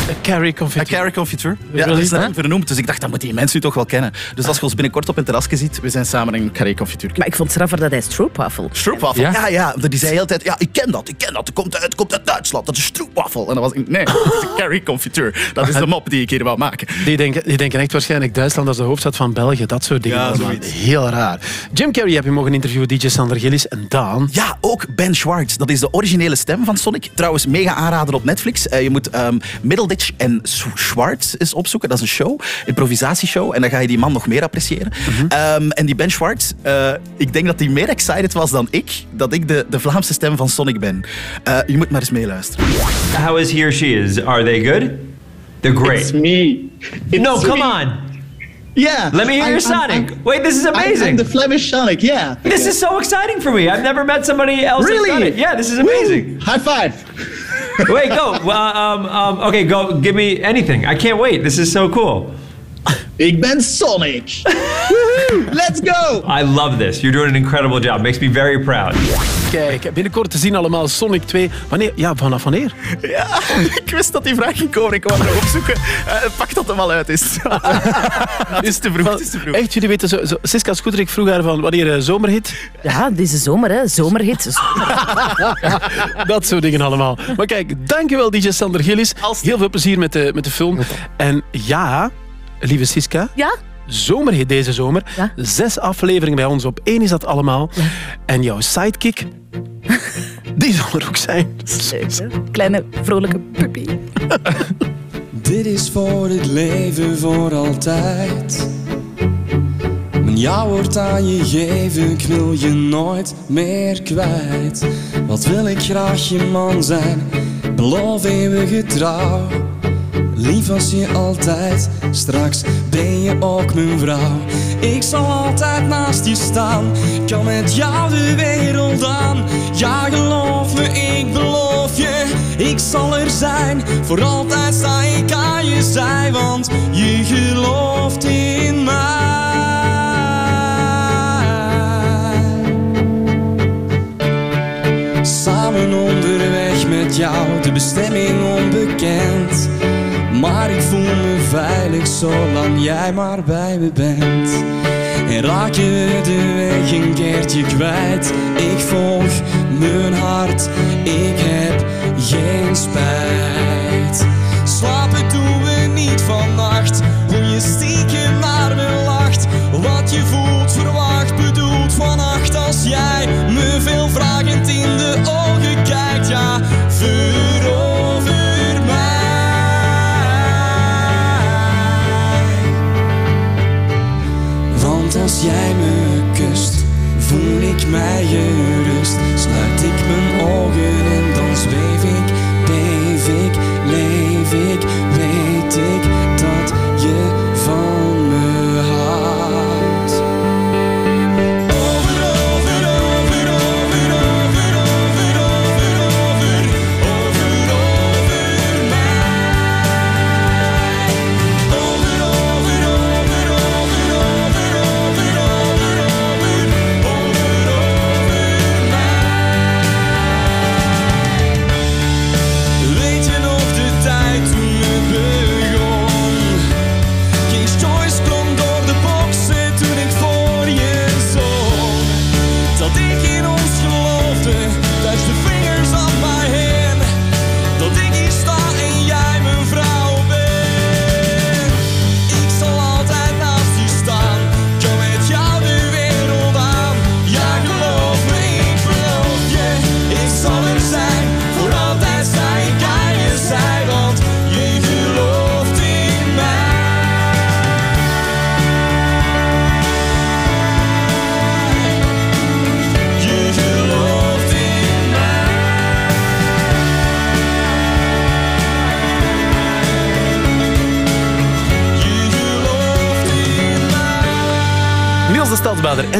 Een carry confiture. Een carry confiture. Ja, dat is vernoemd. Dus ik dacht, dat moet die mensen nu toch wel kennen. Dus als je ons binnenkort op een terrasje ziet, we zijn samen een carré confiture. Maar ik vond het straffer dat hij stroopwafel. Stroopwafel? Ja, ja. Die zei de hele tijd, ja, ik ken dat, ik ken dat. Het komt uit, het komt uit Duitsland. Dat is stroopwafel. En dan was ik, nee, dat is een carry confiture. Dat is de mop die ik hier wou maken. Die denken, die denken echt waarschijnlijk Duitsland als de hoofdstad van België. Dat soort dingen. Ja. Heel raar. Jim Carrey heb je mogen interviewen, DJ Sander Gillis en Daan. Ja, ook Ben Schwartz. Dat is de originele stem van Sonic. Trouwens, mega aanrader op Netflix. Eh, je moet ehm En Schwartz eens opzoeken. Dat is een show, improvisatieshow. En dan ga je die man nog meer appreciëren. Ehm, en die Ben Schwartz, eh, ik denk dat hij meer excited was dan ik, dat ik de, de Vlaamse stem van Sonic ben. Eh, je moet maar eens meeluisteren. How is he or she? Is are they good? They're great. It's me. no, come me. on. Yeah. Let me hear your Sonic. I'm- Wait, this is amazing. I'm the Flemish Sonic, yeah. This is so exciting for me. I've never met somebody else Really? Yeah, this is amazing. High five. Wait, go. Um, um, okay, go. Give me anything. I can't wait. This is so cool. Ik ben Sonic. Woohoo! Let's go. I love this. You're doing an incredible job. Makes me very proud. Kijk, binnenkort te zien allemaal Sonic 2. Wanneer? Ja, vanaf wanneer? Ja, ik wist dat die vraag ging komen. Ik wou nog opzoeken. Eh, pak dat hem al uit is. het is te vroeg. Het is te vroeg. Echt, jullie weten zo... zo Siska Scooterik vroeg haar van wanneer eh, zomerhit? Ja, deze zomer, hè. Zomerhit. Dat soort dingen allemaal. Maar kijk, dankjewel DJ Sander Gillis. Heel veel plezier met de, met de film. En ja, lieve Siska. Ja? Zomerhit deze zomer. Zes afleveringen bij ons op één is dat allemaal. En jouw sidekick, die zal er ook zijn. Kleine, vrolijke puppy. Dit is voor het leven voor altijd. Mijn ja wordt aan je geven, ik wil je nooit meer kwijt. Wat wil ik graag je man zijn, beloof eeuwige trouw. Lief als je altijd, straks ben je ook mijn vrouw. Ik zal altijd naast je staan, kan met jou de wereld aan. Ja, geloof me, ik beloof je, ik zal er zijn. Voor altijd sta ik aan je zij, want je gelooft in mij. Samen onderweg met jou, de bestemming onbekend. Maar ik voel me veilig zolang jij maar bij me bent. En raak je de weg een keertje kwijt, ik volg mijn hart, ik heb geen spijt. Slapen doen we niet vannacht, hoe je stiekem naar me lacht. Wat je voelt, verwacht, bedoelt vannacht als jij me veel vragend in jij me kust, voel ik mij gerust.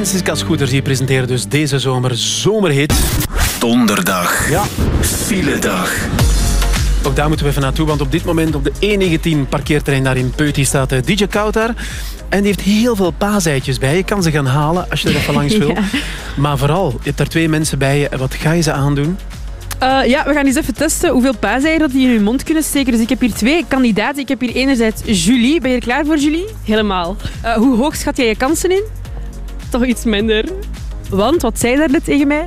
Siska Scooters die presenteren dus deze zomer Zomerhit. Donderdag. Ja. Filedag. Ook daar moeten we even naartoe, want op dit moment op de E19 parkeerterrein daar in Peuty staat eh, DJ Koutar. En die heeft heel veel paaseitjes bij. Je kan ze gaan halen als je er even langs wil. Ja. Maar vooral, je hebt er twee mensen bij je. Wat ga je ze aandoen? Eh, ja, we gaan eens even testen hoeveel paaseieren dat die in hun mond kunnen steken. Dus ik heb hier twee kandidaten. Ik heb hier enerzijds Julie. Ben je er klaar voor, Julie? Helemaal. Eh, hoe hoog schat jij je kansen in? Toch iets minder. Want, wat zei je daarnet tegen mij?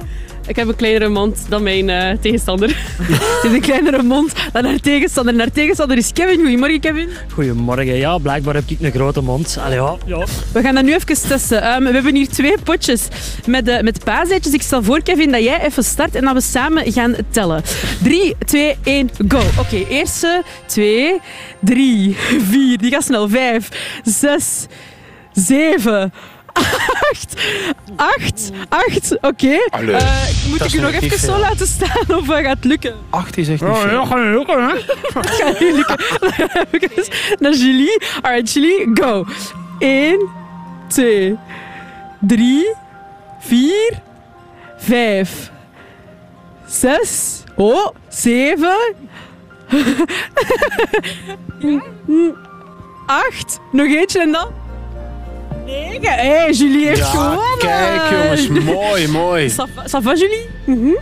Ik heb een kleinere mond dan mijn eh, tegenstander. Je hebt een kleinere mond dan haar tegenstander. En haar tegenstander is Kevin. Goedemorgen, Kevin. Goedemorgen. Ja, blijkbaar heb ik een grote mond. Allee, ja, ja. We gaan dat nu even testen. Ehm, we hebben hier twee potjes met, uh, met paaseitjes. Ik stel voor, Kevin, dat jij even start en dat we samen gaan tellen. 3, 2, 1, go. Oké, eerste, 2, 3, 4. Die gaat snel. 5, 6, 7. 8, 8, oké. Eh, moet ik u nog even zo laten staan of gaat lukken? 8 is echt. Nou ja, gaan we hè? Het gaat niet lukken. Go. 1, 2, 3, 4, 5, 6. 7, 8. Nog eentje en dan? 9. Hé, hey, Julie heeft Ja, gewonnen. kijk, jongens, mooi, mooi. Ça va- ça va, Julie? Mhm.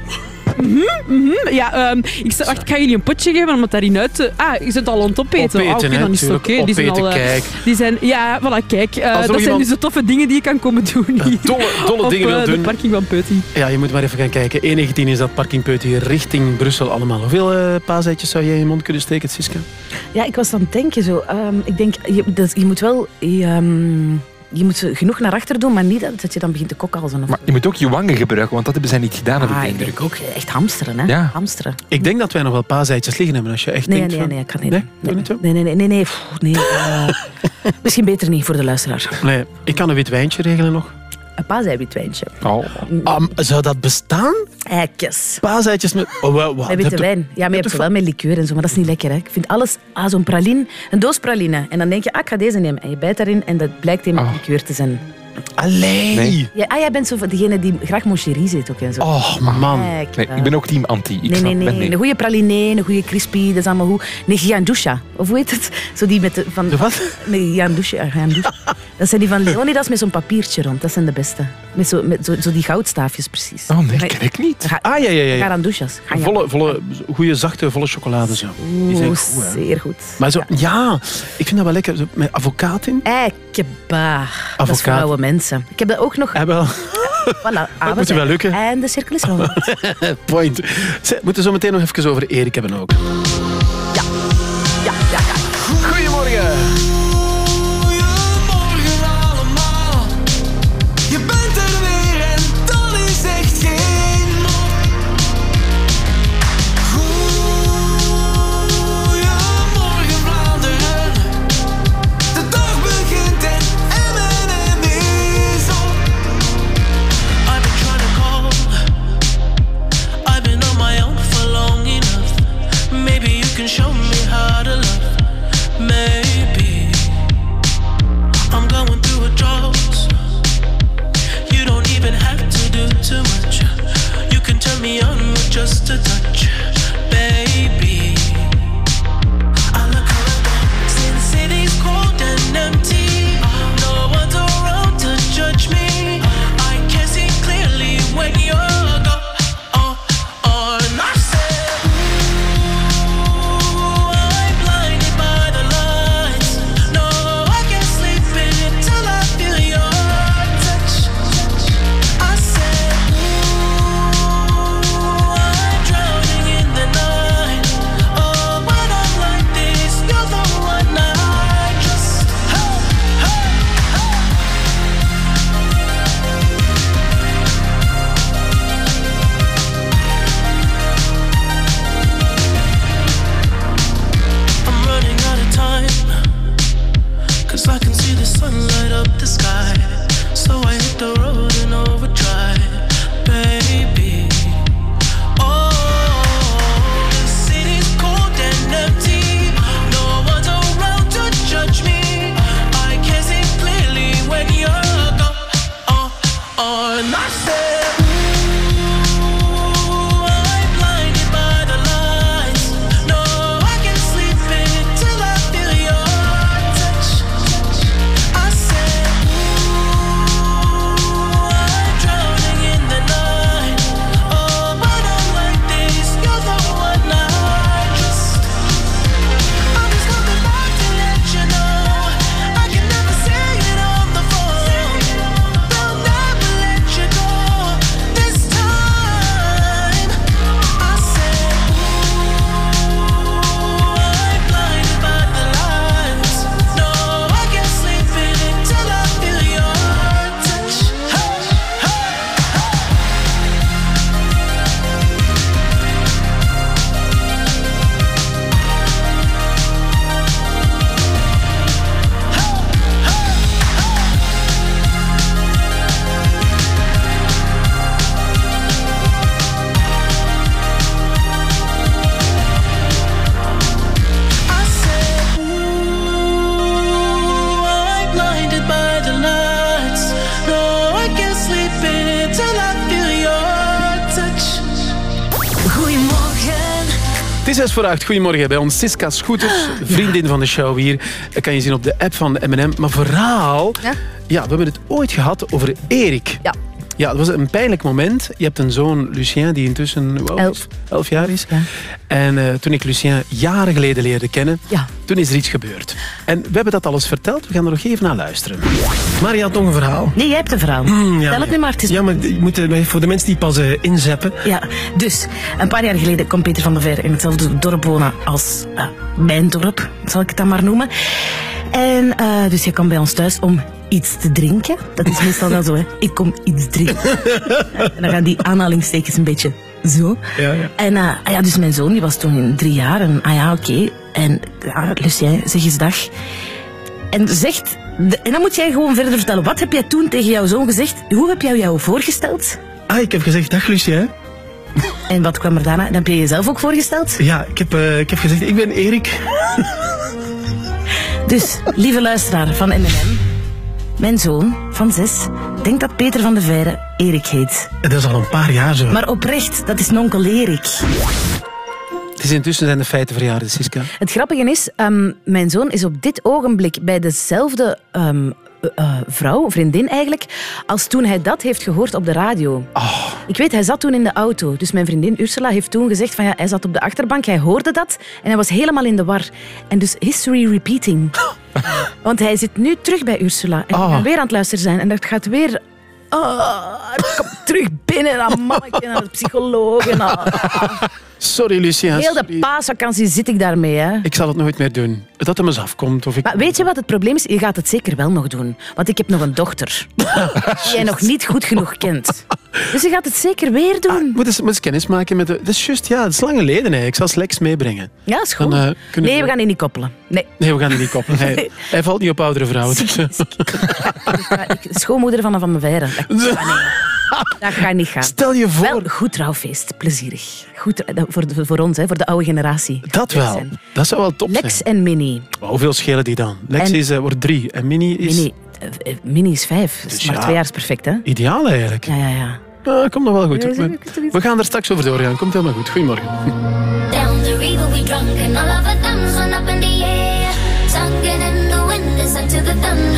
Mhm, mhm. Ja, ehm, ik, wacht, ik ga jullie een potje geven om het daarin uit te... Ah, je zit al aan het opeten. Opeten, Ah, dan is het oké. Die zijn al... eh, kijk. Die zijn... Ja, voilà, kijk. eh, dat zijn iemand- dus de toffe dingen die je kan komen doen hier. Dolle, dolle op, dingen wil eh, doen. de parking van Peuty. Ja, je moet maar even gaan kijken. E19 is dat parkingpunt hier richting Brussel allemaal. Hoeveel eh paaseitjes zou jij in je mond kunnen steken, Siska? Ja, ik was aan het denken zo. ehm, ik denk, je, dat, je moet wel... Je, ehm, je moet ze genoeg naar achter doen, maar niet dat, je dan begint te kokhalzen. Of Maar je moet ook je wangen gebruiken, want dat hebben zij niet gedaan, heb Ah, ik indruk. ook echt hamsteren, hè? Ja. Hamsteren. Ik denk dat wij nog wel paaseitjes liggen hebben als je echt Nee, denkt nee, van... nee, ik kan niet. Nee? Nee, niet nee, nee, nee, nee, nee, pff, nee, eh, misschien beter niet voor de luisteraar. Nee, ik kan een wit wijntje regelen nog. Een paaseiwitwijntje. Oh. zou dat bestaan? Eitjes. Paaseitjes met... Oh, wat? Met witte wijn. Ja, maar je hebt wel met liqueur en zo, maar dat is niet lekker. Hè. Ik vind alles... Ah, zo'n praline, een doos praline. En dan denk je, ah, ik ga deze nemen. En je bijt daarin en dat blijkt helemaal liqueur te zijn. Allee. Nee. Ja, ah, jij bent zo van degene die graag mon chéri eet ook en zo. Oh, man. Kijk, Nee, eh. ik ben ook team anti. Ik nee, nee, ben nee. nee. Een goede praline, een goede crispy, dat is allemaal goed. Nee, Giandusha. Of hoe heet het? Zo die met de... Van, de wat? Nee, Giandusha. ja, Giandusha. dat zijn die van Leonidas met zo'n papiertje rond. Dat zijn de beste. Met zo, met zo, zo die goudstaafjes, precies. Oh nee, ken ik niet. Ah, ja, ja, ja. Garandushas. Volle, volle, goede, zachte, volle chocolade zo. Die zijn goed, hè. zeer goed. Maar zo, ja. ik vind dat wel lekker. Met avocaat in. Eikeba. Dat is mensen. Ik heb dat ook nog... Ah, wel. Voilà, Dat moet je wel lukken. En de cirkel is rond. Point. We moeten zo meteen nog even over Erik hebben ook. Ja, ja, ja. Het is 6 voor 8. Goedemorgen bij ons. Siska Scooters, vriendin van de show hier. Dat kan je zien op de app van M&M. Maar vooral, ja? we hebben het ooit gehad over Erik. Ja. Ja, het was een pijnlijk moment. Je hebt een zoon, Lucien, die intussen wow, Elf. elf jaar is. En eh, toen ik Lucien jaren geleden leerde kennen, Ja. toen is er iets gebeurd. En we hebben dat alles verteld. We gaan er nog even naar luisteren. Maar je had nog een verhaal. Nee, jij hebt een verhaal. Ja, Stel het nu maar. Ja, maar moet, eh, voor de mensen die pas eh, inzeppen. Ja, dus een paar jaar geleden kwam Peter van der Veer in hetzelfde dorp wonen als mijn dorp, zal ik het dan maar noemen. En dus hij kwam bij ons thuis om iets te drinken. Dat is meestal wel zo, hè. Ik kom iets drinken. en dan gaan die aanhalingstekens een beetje zo. Ja, ja. En eh, ah ja, dus mijn zoon die was toen drie jaar. En ah ja, oké. En ja, Lucien, zeg eens dag. En zegt De- en dan moet jij gewoon verder vertellen. Wat heb jij toen tegen jouw zoon gezegd? Hoe heb jij jou voorgesteld? Ah, ik heb gezegd, dag Lucie. En wat kwam er daarna? Dan heb je jezelf ook voorgesteld? Ja, ik heb, eh, ik heb gezegd, ik ben Erik. Dus, lieve luisteraar van M&M. Mijn zoon van zes denkt dat Peter van de Veire Erik heet. Dat is al een paar jaar zo. Maar oprecht, dat is nonkel Erik. Het is intussen zijn de feiten verjaarden, Siska. Het grappige is, ehm, mijn zoon is op dit ogenblik bij dezelfde ehm, eh, vrouw, vriendin eigenlijk, als toen hij dat heeft gehoord op de radio. Ik weet, hij zat toen in de auto. Dus mijn vriendin Ursula heeft toen gezegd van ja, hij zat op de achterbank, hij hoorde dat en hij was helemaal in de war. En dus history repeating. Want hij zit nu terug bij Ursula en we gaan weer aan het luisteren zijn. En dat gaat weer... Oh, terug binnen naar mannetje, naar de psycholoog. En, ah. Sorry, Lucia. Heel de paasvakantie zit ik daarmee. Hè. Ik zal het nooit meer doen. Dat hem eens afkomt. Of ik... Maar weet je wat het probleem is? Je gaat het zeker wel nog doen. Want ik heb nog een dochter. die jij nog niet goed genoeg kent. Dus je gaat het zeker weer doen. Moet eens, moet eens kennis maken met de... Dat is juist, ja, het is lang geleden eigenlijk. Ik zal Slex meebrengen. Ja, is goed. Dan, eh, nee, we gaan die niet koppelen. Nee. Nee, we gaan die niet koppelen. Hij, valt niet op oudere vrouwen. dus, schoonmoeder van Van de Veire. Dat gaat niet. Gaan. Stel je voor... Wel, goed trouwfeest. Plezierig. Goed, eh, voor, voor ons, hè, voor de oude generatie. Dat wel. Dat zou wel top Lex zijn. en Minnie. Maar hoeveel schelen die dan? Lex En- is, eh, wordt drie en Mini is Minnie, eh, Minnie is vijf. Dus Dus maar ja. twee jaar is perfect, hè? ideaal eigenlijk. Ja, ja, ja. Ah, komt nog wel goed. Ja, We, we gaan er straks over doorgaan. Komt helemaal goed. Goedemorgen. Down the river we drunk and all of our thumbs went up in the air. Sunken in the wind, listen to the thunder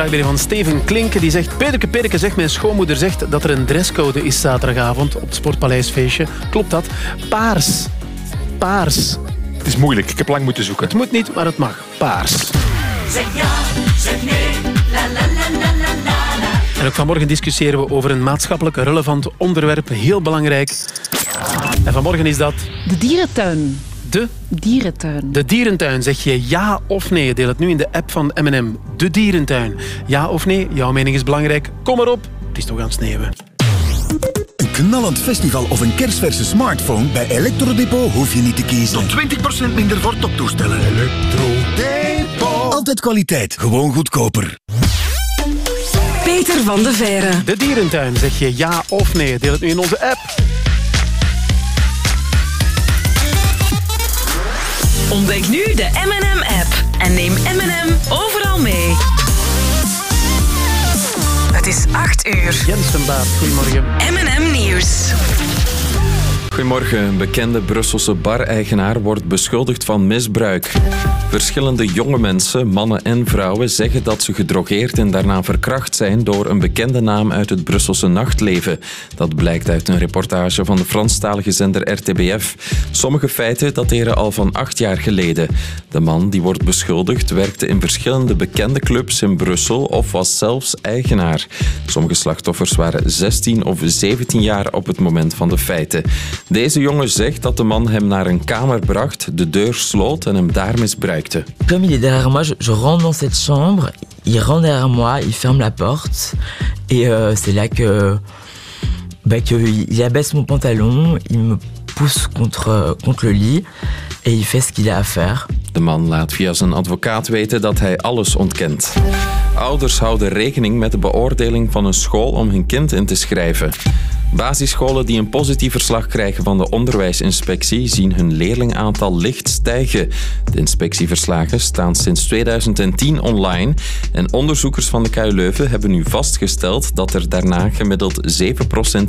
vraag binnen van Steven Klinken. Die zegt, Pederke Perke zegt, mijn schoonmoeder zegt dat er een dresscode is zaterdagavond op het Sportpaleisfeestje. Klopt dat? Paars. Paars. Het is moeilijk, ik heb lang moeten zoeken. Het moet niet, maar het mag. Paars. Zeg ja, zeg nee, la la la la la la la. En ook vanmorgen discussiëren we over een maatschappelijk relevant onderwerp. Heel belangrijk. En vanmorgen is dat De dierentuin. de, Dierentuin. de dierentuin. Zeg je ja of nee? Deel het nu in de app van M&M. De dierentuin. Ja of nee? Jouw mening is belangrijk. Kom maar op. Het is toch aan het sneeuwen. Een knallend festival of een kerstverse smartphone? Bij Electrodepot hoef je niet te kiezen. Tot 20% minder voor toptoestellen. Electrodepot. Altijd kwaliteit, gewoon goedkoper. Peter van de Veire. De dierentuin. Zeg je ja of nee? Deel het nu in onze app. Ontdek nu de M&M-app en neem M&M overal mee. Het is 8 uur. Jens van Baat, goedemorgen. M&M Nieuws. Goedemorgen. Een bekende Brusselse bar-eigenaar wordt beschuldigd van misbruik. Verschillende jonge mensen, mannen en vrouwen, zeggen dat ze gedrogeerd en daarna verkracht zijn door een bekende naam uit het Brusselse nachtleven. Dat blijkt uit een reportage van de Franstalige zender RTBF. Sommige feiten dateren al van acht jaar geleden. De man die wordt beschuldigd werkte in verschillende bekende clubs in Brussel of was zelfs eigenaar. Sommige slachtoffers waren 16 of 17 jaar op het moment van de feiten. Deze jongen zegt dat de man hem naar een kamer bracht, de deur sloot en hem daar misbruikte. Comme il est derrière moi, je, je rentre dans cette chambre, il rentre derrière moi, il ferme la porte, et euh, c'est là que, bah, que il abaisse mon pantalon, il me pousse contre, contre le lit, et il fait ce qu'il a à faire. De man laat via zijn advocaat weten dat hij alles ontkent. Ouders houden rekening met de beoordeling van een school om hun kind in te schrijven. Basisscholen die een positief verslag krijgen van de onderwijsinspectie zien hun leerlingaantal licht stijgen. De inspectieverslagen staan sinds 2010 online en onderzoekers van de KU Leuven hebben nu vastgesteld dat er daarna gemiddeld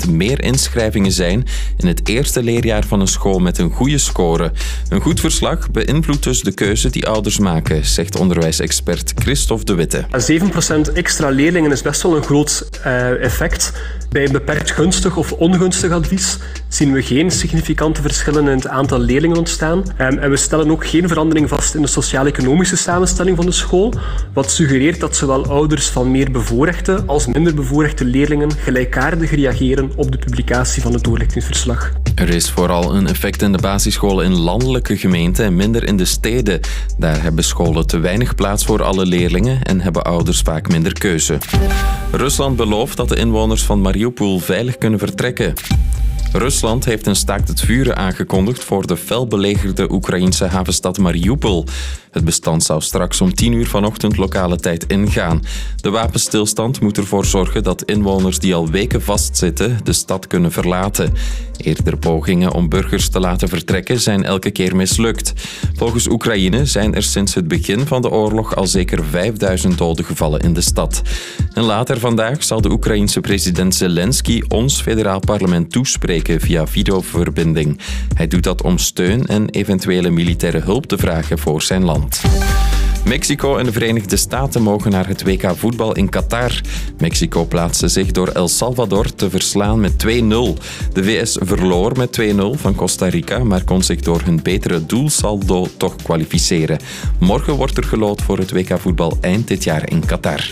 7% meer inschrijvingen zijn in het eerste leerjaar van een school met een goede score. Een goed verslag beïnvloedt dus de keuze die ouders maken, zegt onderwijsexpert Christophe de Witte. 7% extra leerlingen is best wel een groot eh, effect. Bij een beperkt gunstig of ongunstig advies zien we geen significante verschillen in het aantal leerlingen ontstaan. Ehm, en we stellen ook geen verandering vast in de sociaal-economische samenstelling van de school, wat suggereert dat zowel ouders van meer bevoorrechte als minder bevoorrechte leerlingen gelijkaardig reageren op de publicatie van het doorlichtingsverslag. Er is vooral een effect in de basisscholen in landelijke gemeenten en minder in de steden. Daar hebben scholen te weinig plaats voor alle leerlingen en hebben ouders vaak minder keuze. Rusland belooft dat de inwoners van Mariupol veilig kunnen vertrekken. Rusland heeft een staakt het vuren aangekondigd voor de fel belegerde Oekraïnse havenstad Mariupol. Het bestand zou straks om 10 uur vanochtend lokale tijd ingaan. De wapenstilstand moet ervoor zorgen dat inwoners die al weken vastzitten de stad kunnen verlaten. Eerder pogingen om burgers te laten vertrekken zijn elke keer mislukt. Volgens Oekraïne zijn er sinds het begin van de oorlog al zeker 5000 doden gevallen in de stad. En later vandaag zal de Oekraïense president Zelensky ons federaal parlement toespreken via videoverbinding. Hij doet dat om steun en eventuele militaire hulp te vragen voor zijn land. Mexico en de Verenigde Staten mogen naar het WK voetbal in Qatar. Mexico plaatste zich door El Salvador te verslaan met 2-0. De VS verloor met 2-0 van Costa Rica, maar kon zich door hun betere doelsaldo toch kwalificeren. Morgen wordt er gelood voor het WK voetbal eind dit jaar in Qatar.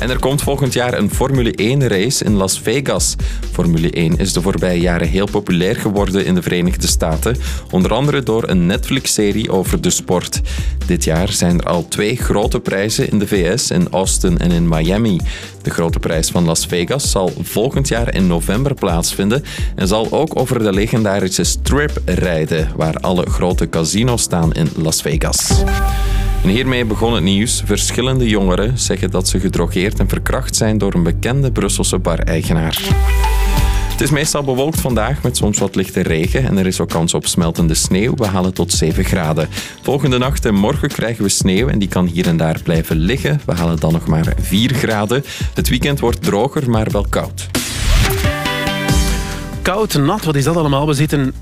En er komt volgend jaar een Formule 1 race in Las Vegas. Formule 1 is de voorbije jaren heel populair geworden in de Verenigde Staten, onder andere door een Netflix-serie over de sport. Dit jaar zijn er al twee grote prijzen in de VS, in Austin en in Miami. De grote prijs van Las Vegas zal volgend jaar in november plaatsvinden en zal ook over de legendarische Strip rijden, waar alle grote casinos staan in Las Vegas. En hiermee begon het nieuws. Verschillende jongeren zeggen dat ze gedrogeerd en verkracht zijn door een bekende Brusselse bar-eigenaar. Het is meestal bewolkt vandaag met soms wat lichte regen en er is ook kans op smeltende sneeuw. We halen tot 7 graden. Volgende nacht en morgen krijgen we sneeuw en die kan hier en daar blijven liggen. We halen dan nog maar 4 graden. Het weekend wordt droger, maar wel koud. Koud, nat, wat is dat allemaal? We zitten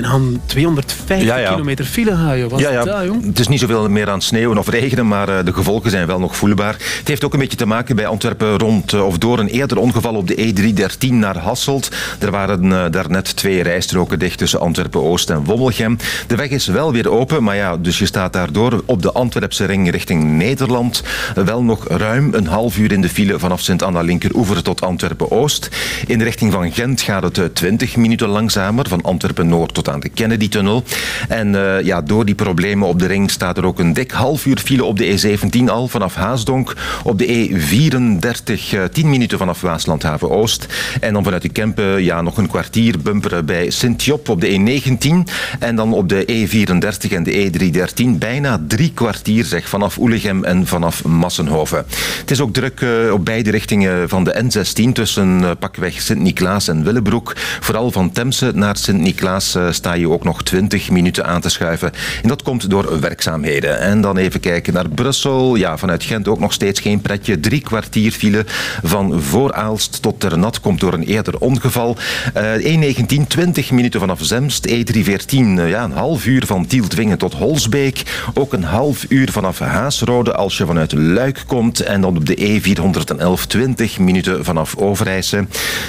bijna aan 250 Ja, ja. kilometer file. Wat Ja, ja. jong? Het is niet zoveel meer aan sneeuwen of regenen, maar eh, de gevolgen zijn wel nog voelbaar. Het heeft ook een beetje te maken bij Antwerpen rond eh, of door een eerder ongeval op de E313 naar Hasselt. Er waren eh, daarnet twee rijstroken dicht tussen Antwerpen-Oost en Wommelgem. De weg is wel weer open, maar ja, dus je staat daardoor op de Antwerpse ring richting Nederland. Wel nog ruim een half uur in de file vanaf Sint-Anna linkeroever tot Antwerpen-Oost. In de richting van Gent gaat het eh, 20 minuten langzamer, van Antwerpen-Noord tot aan de Kennedy-tunnel. En eh, ja, door die problemen op de ring staat er ook een dik half uur file op de E17 al vanaf Haasdonk. Op de E34 eh, 10 minuten vanaf Waaslandhaven-Oost. En dan vanuit de Kempen ja, nog een kwartier bumperen bij Sint-Job op de E19. En dan op de E34 en de E313 bijna drie kwartier zeg, vanaf Oelegem en vanaf Massenhoven. Het is ook druk eh, op beide richtingen van de N16 tussen eh, pakweg Sint-Niklaas en Willebroek. Vooral van Temse naar Sint-Niklaas sta je ook nog 20 minuten aan te schuiven. En dat komt door werkzaamheden. En dan even kijken naar Brussel. Ja, vanuit Gent ook nog steeds geen pretje. Drie kwartier file van voor Aalst tot Ternat komt door een eerder ongeval. Eh, E19 20 minuten vanaf Zemst. E314 eh, ja, een half uur van Tieltwingen tot Holsbeek. Ook een half uur vanaf Haasrode als je vanuit Luik komt. En dan op de E411 20 minuten vanaf Overijse.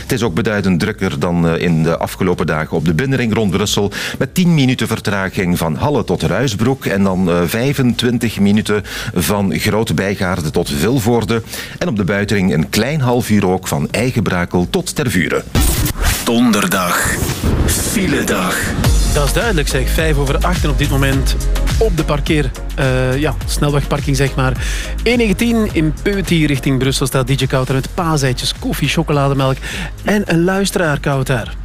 Het is ook beduidend drukker dan eh, in de afgelopen dagen op de binnenring rond Brussel. Met 10 minuten vertraging van Halle tot Ruisbroek. En dan eh, 25 minuten van Grote Bijgaarde tot Vilvoorde. En op de buitenring een klein half uur ook van Eigenbrakel tot Tervuren. Donderdag. File. dag. Dat is duidelijk zeg. Vijf over acht en op dit moment op de parkeer... eh, ja, snelwegparking zeg maar. 119 in Peuty richting Brussel staat DJ Kouter met paaseitjes, koffie, chocolademelk en een luisteraar Kouter.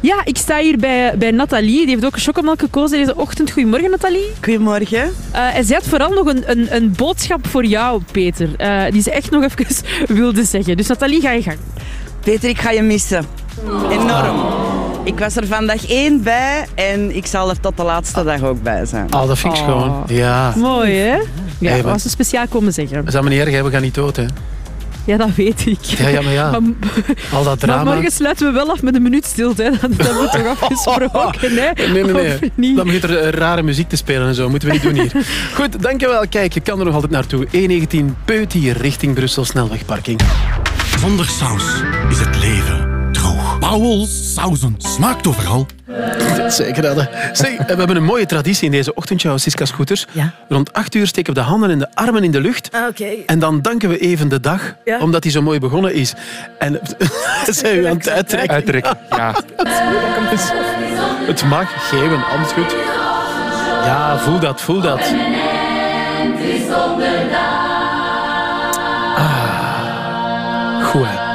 Ja, ik sta hier bij, bij Nathalie. Die heeft ook een chocomelk gekozen deze ochtend. Goedemorgen, Nathalie. Goedemorgen. Eh, en zij had vooral nog een, een, een boodschap voor jou, Peter. eh, die ze echt nog even wilde zeggen. Dus Nathalie, ga je gang. Peter, ik ga je missen. Enorm. Ik was er van dag één bij en ik zal er tot de laatste dag ook bij zijn. Ah, dat vind ik Oh. schoon. Ja. Mooi, hè? Ja, Hey, dat was ze speciaal komen zeggen. Dat is allemaal niet erg, hè. we gaan niet dood. Hè. Ja, dat weet ik. Ja, ja, maar ja. Maar, Al dat maar drama. morgen sluiten we wel af met een minuut stilte. Hè. Dat hebben we toch afgesproken, hè? Nee, nee, nee. niet? Dan begint er eh, rare muziek te spelen en zo. Moeten we niet doen hier. Goed, dankjewel. Kijk, je kan er nog altijd naartoe. 119 Peuty richting Brussel snelwegparking. Zonder saus is het leven droog. Sauzen smaakt overal. Zeker dat. Zeg, eh, we hebben een mooie traditie in deze ochtendshow, Siska Scooters. Rond 8 uur steken we de handen en de armen in de lucht. Oké. En dan danken we even de dag, Ja. omdat hij zo mooi begonnen is. En zijn we aan het uittrekken? Uittrekken, ja. Het mag, geven, anders goed. Ja, voel dat, voel dat. Ah, goed hè.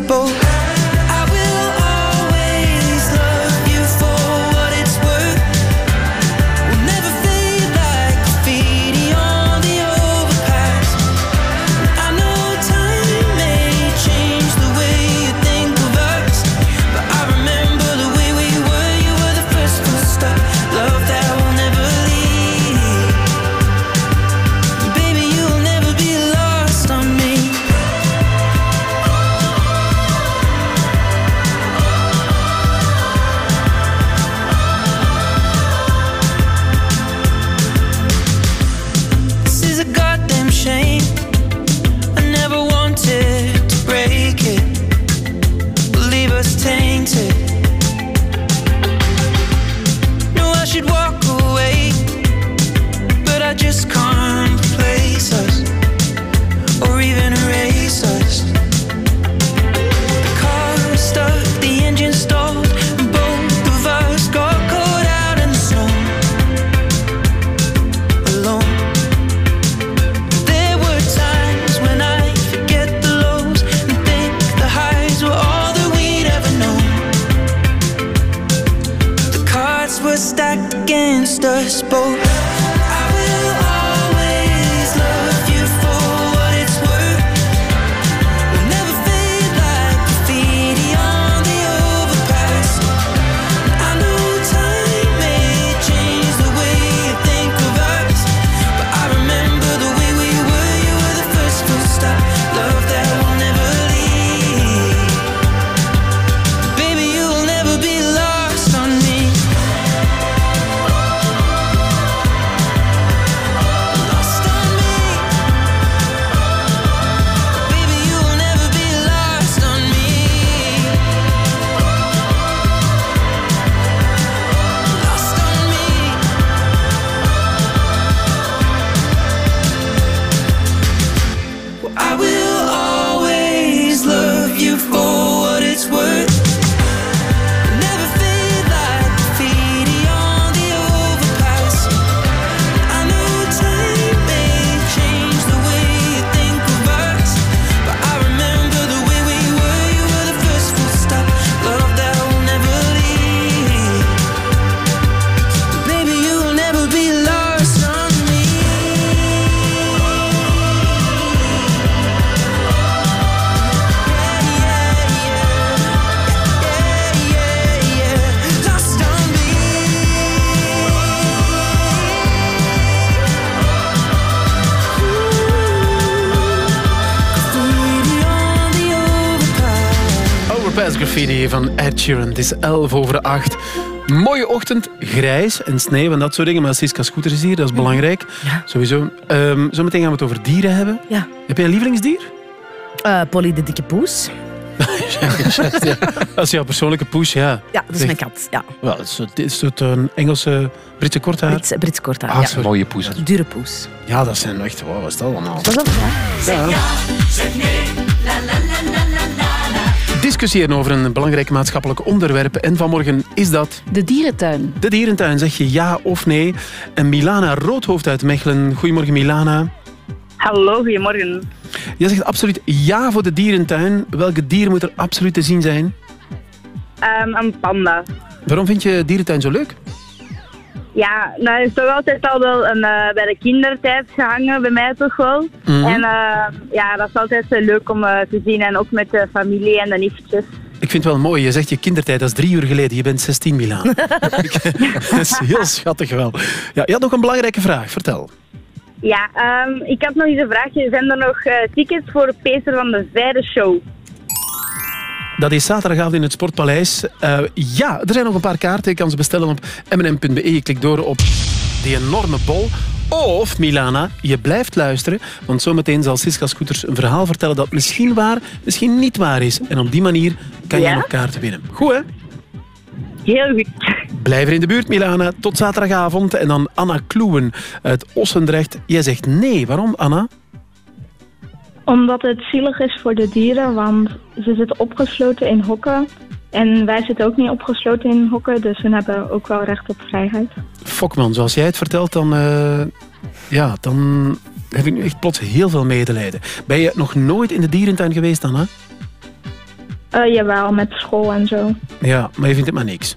Both. Us both. Van Ed Sheeran. Het is 11 over 8. Mooie ochtend, grijs en sneeuw en dat soort dingen. Maar Siska Scooter is hier, dat is belangrijk. Sowieso. Ehm zometeen gaan we het over dieren hebben. Ja. Heb jij een lievelingsdier? Eh, Polly de dikke poes. ja. Dat is jouw persoonlijke poes, ja. Ja, dat is mijn kat. Ja. Wel, het is, het is het een Engelse, Britse korthaar? Brits, Brits korthaar. Ah, ja. sorry. Mooie poes. Dure poes. Ja, dat zijn echt... Wow, wat is dat allemaal? Ja. Discussiëren over een belangrijk maatschappelijk onderwerp. En vanmorgen is dat... De dierentuin. De dierentuin. Zeg je ja of nee? En Milana Roodhoofd uit Mechelen. Goedemorgen, Milana. Hallo, goedemorgen. Jij zegt absoluut ja voor de dierentuin. Welke dier moet er absoluut te zien zijn? Ehm, een panda. Waarom vind je dierentuin zo leuk? Ja, nou is toch altijd al wel een, eh, bij de kindertijd gehangen, bij mij toch wel. Mhm. En eh, ja, dat is altijd leuk om eh, te zien en ook met de familie en de nichtjes. Ik vind het wel mooi. Je zegt je kindertijd, dat is drie uur geleden. Je bent 16, Milana. dat is heel schattig wel. Ja, je had nog een belangrijke vraag. Vertel. Ja, ehm, ik had nog eens een vraagje. Zijn er nog tickets voor Peter van de Vijde show? Dat is zaterdagavond in het Sportpaleis. Eh, ja, er zijn nog een paar kaarten. Je kan ze bestellen op mnm.be. Je klikt door op die enorme bol. Of, Milana, je blijft luisteren. Want zometeen zal Siska Scooters een verhaal vertellen dat misschien waar, misschien niet waar is. En op die manier kan je nog kaarten winnen. Goed, hè? Heel goed. Blijf er in de buurt, Milana. Tot zaterdagavond. En dan Anna Kloewen uit Ossendrecht. Jij zegt nee. Waarom, Anna? Omdat het zielig is voor de dieren, want ze zitten opgesloten in hokken. En wij zitten ook niet opgesloten in hokken, dus hun hebben ook wel recht op vrijheid. Fokman, zoals jij het vertelt, dan, eh, ja, dan heb ik nu echt plots heel veel medelijden. Ben je nog nooit in de dierentuin geweest, Anna? Eh jawel, met school en zo. Ja, maar je vindt het maar niks.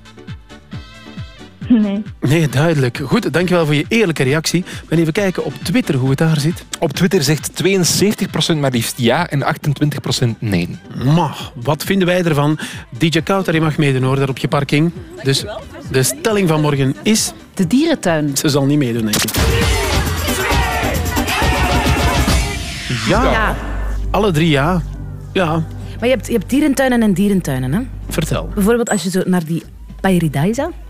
Nee. Nee, duidelijk. Goed, dankjewel voor je eerlijke reactie. We gaan even kijken op Twitter hoe het daar zit. Op Twitter zegt 72% maar liefst ja en 28% nee. Ma, wat vinden wij ervan? DJ Kouter, je mag meedoen hoor, daar op je parking. Dus de stelling van morgen is... De dierentuin. Ze zal niet meedoen, denk ik. Ja. Ja. Alle drie ja. Ja, Maar je hebt, je hebt dierentuinen en dierentuinen, hè? vertel. Bijvoorbeeld als je zo naar die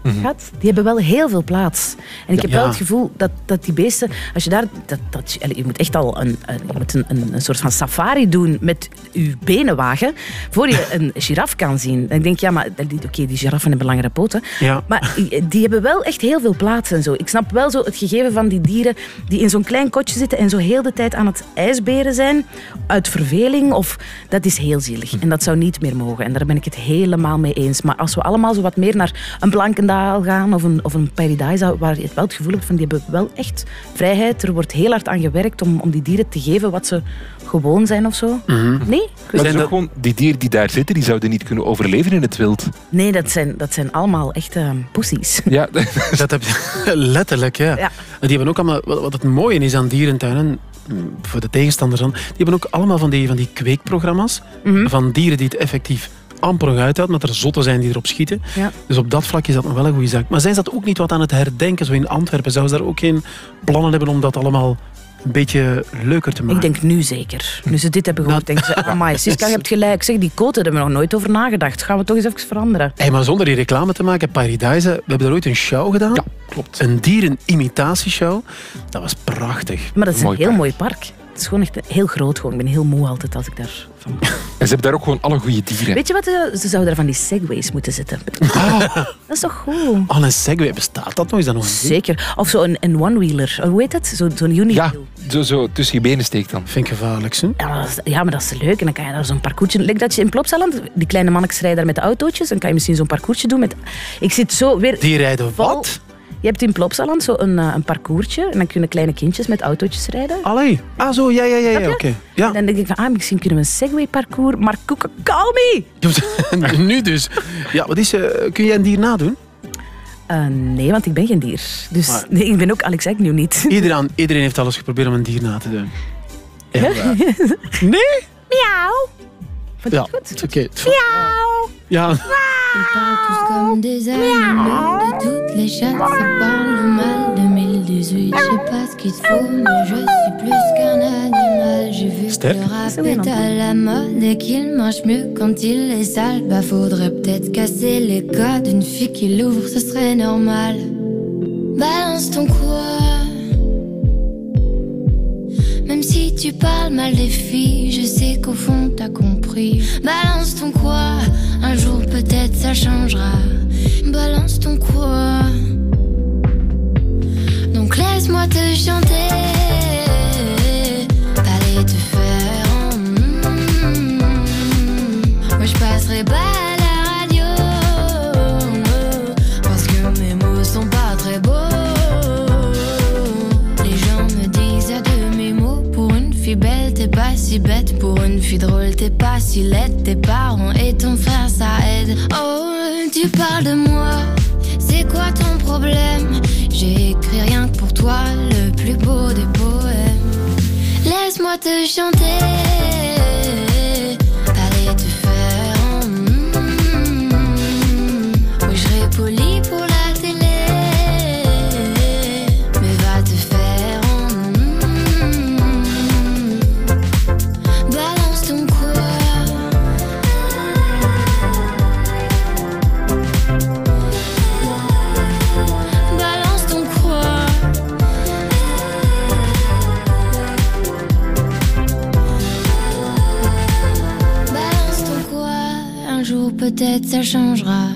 Mhm. gaat, die hebben wel heel veel plaats. En ik heb Ja. wel het gevoel dat, dat die beesten, als je daar, dat, dat, je- moet echt al een, een, je moet een, een, een soort van safari doen met je benenwagen, voor je een giraf kan zien. En ik denk, ja, maar die- oké, die giraffen hebben langere poten, Ja. maar die hebben wel echt heel veel plaats en zo. Ik snap wel zo het gegeven van die dieren die in zo'n klein kotje zitten en zo heel de tijd aan het ijsberen zijn, uit verveling, of dat is heel zielig. En dat zou niet meer mogen. En daar ben ik het helemaal mee eens. Maar als we allemaal zo wat meer naar een Gaan of een, of een Paradise, waar je het wel het gevoel hebt van die hebben wel echt vrijheid. Er wordt heel hard aan gewerkt om, om die dieren te geven wat ze gewoon zijn of zo. Nee? Maar zijn dat gewoon die dieren die daar zitten, die zouden niet kunnen overleven in het wild. Nee, dat zijn, dat zijn allemaal echte poesies. Ja, dat heb je letterlijk, ja. Die hebben ook allemaal, wat wat het mooie is aan dierentuinen, mm, voor de tegenstanders dan, die hebben ook allemaal van die, van die kweekprogramma's Mhm. van dieren die het effectief amper nog uithoudt, omdat er zotten zijn die erop schieten. Ja. Dus op dat vlak is dat nog wel een goede zaak. Maar zijn ze dat ook niet wat aan het herdenken, zo in Antwerpen? Zouden ze daar ook geen plannen hebben om dat allemaal een beetje leuker te maken? Ik denk nu zeker. Nu ze dit hebben gehoord, denken ze... Amai, Siska, je hebt gelijk. Zeg, die quote hebben we nog nooit over nagedacht. Gaan we toch eens even veranderen. Hey, maar zonder die reclame te maken, Paradise, we hebben daar ooit een show gedaan. Ja, klopt. Een dierenimitatieshow. Dat was prachtig. Maar dat is een heel mooi park. Het is gewoon echt heel groot. Gewoon. Ik ben heel moe altijd als ik daar... En ze hebben daar ook gewoon alle goede dieren. Weet je wat? Ze ze zouden daar van die segways moeten zetten. Dat is toch goed? Oh, een Segway, bestaat dat nog? Is dat nog een? Zeker. Of zo'n een one-wheeler. Hoe heet het? Zo- Zo'n unit. Ja, zo, zo tussen je benen steekt dan. Vind ik gevaarlijk, hè? Ja, maar dat is, ja, maar dat is leuk. En dan kan je daar zo'n parcoursje... Like dat je in Plopsaland, die kleine mannetjes rijden daar met de autootjes. Dan kan je misschien zo'n parcoursje doen met... Ik zit zo weer... Die rijden vol- wat? Je hebt in Plopsaland zo een, eh, een parcoursje. En dan kunnen kleine kindjes met autootjes rijden. Allee. Ah, zo, ja, ja, ja, ja, oké. Ja. En dan denk ik van, ah, misschien kunnen we een Segway-parcours... Maar koeken, call me! nu dus. Ja, wat is, eh, kun jij een dier nadoen? Eh, nee, want ik ben geen dier. Dus Maar- nee, ik ben ook Alex Agnew niet. Iedereen, iedereen heeft alles geprobeerd om een dier na te doen. Ja, waar. nee? Miauw. Ja, oké. Miauw. Ja. Ils parlent tous comme des animaux de toutes les chasses. Ça parle mal 2018. Je sais pas ce qu'il te faut, mais je suis plus qu'un animal. j'ai vu que le rap est à la mode et qu'il marche mieux quand il est sale. Bah faudrait peut-être casser les codes. Une fille qui l'ouvre, ce serait normal. Balance ton quoi. Tu parles mal des filles, je sais qu'au fond t'as compris. Balance ton quoi. Un jour peut-être ça changera. Balance ton quoi. Donc laisse-moi te chanter. Allez te faire. en. Moi je passerai pas si bête. Pour une fille drôle, t'es pas si laide. Tes parents et ton frère, ça aide. Oh, tu parles de moi. C'est quoi ton problème? J'ai écrit rien que pour toi, le plus beau des poèmes. Laisse-moi te chanter. Peut-être ça changera.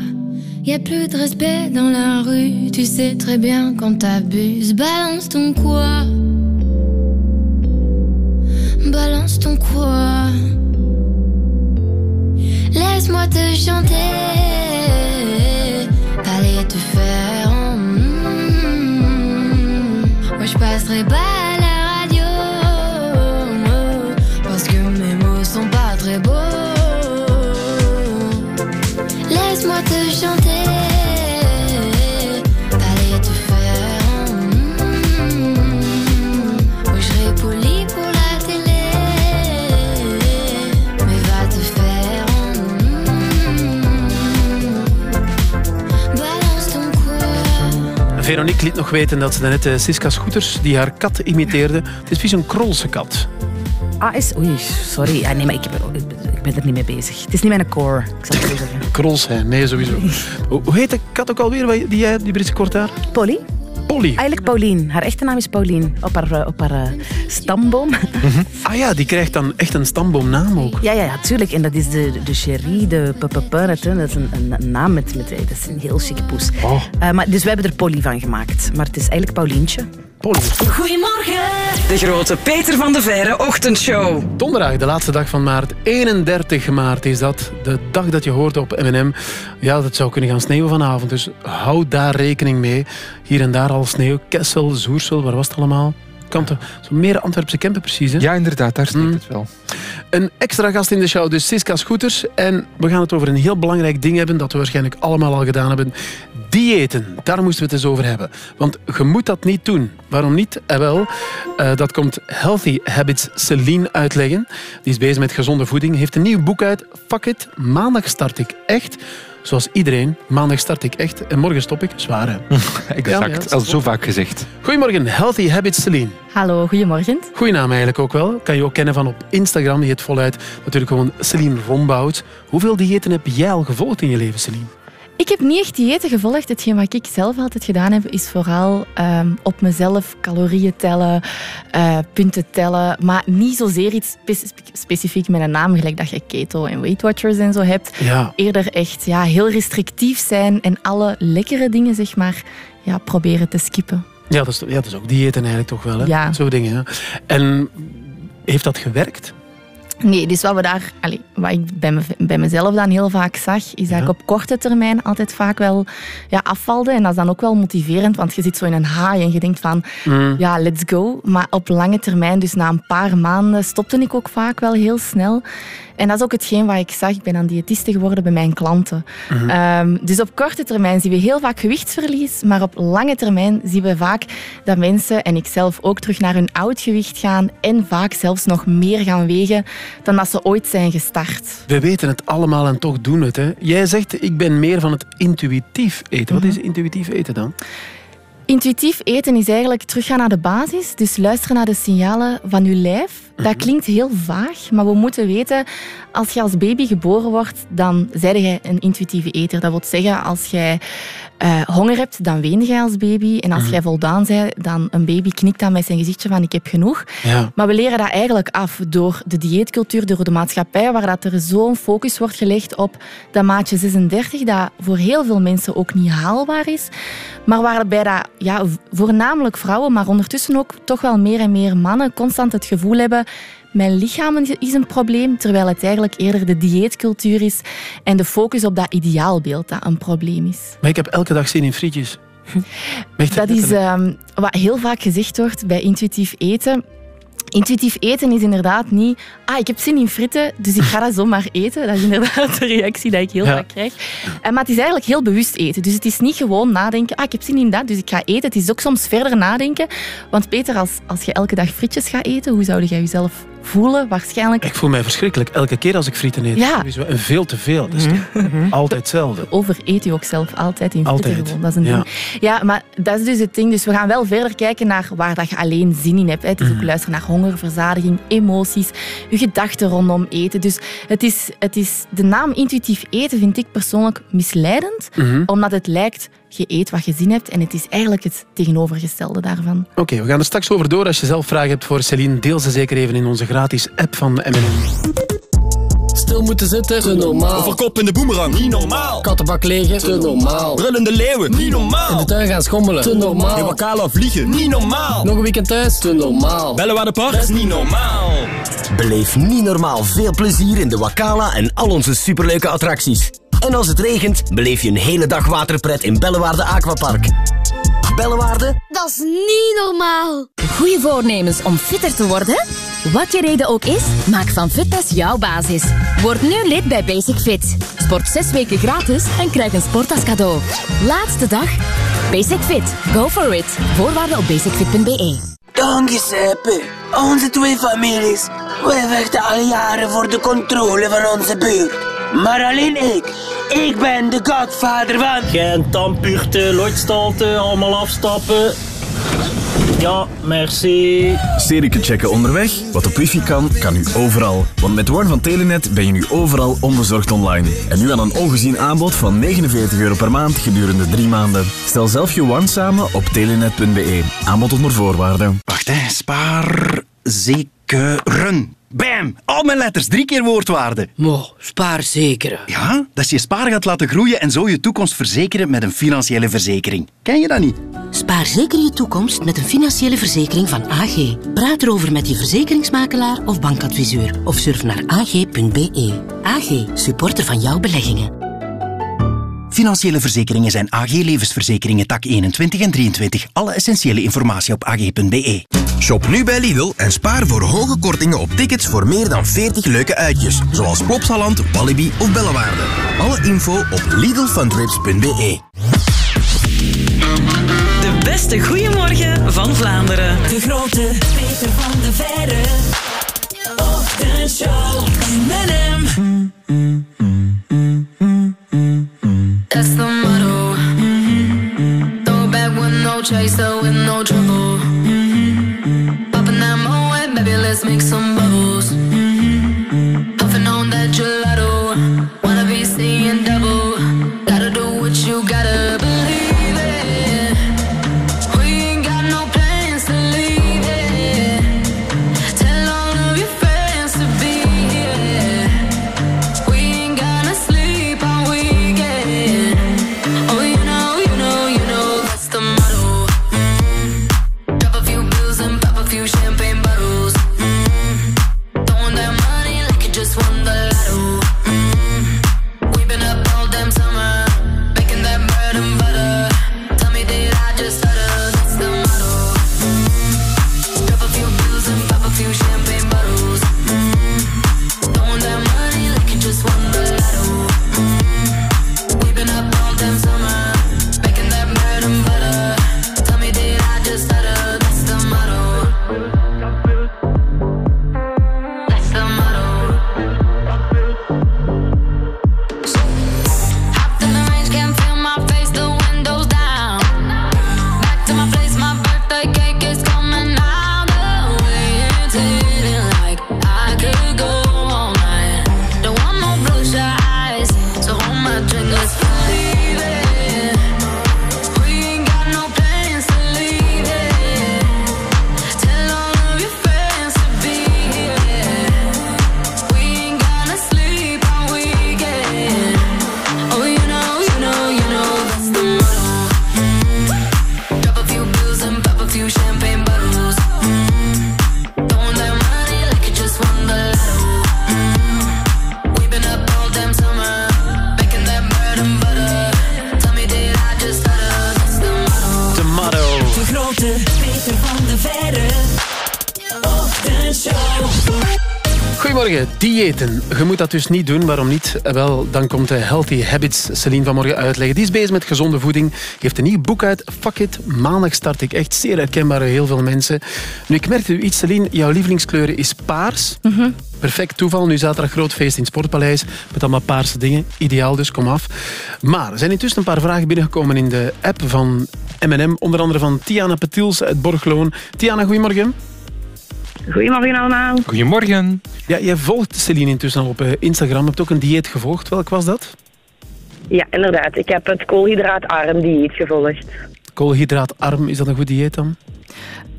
Y a plus de respect dans la rue. Tu sais très bien quand t'abuses. Balance ton quoi? Balance ton quoi? Laisse-moi te chanter. Allez te faire. en. Moi je passerai pas Veronique liet nog weten dat ze net eh, Siska Scooters, die haar kat imiteerde. Het is precies een krolse kat. Ah, is... Oei, sorry. Ja, nee, maar ik, heb- ik ben er niet mee bezig. Het is niet mijn core, ik zal het zo zeggen. Krols, hè? Nee, sowieso. Hoe heet de kat ook alweer, die, jij- die Britse kort haar? Polly? Polly. Eigenlijk Pauline. Haar echte naam is Pauline. Op haar, eh, op haar eh, stamboom. Ah ja, die krijgt dan echt een stamboomnaam ook. Ja, ja, ja, tuurlijk. En dat is de, de Cherie, de. Dat is een, een, naam met, met... Dat is een heel chic poes. Eh, maar, dus we hebben er Polly van gemaakt. Maar het is eigenlijk Paulientje. Polly. Goedemorgen. De grote Peter van de Verre ochtendshow. Donderdag, de laatste dag van maart. 31 maart is dat. De dag dat je hoort op M&M. Ja, dat zou kunnen gaan sneeuwen vanavond. Dus hou daar rekening mee. Hier en daar al sneeuw. Kessel, Zoersel, waar was het allemaal? Kanten. Zo meer Antwerpse Kempen precies. Hè? Ja, inderdaad, daar sneeuwt het wel. Een extra gast in de show, dus Siska Scooters. En we gaan het over een heel belangrijk ding hebben, dat we waarschijnlijk allemaal al gedaan hebben. Diëten, daar moesten we het eens over hebben. Want je moet dat niet doen. Waarom niet? Eh, wel, eh, dat komt Healthy Habits Celine uitleggen. Die is bezig met gezonde voeding, heeft een nieuw boek uit. Fuck it, maandag start ik echt. Zoals iedereen, maandag start ik echt en morgen stop ik. Zwaar? Exact, al zo vaak gezegd. Goedemorgen, Healthy Habits Celine. Hallo, goedemorgen. Goeie naam eigenlijk ook wel. Kan je ook kennen van op Instagram. Die heet voluit natuurlijk gewoon Celine Rombout. Hoeveel diëten heb jij al gevolgd in je leven, Celine? Ik heb niet echt diëten gevolgd. Hetgeen wat ik zelf altijd gedaan heb, is vooral ehm, op mezelf calorieën tellen, eh, punten tellen. Maar niet zozeer iets spe- specifiek met een naam, gelijk dat je keto en Weight Watchers en zo hebt. Ja. Eerder echt ja, heel restrictief zijn en alle lekkere dingen, zeg maar, ja, proberen te skippen. Ja, dat is, ja, dat is ook diëten eigenlijk toch wel. Hè? Ja. Zo dingen. Hè? En heeft dat gewerkt? Nee, dus wat, we daar, wat ik bij, me, bij mezelf dan heel vaak zag, is dat ik op korte termijn altijd vaak wel ja, afvalde. En dat is dan ook wel motiverend, want je zit zo in een haai en je denkt van, Mm. ja, let's go. Maar op lange termijn, dus na een paar maanden, stopte ik ook vaak wel heel snel. En dat is ook hetgeen wat ik zag. Ik ben dan diëtiste geworden bij mijn klanten. Mhm. Ehm, dus op korte termijn zien we heel vaak gewichtsverlies, maar op lange termijn zien we vaak dat mensen, en ik zelf ook, terug naar hun oud gewicht gaan en vaak zelfs nog meer gaan wegen dan dat ze ooit zijn gestart. We weten het allemaal en toch doen het. Hè? Jij zegt, ik ben meer van het intuïtief eten. Wat is intuïtief eten dan? Intuïtief eten is eigenlijk teruggaan naar de basis. Dus luisteren naar de signalen van je lijf. Dat klinkt heel vaag, maar we moeten weten, als je als baby geboren wordt, dan zijde jij een intuïtieve eter. Dat wil zeggen, als jij eh, honger hebt, dan ween jij als baby. En als Mhm. jij voldaan bent, dan een baby knikt dan met zijn gezichtje van ik heb genoeg. Ja. Maar we leren dat eigenlijk af door de dieetcultuur, door de maatschappij, waar dat er zo'n focus wordt gelegd op dat maatje 36, dat voor heel veel mensen ook niet haalbaar is. Maar waarbij dat, ja, voornamelijk vrouwen, maar ondertussen ook toch wel meer en meer mannen constant het gevoel hebben mijn lichaam is een probleem, terwijl het eigenlijk eerder de dieetcultuur is en de focus op dat ideaalbeeld dat een probleem is. Maar ik heb elke dag zin in frietjes. Dat is ehm, wat heel vaak gezegd wordt bij intuïtief eten. Intuïtief eten is inderdaad niet... Ah, ik heb zin in fritten, dus ik ga dat zomaar eten. Dat is inderdaad de reactie die ik heel Ja. vaak krijg. Eh, Maar het is eigenlijk heel bewust eten. Dus het is niet gewoon nadenken. Ah, ik heb zin in dat, dus ik ga eten. Het is ook soms verder nadenken. Want Peter, als, als je elke dag frietjes gaat eten, hoe zou jij jezelf voelen? Waarschijnlijk Ik voel mij verschrikkelijk elke keer als ik frieten eet. Ja. Sowieso. En veel te veel. Dat is toch altijd hetzelfde. overeet je ook zelf altijd in Altijd. gewoon. Dat is een Ja. ding. Ja, maar dat is dus het ding. Dus we gaan wel verder kijken naar waar dat je alleen zin in hebt. Het is ook Mhm. luisteren naar honger, verzadiging, emoties, je gedachten rondom eten. Dus het is, het is, de naam intuïtief eten vind ik persoonlijk misleidend, Mhm. omdat het lijkt je eet wat je zin hebt en het is eigenlijk het tegenovergestelde daarvan. Oké, we gaan er straks over door. Als je zelf vragen hebt voor Celine, deel ze zeker even in onze gratis app van M&M. Stil moeten zitten, te normaal. Overkoppende boemerang, niet normaal. Kattenbak leeg, te normaal. Brullende leeuwen, niet normaal. In de tuin gaan schommelen, te normaal. In Wakala vliegen, niet normaal. Nog een weekend thuis, te normaal. Bellen waar de park, dat is niet normaal. Beleef niet normaal veel plezier in de Wakala en al onze superleuke attracties. En als het regent, beleef je een hele dag waterpret in Bellewaarde Aquapark. Bellewaarde? Dat is niet normaal. Goeie voornemens om fitter te worden? Wat je reden ook is, maak van fitness jouw basis. Word nu lid bij Basic Fit. Sport zes weken gratis en krijg een sport als cadeau. Laatste dag. Basic Fit. Go for it. Voorwaarden op basicfit.be. Dank je, Seppe. Onze twee families. Wij vechten al jaren voor de controle van onze buurt. Maar alleen ik. Ik ben de godvader van... Geen tandpuurte, luidstalte, allemaal afstappen. Ja, merci. Stereke checken onderweg. Wat op wifi kan, kan nu overal. Want met One van Telenet ben je nu overal onbezorgd online. En nu aan een ongezien aanbod van 49 euro per maand gedurende drie maanden. Stel zelf je One samen op telenet.be. Aanbod onder voorwaarden. Wacht, hè. Spaar... Zekeren. Bam! Al mijn letters, drie keer woordwaarde. Mo, spaarzekeren. Ja, dat is je spaar gaat laten groeien en zo je toekomst verzekeren met een financiële verzekering. Ken je dat niet? Spaar zeker je toekomst met een financiële verzekering van AG. Praat erover met je verzekeringsmakelaar of bankadviseur. Of surf naar ag.be. AG, supporter van jouw beleggingen. Financiële verzekeringen zijn AG Levensverzekeringen tak 21 en 23. Alle essentiële informatie op ag.be. Shop nu bij Lidl en spaar voor hoge kortingen op tickets voor meer dan 40 leuke uitjes. Zoals Plopsaland, Walibi of Bellewaarde. Alle info op lidlfuntrips.be. De beste goeiemorgen van Vlaanderen. De grote Peter van de Verre. Ochtendshow. M&M. That's the motto. Mm-hmm. Throw back with no chaser, with no trouble. Mm-hmm. Popping that moe, baby, let's make some diëten. Je moet dat dus niet doen. Waarom niet? Wel, dan komt de Healthy Habits Celine vanmorgen uitleggen. Die is bezig met gezonde voeding. Geeft een nieuw boek uit. Fuck it. Maandag start ik. Echt zeer herkenbaar bij heel veel mensen. Nu, ik merkte u iets, Celine. Jouw lievelingskleuren is paars. Perfect toeval. Nu zaterdag groot feest in het Sportpaleis. Met allemaal paarse dingen. Ideaal dus, kom af. Maar er zijn intussen een paar vragen binnengekomen in de app van M&M. Onder andere van Tiana Petiels uit Borgloon. Tiana, goedemorgen. Goedemorgen allemaal. Goedemorgen. Ja, jij volgt Celine intussen al op eh, Instagram. Je hebt ook een dieet gevolgd. Welk was dat? Ja, inderdaad. Ik heb het koolhydraatarm dieet gevolgd. Koolhydraatarm, is dat een goed dieet dan?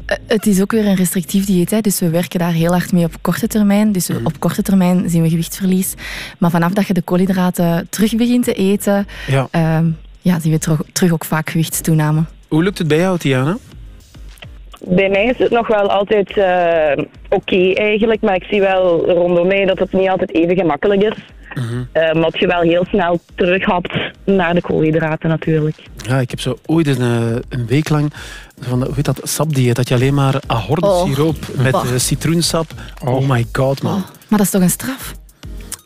Eh, Het is ook weer een restrictief dieet, hè, dus we werken daar heel hard mee op korte termijn. Dus we- op korte termijn zien we gewichtverlies. Maar vanaf dat je de koolhydraten terug begint te eten, Ja. ehm, ja, zien we terug, terug ook vaak gewichtstoename. Hoe lukt het bij jou, Tiana? Bij mij is het nog wel altijd eh, oké eigenlijk, maar ik zie wel rondom mij dat het niet altijd even gemakkelijk is. Eh, omdat je wel heel snel terughapt naar de koolhydraten natuurlijk. Ja, ik heb zo ooit een, eh, een week lang van de, hoe heet dat, sapdieet, dat je alleen maar ahordensiroop Oh. met Oh. citroensap. Oh my god, man. Maar dat is toch een straf?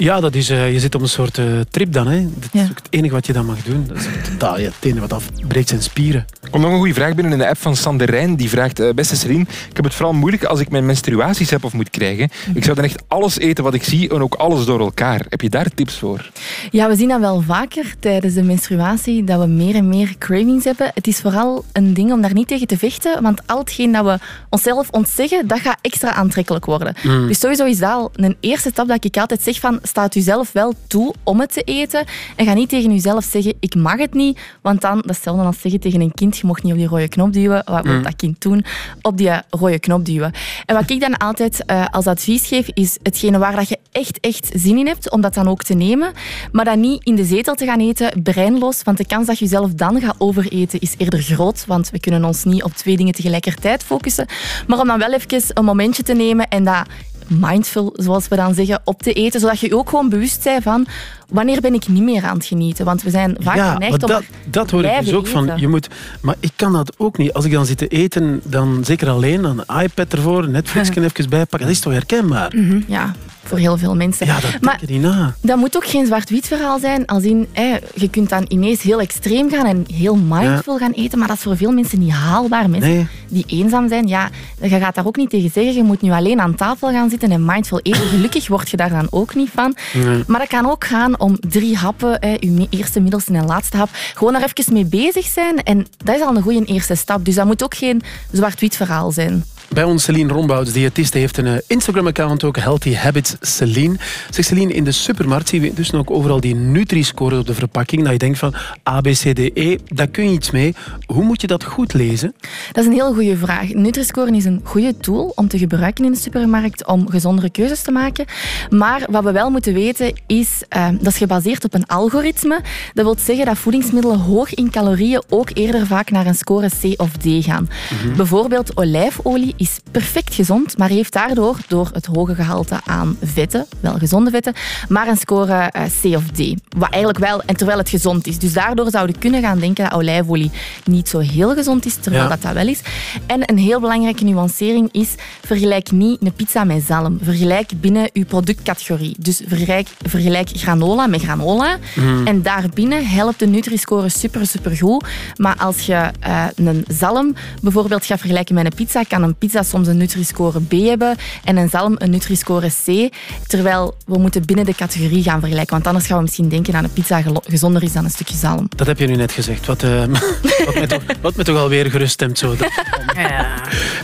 Ja, dat is, eh, je zit op een soort eh, trip dan. Hè. Dat is ook het enige wat je dan mag doen. Dat is totaal, ja, het enige wat afbreekt zijn spieren. Er komt nog een goede vraag binnen in de app van Sander Rijn. Die vraagt, eh, beste Celine, ik heb het vooral moeilijk als ik mijn menstruaties heb of moet krijgen. Ik zou dan echt alles eten wat ik zie en ook alles door elkaar. Heb je daar tips voor? Ja, we zien dat wel vaker tijdens de menstruatie, dat we meer en meer cravings hebben. Het is vooral een ding om daar niet tegen te vechten, want al hetgeen dat we onszelf ontzeggen, dat gaat extra aantrekkelijk worden. Mm. Dus sowieso is dat al een eerste stap dat ik altijd zeg van, staat u zelf wel toe om het te eten en ga niet tegen uzelf zeggen, ik mag het niet, want dan, dat is hetzelfde als zeggen tegen een kind, je mocht niet op die rode knop duwen. Wat wil Mm. dat kind doen? Op die rode knop duwen. En wat ik dan altijd eh, als advies geef, is hetgene waar dat je echt, echt zin in hebt, om dat dan ook te nemen. Maar dan niet in de zetel te gaan eten, breinloos. Want de kans dat je jezelf dan gaat overeten is eerder groot. Want we kunnen ons niet op twee dingen tegelijkertijd focussen. Maar om dan wel even een momentje te nemen en dat mindful, zoals we dan zeggen, op te eten. Zodat je je ook gewoon bewust bent van wanneer ben ik niet meer aan het genieten. Want we zijn vaak ja, geneigd om dat, dat hoor ik dus ook van. Je moet, maar ik kan dat ook niet. Als ik dan zit te eten, dan zeker alleen, een iPad ervoor, Netflix kan even bijpakken. Dat is toch herkenbaar? Mhm, Ja, voor heel veel mensen. Ja, dat maar niet na. dat moet ook geen zwart-wit verhaal zijn. Als in, je kunt dan ineens heel extreem gaan en heel mindful gaan eten, maar dat is voor veel mensen niet haalbaar. Mensen Nee. die eenzaam zijn, ja, je gaat daar ook niet tegen zeggen. Je moet nu alleen aan tafel gaan zitten en mindful eten. Gelukkig word je daar dan ook niet van. Nee. Maar dat kan ook gaan om drie happen, hè, je eerste, middelste en laatste hap. Gewoon daar even mee bezig zijn. En dat is al een goede eerste stap. Dus dat moet ook geen zwart-wit verhaal zijn. Bij ons Celine Rombouts, diëtiste, heeft een eh, Instagram-account ook, Healthy Habits Celine. Zeg Celine, in de supermarkt zien we dus ook overal die Nutri-scores op de verpakking. Dat je denkt van A, B, C, D, E, daar kun je iets mee. Hoe moet je dat goed lezen? Dat is een heel goede vraag. Nutri-score is een goede tool om te gebruiken in de supermarkt om gezondere keuzes te maken. Maar wat we wel moeten weten is, eh, dat is gebaseerd op een algoritme. Dat wil zeggen dat voedingsmiddelen hoog in calorieën ook eerder vaak naar een score C of D gaan. Mhm. Bijvoorbeeld olijfolie is perfect gezond, maar heeft daardoor, door het hoge gehalte aan vetten, wel gezonde vetten, maar een score eh, C of D. Wat eigenlijk wel, en terwijl het gezond is. Dus daardoor zouden we kunnen gaan denken dat olijfolie niet zo heel gezond is, terwijl Ja. dat dat wel is. En een heel belangrijke nuancering is, vergelijk niet een pizza met zalm. Vergelijk binnen uw productcategorie. Dus vergelijk, vergelijk granola met granola. Mm. En daarbinnen helpt de Nutri-score super, super goed. Maar als je eh, een zalm bijvoorbeeld gaat vergelijken met een pizza, kan een pizza soms een Nutri-score B hebben en een zalm een Nutri-score C. Terwijl we moeten binnen de categorie gaan vergelijken. Want anders gaan we misschien denken dat een pizza gezonder is dan een stukje zalm. Dat heb je nu net gezegd. Wat, eh, wat, mij, toch, wat mij toch alweer geruststemt. Zo. Dat-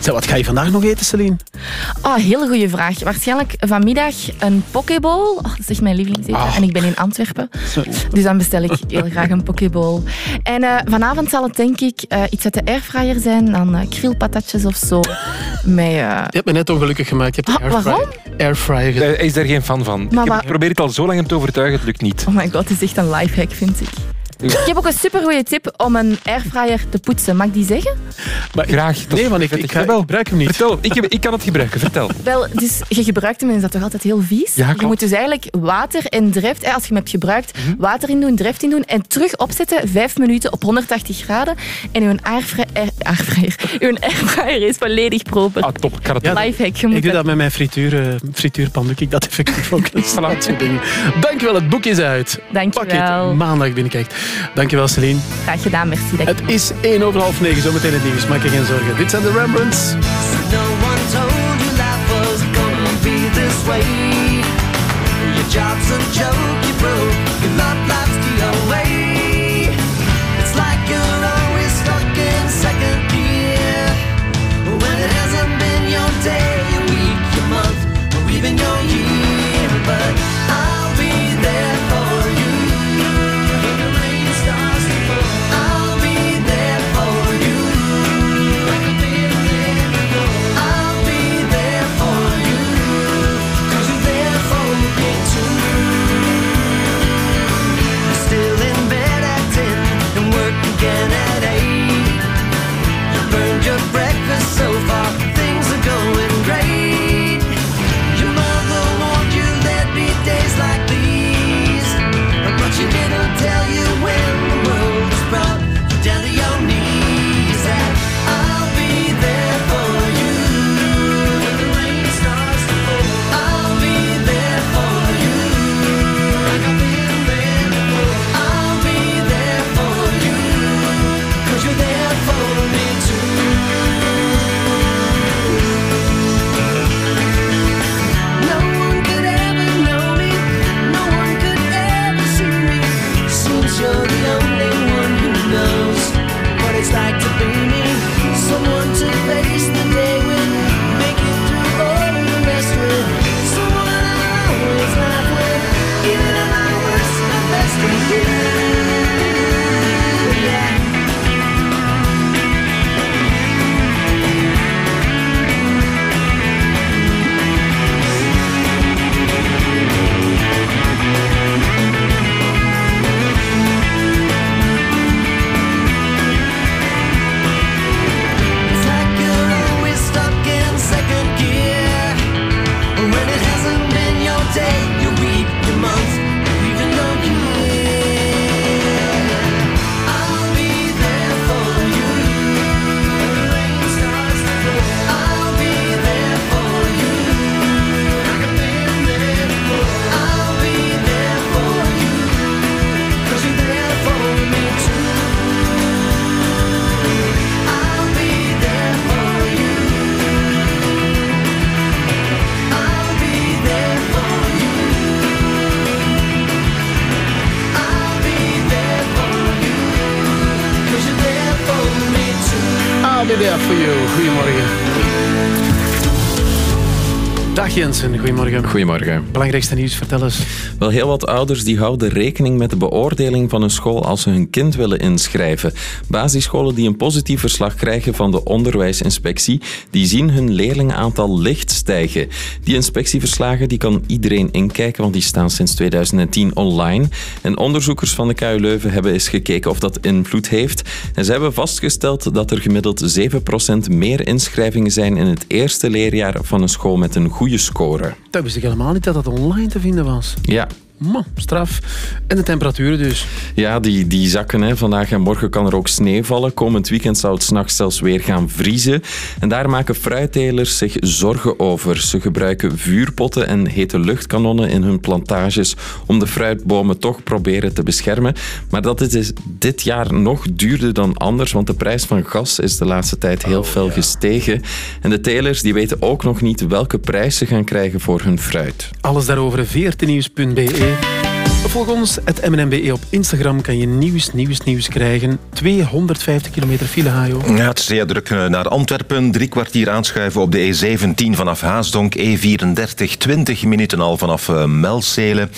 Zeg, wat ga je vandaag nog eten, Celine? Oh, hele goede vraag. Waarschijnlijk vanmiddag een pokeball. Oh, dat is echt mijn lievelingseten. Ah. En ik ben in Antwerpen. Sorry. Dus dan bestel ik heel graag een pokeball. En eh, vanavond zal het denk ik eh, iets uit de airfryer zijn. Dan uh, of zo. Met, eh, Je hebt me net ongelukkig gemaakt. Je hebt de Ah, waarom? airfryer, airfryer gezet. Hij is daar geen fan van. Maar ik probeer het al zo lang hem te overtuigen, het lukt niet. Oh my god, het is echt een lifehack, vind ik. Ik heb ook een supergoeie tip om een airfryer te poetsen. Mag ik die zeggen? Maar Graag. Nee, want ik, ik, ga- ik gebruik hem niet. Vertel, ik, heb- ik kan het gebruiken. Vertel. Wel, dus je gebruikt hem en is dat toch altijd heel vies? Ja, je moet dus eigenlijk water en dreft, eh, als je hem hebt gebruikt, water in doen, dreft in doen en terug opzetten, vijf minuten op 180 graden. En uw airfryer, air, airfryer, uw airfryer is volledig proper. Ah, top. Ik ga het Ja, Lifehack, je moet Ik doe dat- met mijn frituur, eh, frituurpan. Doe ik dat effectief ook. Dat soort dingen. Dankjewel, het boek is uit. Dankjewel. Pakket, maandag binnenkijkt. Dankjewel, Celine. Graag gedaan, merci. Dat Het is 1 over half 9, zometeen het nieuws. Maak je geen zorgen. Dit zijn de Rembrandts. No for you. Goedemorgen. Dag Jensen, goedemorgen. Goedemorgen. Belangrijkste nieuws, vertel eens. Wel, heel wat ouders die houden rekening met de beoordeling van een school als ze hun kind willen inschrijven. Basisscholen die een positief verslag krijgen van de onderwijsinspectie, die zien hun leerlingenaantal licht stijgen. Die inspectieverslagen die kan iedereen inkijken, want die staan sinds 2010 online. En onderzoekers van de KU Leuven hebben eens gekeken of dat invloed heeft. En ze hebben vastgesteld dat er gemiddeld 7% meer inschrijvingen zijn in het eerste leerjaar van een school met een goede score. Dat wist ik helemaal niet dat dat online te vinden was. Ja, Man, straf. En de temperaturen dus. Ja, die, die zakken. Hè. Vandaag en morgen kan er ook sneeuw vallen. Komend weekend zou het s'nachts zelfs weer gaan vriezen. En daar maken fruittelers zich zorgen over. Ze gebruiken vuurpotten en hete luchtkanonnen in hun plantages om de fruitbomen toch proberen te beschermen. Maar dat is dit jaar nog duurder dan anders, want de prijs van gas is de laatste tijd heel fel gestegen. En de telers die weten ook nog niet welke prijs ze gaan krijgen voor hun fruit. Alles daarover veertenieuws.be. Bye. Volg ons, het MNMBE op Instagram, kan je nieuws, nieuws, nieuws krijgen. 250 kilometer file, Hajo. Ja, het is zeer druk eh, naar Antwerpen. Drie kwartier aanschuiven op de E17 vanaf Haasdonk. E34 20 minuten al vanaf uh, Melzelen.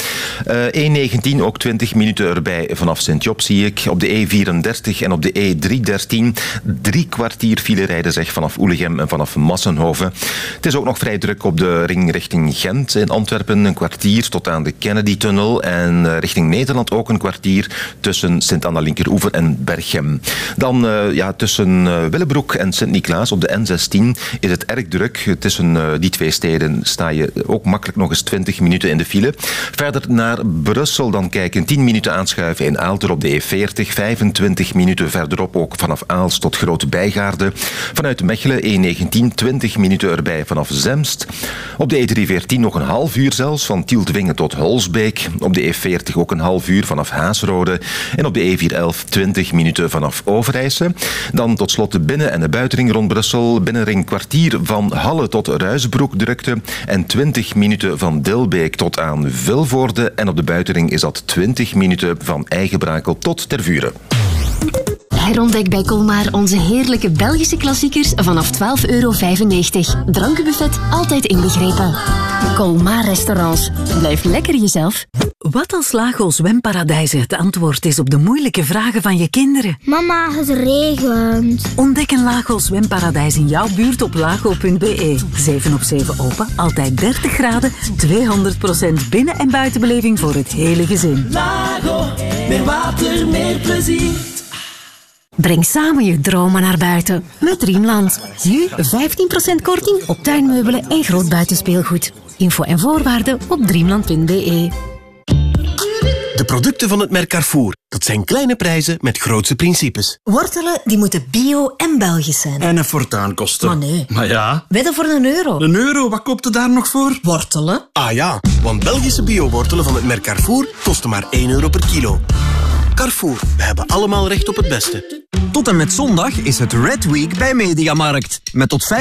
Uh, E19 ook 20 minuten erbij vanaf Sint-Job zie ik. Op de E34 en op de E313 drie kwartier file rijden zeg vanaf Oelegem en vanaf Massenhoven. Het is ook nog vrij druk op de ring richting Gent in Antwerpen. Een kwartier tot aan de Kennedy-tunnel. En eh, richting Nederland ook een kwartier tussen Sint-Anna Linkeroever en Berchem. Dan eh, ja, tussen eh, Willebroek en Sint-Niklaas op de N16 is het erg druk. Tussen die twee steden sta je ook makkelijk nog eens 20 minuten in de file. Verder naar Brussel dan kijken 10 minuten aanschuiven in Aalter op de E40. 25 minuten verderop ook vanaf Aals tot Grote Bijgaarde. Vanuit Mechelen E19 20 minuten erbij vanaf Zemst. Op de E314 nog een half uur zelfs van Tieltwingen tot Holsbeek. Op de E40 ook een half uur vanaf Haasrode. En op de E411 20 minuten vanaf Overijse. Dan tot slot de binnen- en de buitenring rond Brussel. Binnenring kwartier van Halle tot Ruisbroek drukte. En 20 minuten van Dilbeek tot aan Vilvoorde. En op de buitenring is dat 20 minuten van Eigenbrakel tot Tervuren. Herontdek bij Colmar onze heerlijke Belgische klassiekers vanaf 12,95 euro. Drankenbuffet altijd inbegrepen. Colmar Restaurants. Blijf lekker jezelf. Wat als Lago Zwemparadijzen het antwoord is op de moeilijke vragen van je kinderen? Mama, het regent. Ontdek een Lago Zwemparadijs in jouw buurt op lago.be. 7 op 7 open, altijd 30 graden, 200% binnen- en buitenbeleving voor het hele gezin. Lago, meer water, meer plezier. Breng samen je dromen naar buiten met Dreamland. Nu 15% korting op tuinmeubelen en groot buitenspeelgoed. Info en voorwaarden op dreamland.be. De producten van het merk Carrefour. Dat zijn kleine prijzen met grootse principes. Wortelen die moeten bio en Belgisch zijn. En een fortuin kosten. Maar nee. Maar ja. Wedden voor een euro. Een euro, wat koopt u daar nog voor? Wortelen. Ah ja, want Belgische bio-wortelen van het merk Carrefour kosten maar 1 euro per kilo. Carrefour, we hebben allemaal recht op het beste. Tot en met zondag is het Red Week bij Mediamarkt. Met tot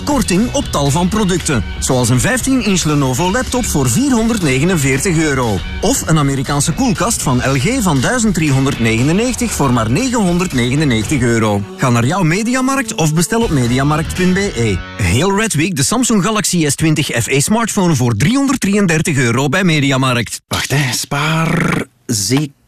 25% korting op tal van producten. Zoals een 15-inch Lenovo laptop voor 449 euro. Of een Amerikaanse koelkast van LG van 1399 voor maar 999 euro. Ga naar jouw Mediamarkt of bestel op mediamarkt.be. Heel Red Week de Samsung Galaxy S20 FE smartphone voor 333 euro bij Mediamarkt. Wacht, hè. Spaar...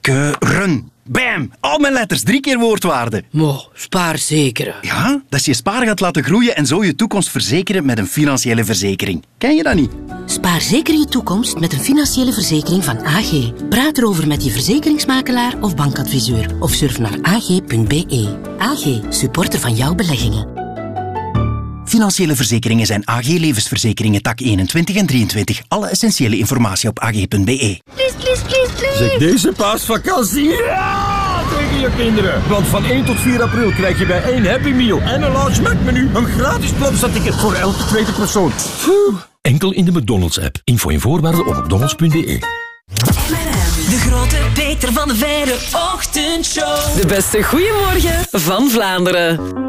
Zekeren. Bam! Al mijn letters, drie keer woordwaarde. Mo, spaarzekeren. Ja, dat is je spaar gaat laten groeien en zo je toekomst verzekeren met een financiële verzekering. Ken je dat niet? Spaar zeker je toekomst met een financiële verzekering van AG. Praat erover met je verzekeringsmakelaar of bankadviseur. Of surf naar ag.be. AG, supporter van jouw beleggingen. Financiële verzekeringen zijn AG Levensverzekeringen tak 21 en 23. Alle essentiële informatie op ag.be. Please, please, please, please. Zeg deze paasvakantie ja, tegen je kinderen. Want van 1 tot 4 april krijg je bij één Happy Meal en een large Mac menu een gratis plopsaticket voor elke tweede persoon. Enkel in de McDonald's app. Info en voorwaarden op mcdonalds.be. De grote Peter van de Verre ochtendshow. De beste goeiemorgen van Vlaanderen.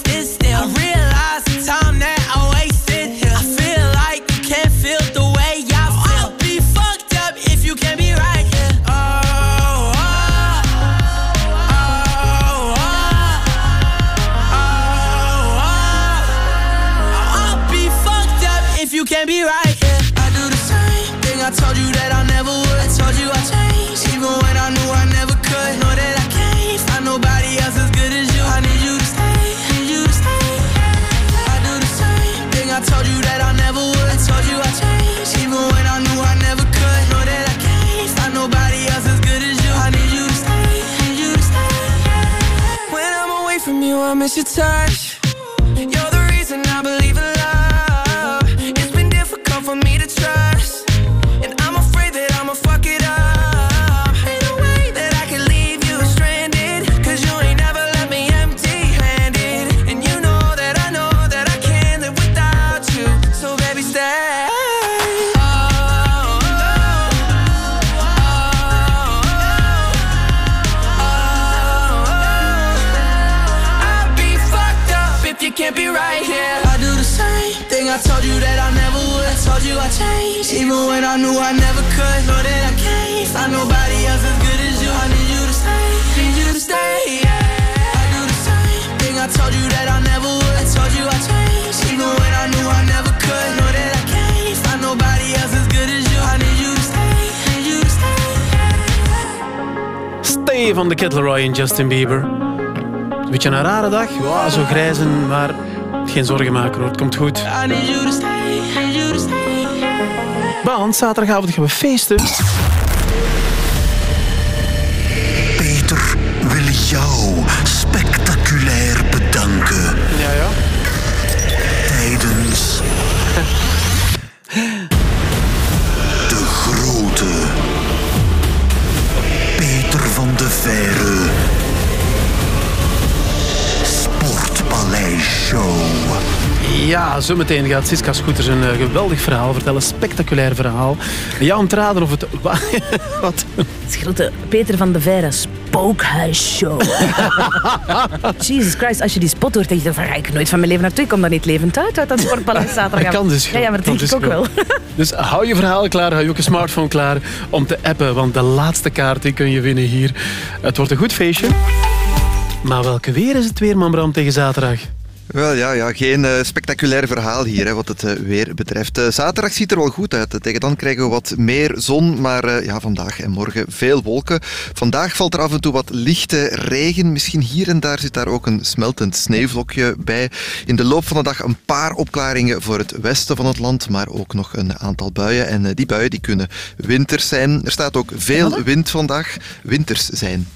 your touch. Stay van de Kid Laroi en Justin Bieber. Een beetje een rare dag. Ja, zo grijzen, maar geen zorgen maken hoor. Het komt goed. I need you to stay, need you to stay. Want zaterdagavond gaan we feesten. Peter wil jou spectaculair bedanken. Ja, ja. Tijdens Show. Ja, zometeen gaat Siska Scooters een eh, geweldig verhaal vertellen. Een spectaculair verhaal. Ja, om te raden of het... Wat? Het grote Peter van de Verre spookhuisshow. Jesus Christ, als je die spot hoort, denk je van, ga ik nooit van mijn leven naartoe. Ik kom daar niet levend uit, uit dat sportpaleis zaterdag. Dat kan dus Ja, ja, maar dat denk ik ook wel. Dus hou je verhaal klaar, hou je ook een smartphone klaar om te appen. Want de laatste kaart die kun je winnen hier. Het wordt een goed feestje. Maar welke weer is het weer, man Bram, tegen zaterdag? Wel ja, ja geen eh, spectaculair verhaal hier hè, wat het eh, weer betreft. Eh, zaterdag ziet er wel goed uit. Tegen dan krijgen we wat meer zon, maar ja, vandaag en morgen veel wolken. Vandaag valt er af en toe wat lichte regen. Misschien hier en daar zit daar ook een smeltend sneeuwvlokje bij. In de loop van de dag een paar opklaringen voor het westen van het land, maar ook nog een aantal buien. En die buien die kunnen winters zijn. Er staat ook veel wind vandaag. Winters zijn.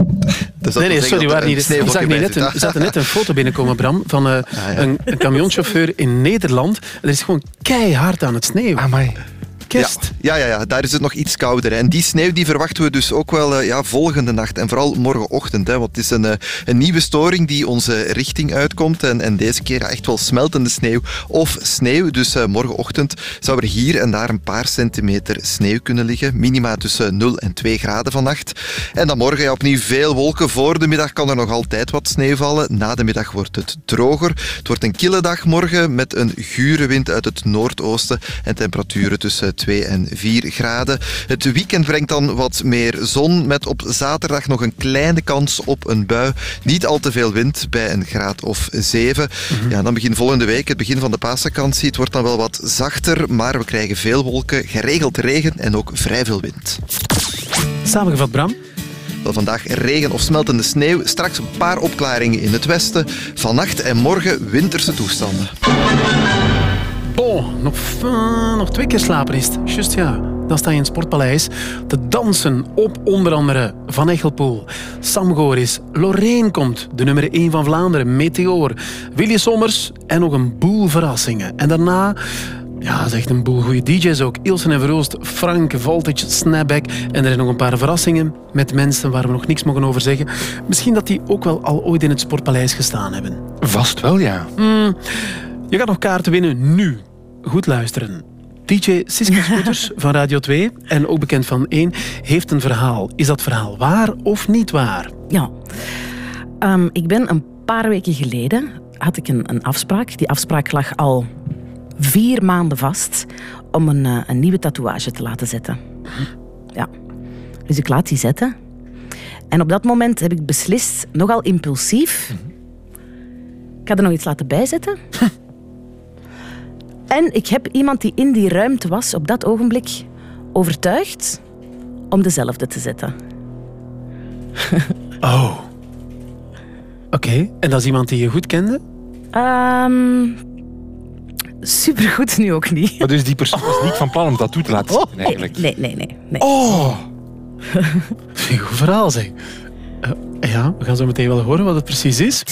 Dus nee, nee, sorry, waar niet. Zagen bij net een, zaten net een foto binnenkomen, Bram, van eh, een, een camionchauffeur in Nederland. Er is gewoon keihard aan het sneeuwen. Ja, ja, ja, daar is het nog iets kouder. En die sneeuw die verwachten we dus ook wel eh, ja, volgende nacht. En vooral morgenochtend. Hè, want het is een, eh, een nieuwe storing die onze richting uitkomt. En, en deze keer echt wel smeltende sneeuw of sneeuw. Dus eh, morgenochtend zou er hier en daar een paar centimeter sneeuw kunnen liggen. Minima tussen 0 en 2 graden vannacht. En dan morgen opnieuw veel wolken. Voor de middag kan er nog altijd wat sneeuw vallen. Na de middag wordt het droger. Het wordt een kille dag morgen met een gure wind uit het noordoosten. En temperaturen tussen 2 en 4 graden. Het weekend brengt dan wat meer zon. Met op zaterdag nog een kleine kans op een bui. Niet al te veel wind bij een graad of 7. Ja, dan begin volgende week, het begin van de paasvakantie. Het wordt dan wel wat zachter, maar we krijgen veel wolken, geregeld regen en ook vrij veel wind. Samengevat, Bram. Wel, vandaag regen of smeltende sneeuw. Straks een paar opklaringen in het westen. Vannacht en morgen winterse toestanden. Oh, nog, nog twee keer slapen is het. Just ja. Dan sta je in het Sportpaleis te dansen op onder andere Van Echelpoel, Sam Goris, Lorraine komt, de nummer 1 van Vlaanderen, Meteor, Willy Sommers en nog een boel verrassingen. En daarna, ja, echt een boel goede DJ's ook. Ilsen en Veroost, Frank, Voltage, Snapback. En er zijn nog een paar verrassingen met mensen waar we nog niks mogen over zeggen. Misschien dat die ook wel al ooit in het Sportpaleis gestaan hebben. Vast wel, ja. Hmm, je gaat nog kaarten winnen nu. Goed luisteren. DJ Siska Scooters van Radio 2 en ook bekend van 1 heeft een verhaal. Is dat verhaal waar of niet waar? Ja. Ehm, ik ben een paar weken geleden had ik een, een afspraak. Die afspraak lag al vier maanden vast om een, eh, een nieuwe tatoeage te laten zetten. Ja. Dus ik laat die zetten. En op dat moment heb ik beslist, nogal impulsief, ik ga er nog iets laten bijzetten. En ik heb iemand die in die ruimte was op dat ogenblik overtuigd om dezelfde te zetten. Oh. Oké, en dat is iemand die je goed kende? Ehm supergoed nu ook niet. Maar dus die persoon was niet van plan om dat toe te laten zetten, eigenlijk. Nee, nee, nee. nee. Oh! Vind ik een goed verhaal, zeg. Eh, ja, we gaan zo meteen wel horen wat het precies is.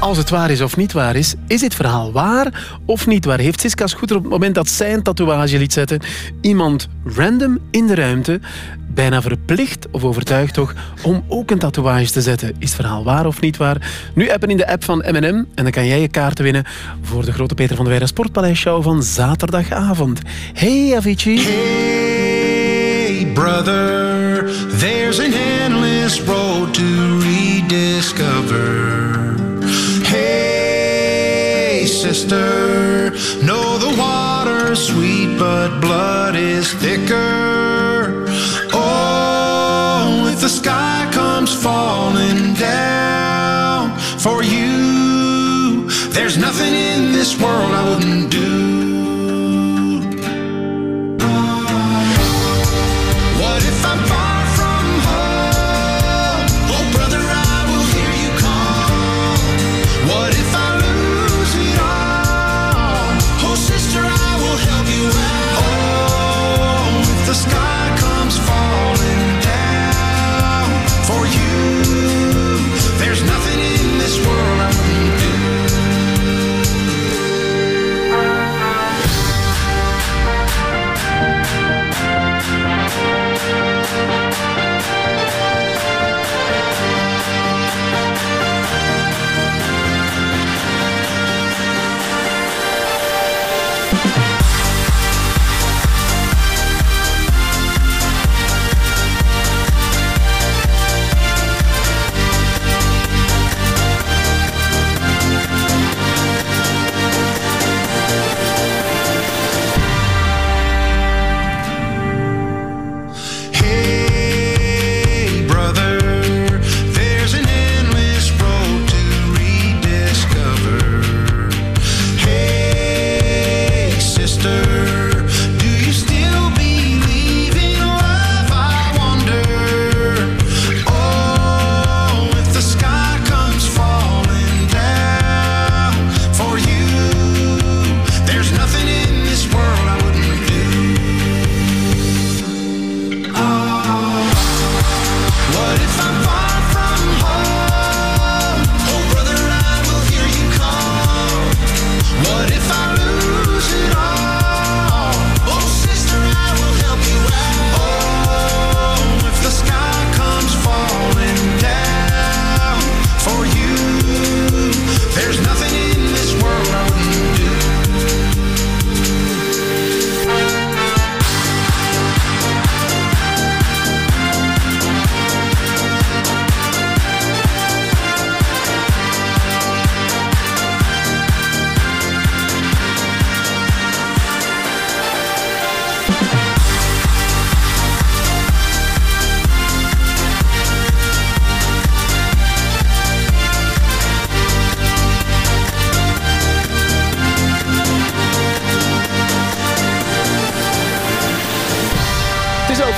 Als het waar is of niet waar is, is dit verhaal waar of niet waar? Heeft Siska Scooter op het moment dat zij een tatoeage liet zetten, iemand random in de ruimte, bijna verplicht of overtuigd toch, om ook een tatoeage te zetten? Is het verhaal waar of niet waar? Nu appen in de app van M&M en dan kan jij je kaarten winnen voor de grote Peter van der Weijden Sportpaleis Show van zaterdagavond. Hey Avicii. Hey, brother, there's an endless road to rediscover. Sister, know the water's sweet, but blood is thicker. Oh, if the sky comes falling down for you, there's nothing in this world I wouldn't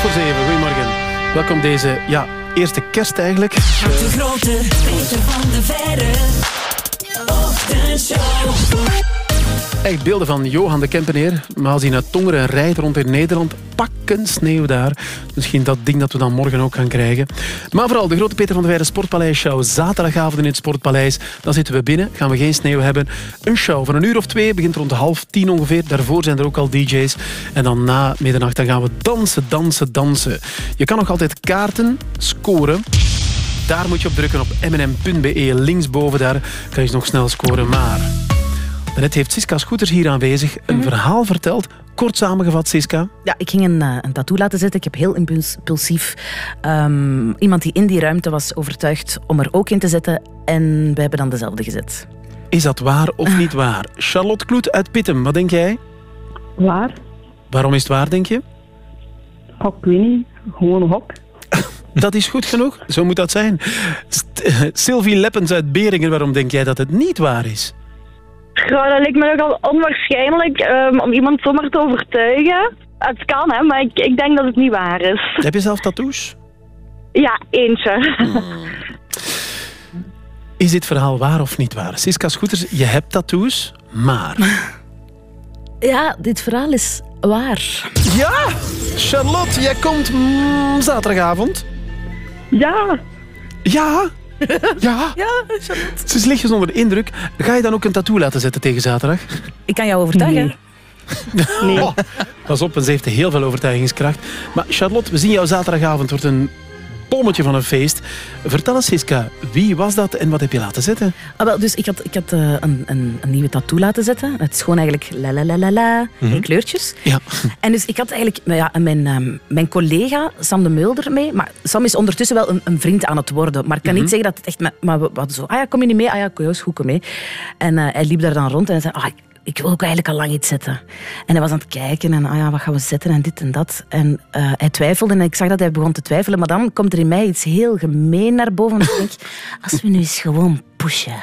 voor zeven. Goedemorgen. Welkom deze ja, eerste kerst eigenlijk. De grote Peter van de Verre. Ochtendshow. Echt beelden van Johan de Kempeneer. Maar als hij naar Tongeren rijdt rond in Nederland, pakken sneeuw daar. Misschien dat ding dat we dan morgen ook gaan krijgen. Maar vooral de grote Peter van de Weijden Sportpaleis Show. Zaterdagavond in het Sportpaleis. Dan zitten we binnen, gaan we geen sneeuw hebben. Een show van een uur of twee, begint rond half tien ongeveer. Daarvoor zijn er ook al DJ's. En dan na middernacht dan gaan we dansen, dansen, dansen. Je kan nog altijd kaarten scoren. Daar moet je op drukken op mnm.be. Linksboven daar kan je nog snel scoren. Maar Net heeft Siska Scooters hier aanwezig een verhaal verteld. Kort samengevat, Siska. Ja, ik ging een, eh, een tattoo laten zetten. Ik heb heel impuls- impulsief ehm, iemand die in die ruimte was overtuigd om er ook in te zetten. En we hebben dan dezelfde gezet. Is dat waar of niet waar? Charlotte Kloet uit Pittem, wat denk jij? Waar? Waarom is het waar, denk je? Oh, ik weet niet. Gewoon een hok. Dat is goed genoeg. Zo moet dat zijn. St- Sylvie Leppens uit Beringen, waarom denk jij dat het niet waar is? Ja, dat lijkt me nogal onwaarschijnlijk ehm, om iemand zomaar te overtuigen. Het kan, hè, maar ik, ik denk dat het niet waar is. Heb je zelf tattoos? Ja, eentje. Is dit verhaal waar of niet waar? Siska Scooters, je hebt tattoos, maar... Ja, dit verhaal is waar. Ja! Charlotte, jij komt mm, zaterdagavond. Ja. Ja? Ja? Ja, Charlotte. Ze is lichtjes onder de indruk. Ga je dan ook een tattoo laten zetten tegen zaterdag? Ik kan jou overtuigen. Nee. Oh, pas op, ze heeft heel veel overtuigingskracht. Maar Charlotte, we zien jou zaterdagavond. Het wordt een bommetje van een feest. Vertel eens, Siska, wie was dat en wat heb je laten zetten? Ah, wel, dus ik had, ik had eh, een, een, een nieuwe tattoo laten zetten. Het is gewoon eigenlijk la la la la la, Mhm. in kleurtjes. Ja. En dus ik had eigenlijk nou ja, mijn, ehm, mijn collega Sam de Mulder mee. Maar Sam is ondertussen wel een, een vriend aan het worden. Maar ik kan Mhm. niet zeggen dat het echt... Maar we, hadden zo, ah ja, kom je niet mee? Ah ja, kom is goed, kom mee. En eh, hij liep daar dan rond en hij zei, ah, ik, wil ook eigenlijk al lang iets zetten. En hij was aan het kijken en ah ja, wat gaan we zetten en dit en dat. En eh, hij twijfelde en ik zag dat hij begon te twijfelen. Maar dan komt er in mij iets heel gemeen naar boven. En ik denk, als we nu eens gewoon pushen.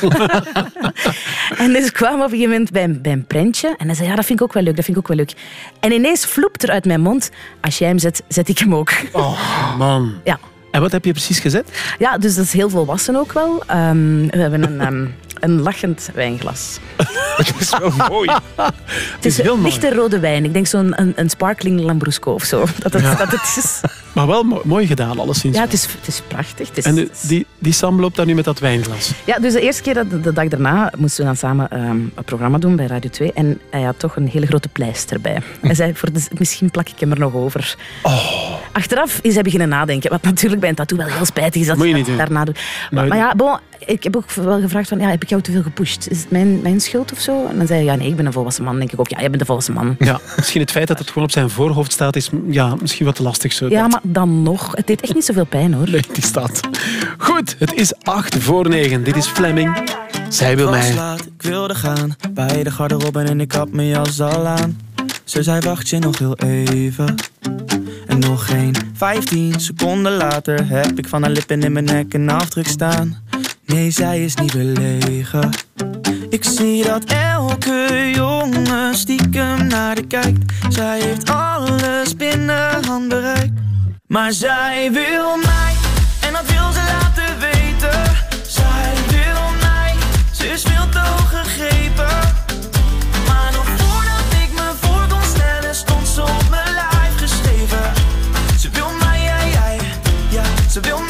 en dus kwam op een gegeven moment bij een, bij een prentje. En hij zei, ja, dat vind ik ook wel leuk, dat vind ik ook wel leuk. En ineens vloept er uit mijn mond, als jij hem zet, zet ik hem ook. Oh, man. Ja. En wat heb je precies gezet? Ja, dus dat is heel volwassen ook wel. Ehm, we hebben een, ehm, een lachend wijnglas. Dat is wel mooi. Het is heel mooi. lichte rode wijn. Ik denk zo'n een, een sparkling Lambrusco of zo. Dat het, Ja. dat het is. Maar wel mo- mooi gedaan, alleszins. Ja, het is, het is prachtig. Het is, En de- die, die Sam loopt daar nu met dat wijnglas. Ja, dus de eerste keer, dat, de dag daarna, moesten we dan samen ehm, een programma doen bij Radio 2. En hij had toch een hele grote pleister bij. Hij zei, voor de, misschien plak ik hem er nog over. Oh. Achteraf is hij beginnen nadenken. Wat natuurlijk bij een tattoo wel heel spijtig is dat Moet je dat doen. daarna doet. Maar, Maar- ja, bon, ik heb ook wel gevraagd van, ja, heb ik jou te veel gepusht? Is het mijn, mijn schuld of zo? En dan zei hij, ja, nee, ik ben een volwassen man. Dan denk ik ook, ja, jij bent een volwassen man. Ja, misschien het feit dat het gewoon op zijn voorhoofd staat, is ja, misschien wat lastig zo. Ja, maar dan nog. Het deed echt niet zoveel pijn, hoor. Nee, die staat. Goed, het is 8 voor 9. Dit is Fleming. Zij wil mij. Laat, ik wilde gaan bij de garderobe en ik had mijn jas al aan. Ze zei wacht je nog heel even. En nog geen 15 seconden later heb ik van haar lippen in mijn nek een afdruk staan. Nee, zij is niet belegen. Ik zie dat elke jongen stiekem naar de kijkt. Zij heeft alles binnen handbereik. Maar zij wil mij en dat wil ze laten weten. Zij wil mij, ze is veel te hoog gegrepen. Maar nog voordat ik me voor kon stellen, stond ze op mijn lijf geschreven. Ze wil mij, jij, jij, ja, ze wil mij,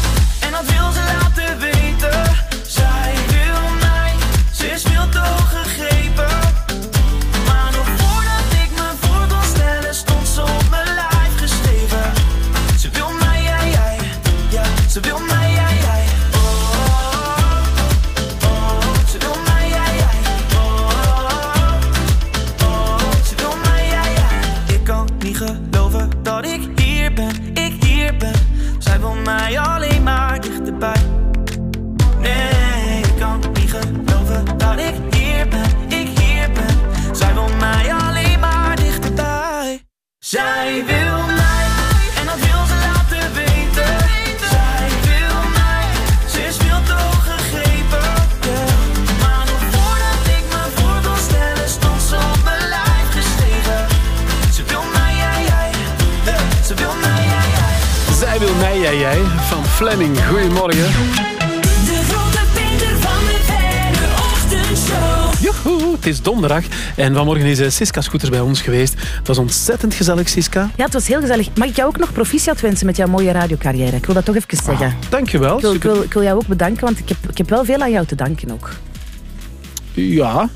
Zij wil mij, en dat wil ze laten weten. Zij wil mij, ze is veel te hoog gegrepen. Maar nog voordat ik me voor kon stellen, stond ze op mijn lijf geschreven. Ze wil mij, jij, jij, ze wil mij, jij, jij. Zij wil mij, jij, jij. Van Fleming. Goedemorgen. Joehoe, het is donderdag. En vanmorgen is eh, Siska Scooters bij ons geweest. Het was ontzettend gezellig, Siska. Ja, het was heel gezellig. Mag ik jou ook nog proficiat wensen met jouw mooie radiocarrière? Ik wil dat toch even zeggen. Dankjewel. Ik wil, ik, wil, ik wil jou ook bedanken, want ik heb, ik heb wel veel aan jou te danken ook. Ja.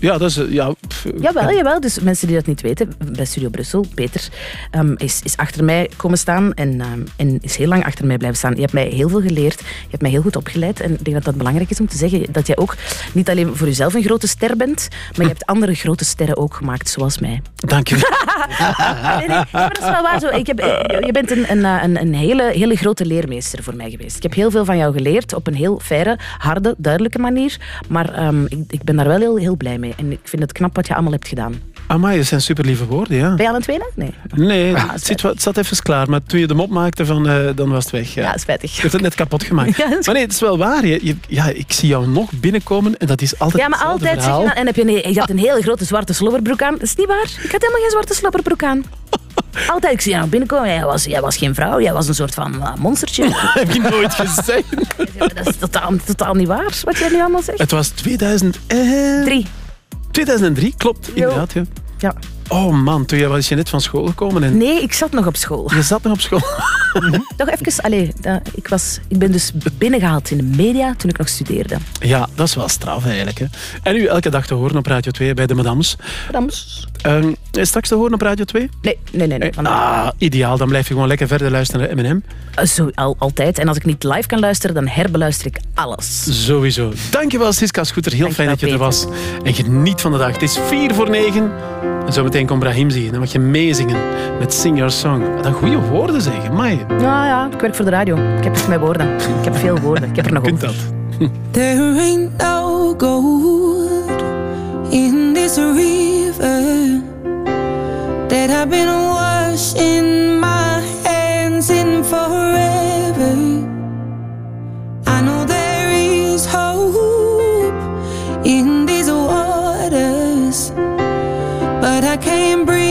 Ja, dat is... eh, Ja, pff, Jawel, jawel. Dus mensen die dat niet weten, bij Studio Brussel, Peter, ehm, is, is achter mij komen staan en, ehm, en is heel lang achter mij blijven staan. Je hebt mij heel veel geleerd, je hebt mij heel goed opgeleid. En ik denk dat dat belangrijk is om te zeggen dat jij ook niet alleen voor jezelf een grote ster bent, maar je hebt andere grote sterren ook gemaakt, zoals mij. Dank je. Nee, nee, maar dat is wel waar zo. Ik heb, eh, je bent een, een, eh, een, een hele, hele grote leermeester voor mij geweest. Ik heb heel veel van jou geleerd op een heel faire, harde, duidelijke manier. Maar ehm, ik, ik ben daar wel heel, heel blij mee. En ik vind het knap wat je allemaal hebt gedaan. Amai, dat zijn super lieve woorden, ja. Ben je aan het tweede? Nee. Nee, het, zit, het zat even klaar, maar toen je de mop maakte, van, eh, dan was het weg. Ja, Ja, spijtig. Je hebt het net kapot gemaakt. Ja, is maar nee, het is wel waar. Je, je- ja, ik zie jou nog binnenkomen en dat is altijd Ja, maar altijd zeg je dan, en heb je, een, je had een hele grote zwarte slobberbroek aan. Dat is niet waar. Ik had helemaal geen zwarte slobberbroek aan. Altijd, ik zie jou binnenkomen. Jij was, jij was geen vrouw, jij was een soort van uh, monstertje. heb je nooit gezegd. dat is totaal, totaal niet waar, wat jij nu allemaal zegt. Het was 2003. 2003, klopt, inderdaad. Ja. Ja. Oh man, toen jij- was je net van school gekomen en Nee, ik zat nog op school. je zat nog op school. Nog even, allez, dat- ik, was, ik ben dus binnengehaald in de media toen ik nog studeerde. Ja, dat is wel straf eigenlijk. Hè. En u elke dag te horen op Radio 2 bij de Madams. Madams. Ehm, straks te horen op Radio 2? Nee, nee, nee. nee. Ah, ideaal. Dan blijf je gewoon lekker verder luisteren naar M&M. Uh, Zo, al, altijd. En als ik niet live kan luisteren, dan herbeluister ik alles. Sowieso. Dankjewel Siska Scooter. Heel fijn dat je er was. En geniet van de dag. Het is vier voor negen. En zometeen komt Brahim zien. Dan mag je meezingen met Sing Your Song. Wat een goede woorden zeggen. Mai. Ja, ja, ik werk voor de radio. Ik heb iets met woorden. Ik heb veel woorden. Ik heb er nog Kunt over. dat? There ain't no gold in this river. I've been washing my hands in forever. I know there is hope in I can't bring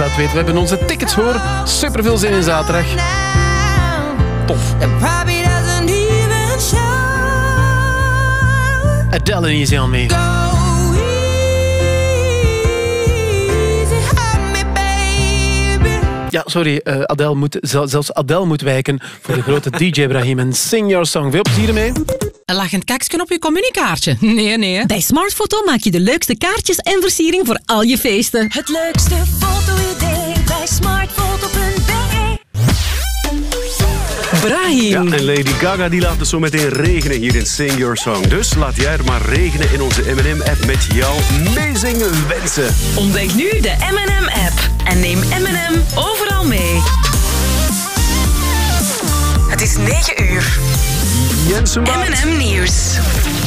laat weten. We hebben onze tickets hoor. Super veel zin in zaterdag. Tof. Adele en Easy on Me. Easy on me, baby. Ja, sorry, eh, Adele moet, zel- zelfs Adele moet wijken voor de grote DJ Brahim. En Sing Your Song. Veel plezier ermee. Een lachend kaksken op je communicaartje. Nee, nee. Bij Smartfoto maak je de leukste kaartjes en versiering voor al je feesten. Het leukste foto-idee bij smartfoto.be. Brahim. Ja, en Lady Gaga die laat het zo meteen regenen hier in Sing Your Song. Dus laat jij er maar regenen in onze M&M-app met jouw amazing wensen. Ontdek nu de M&M-app en neem M&M overal mee. Het is 9 uur. Jensen M&M Nieuws.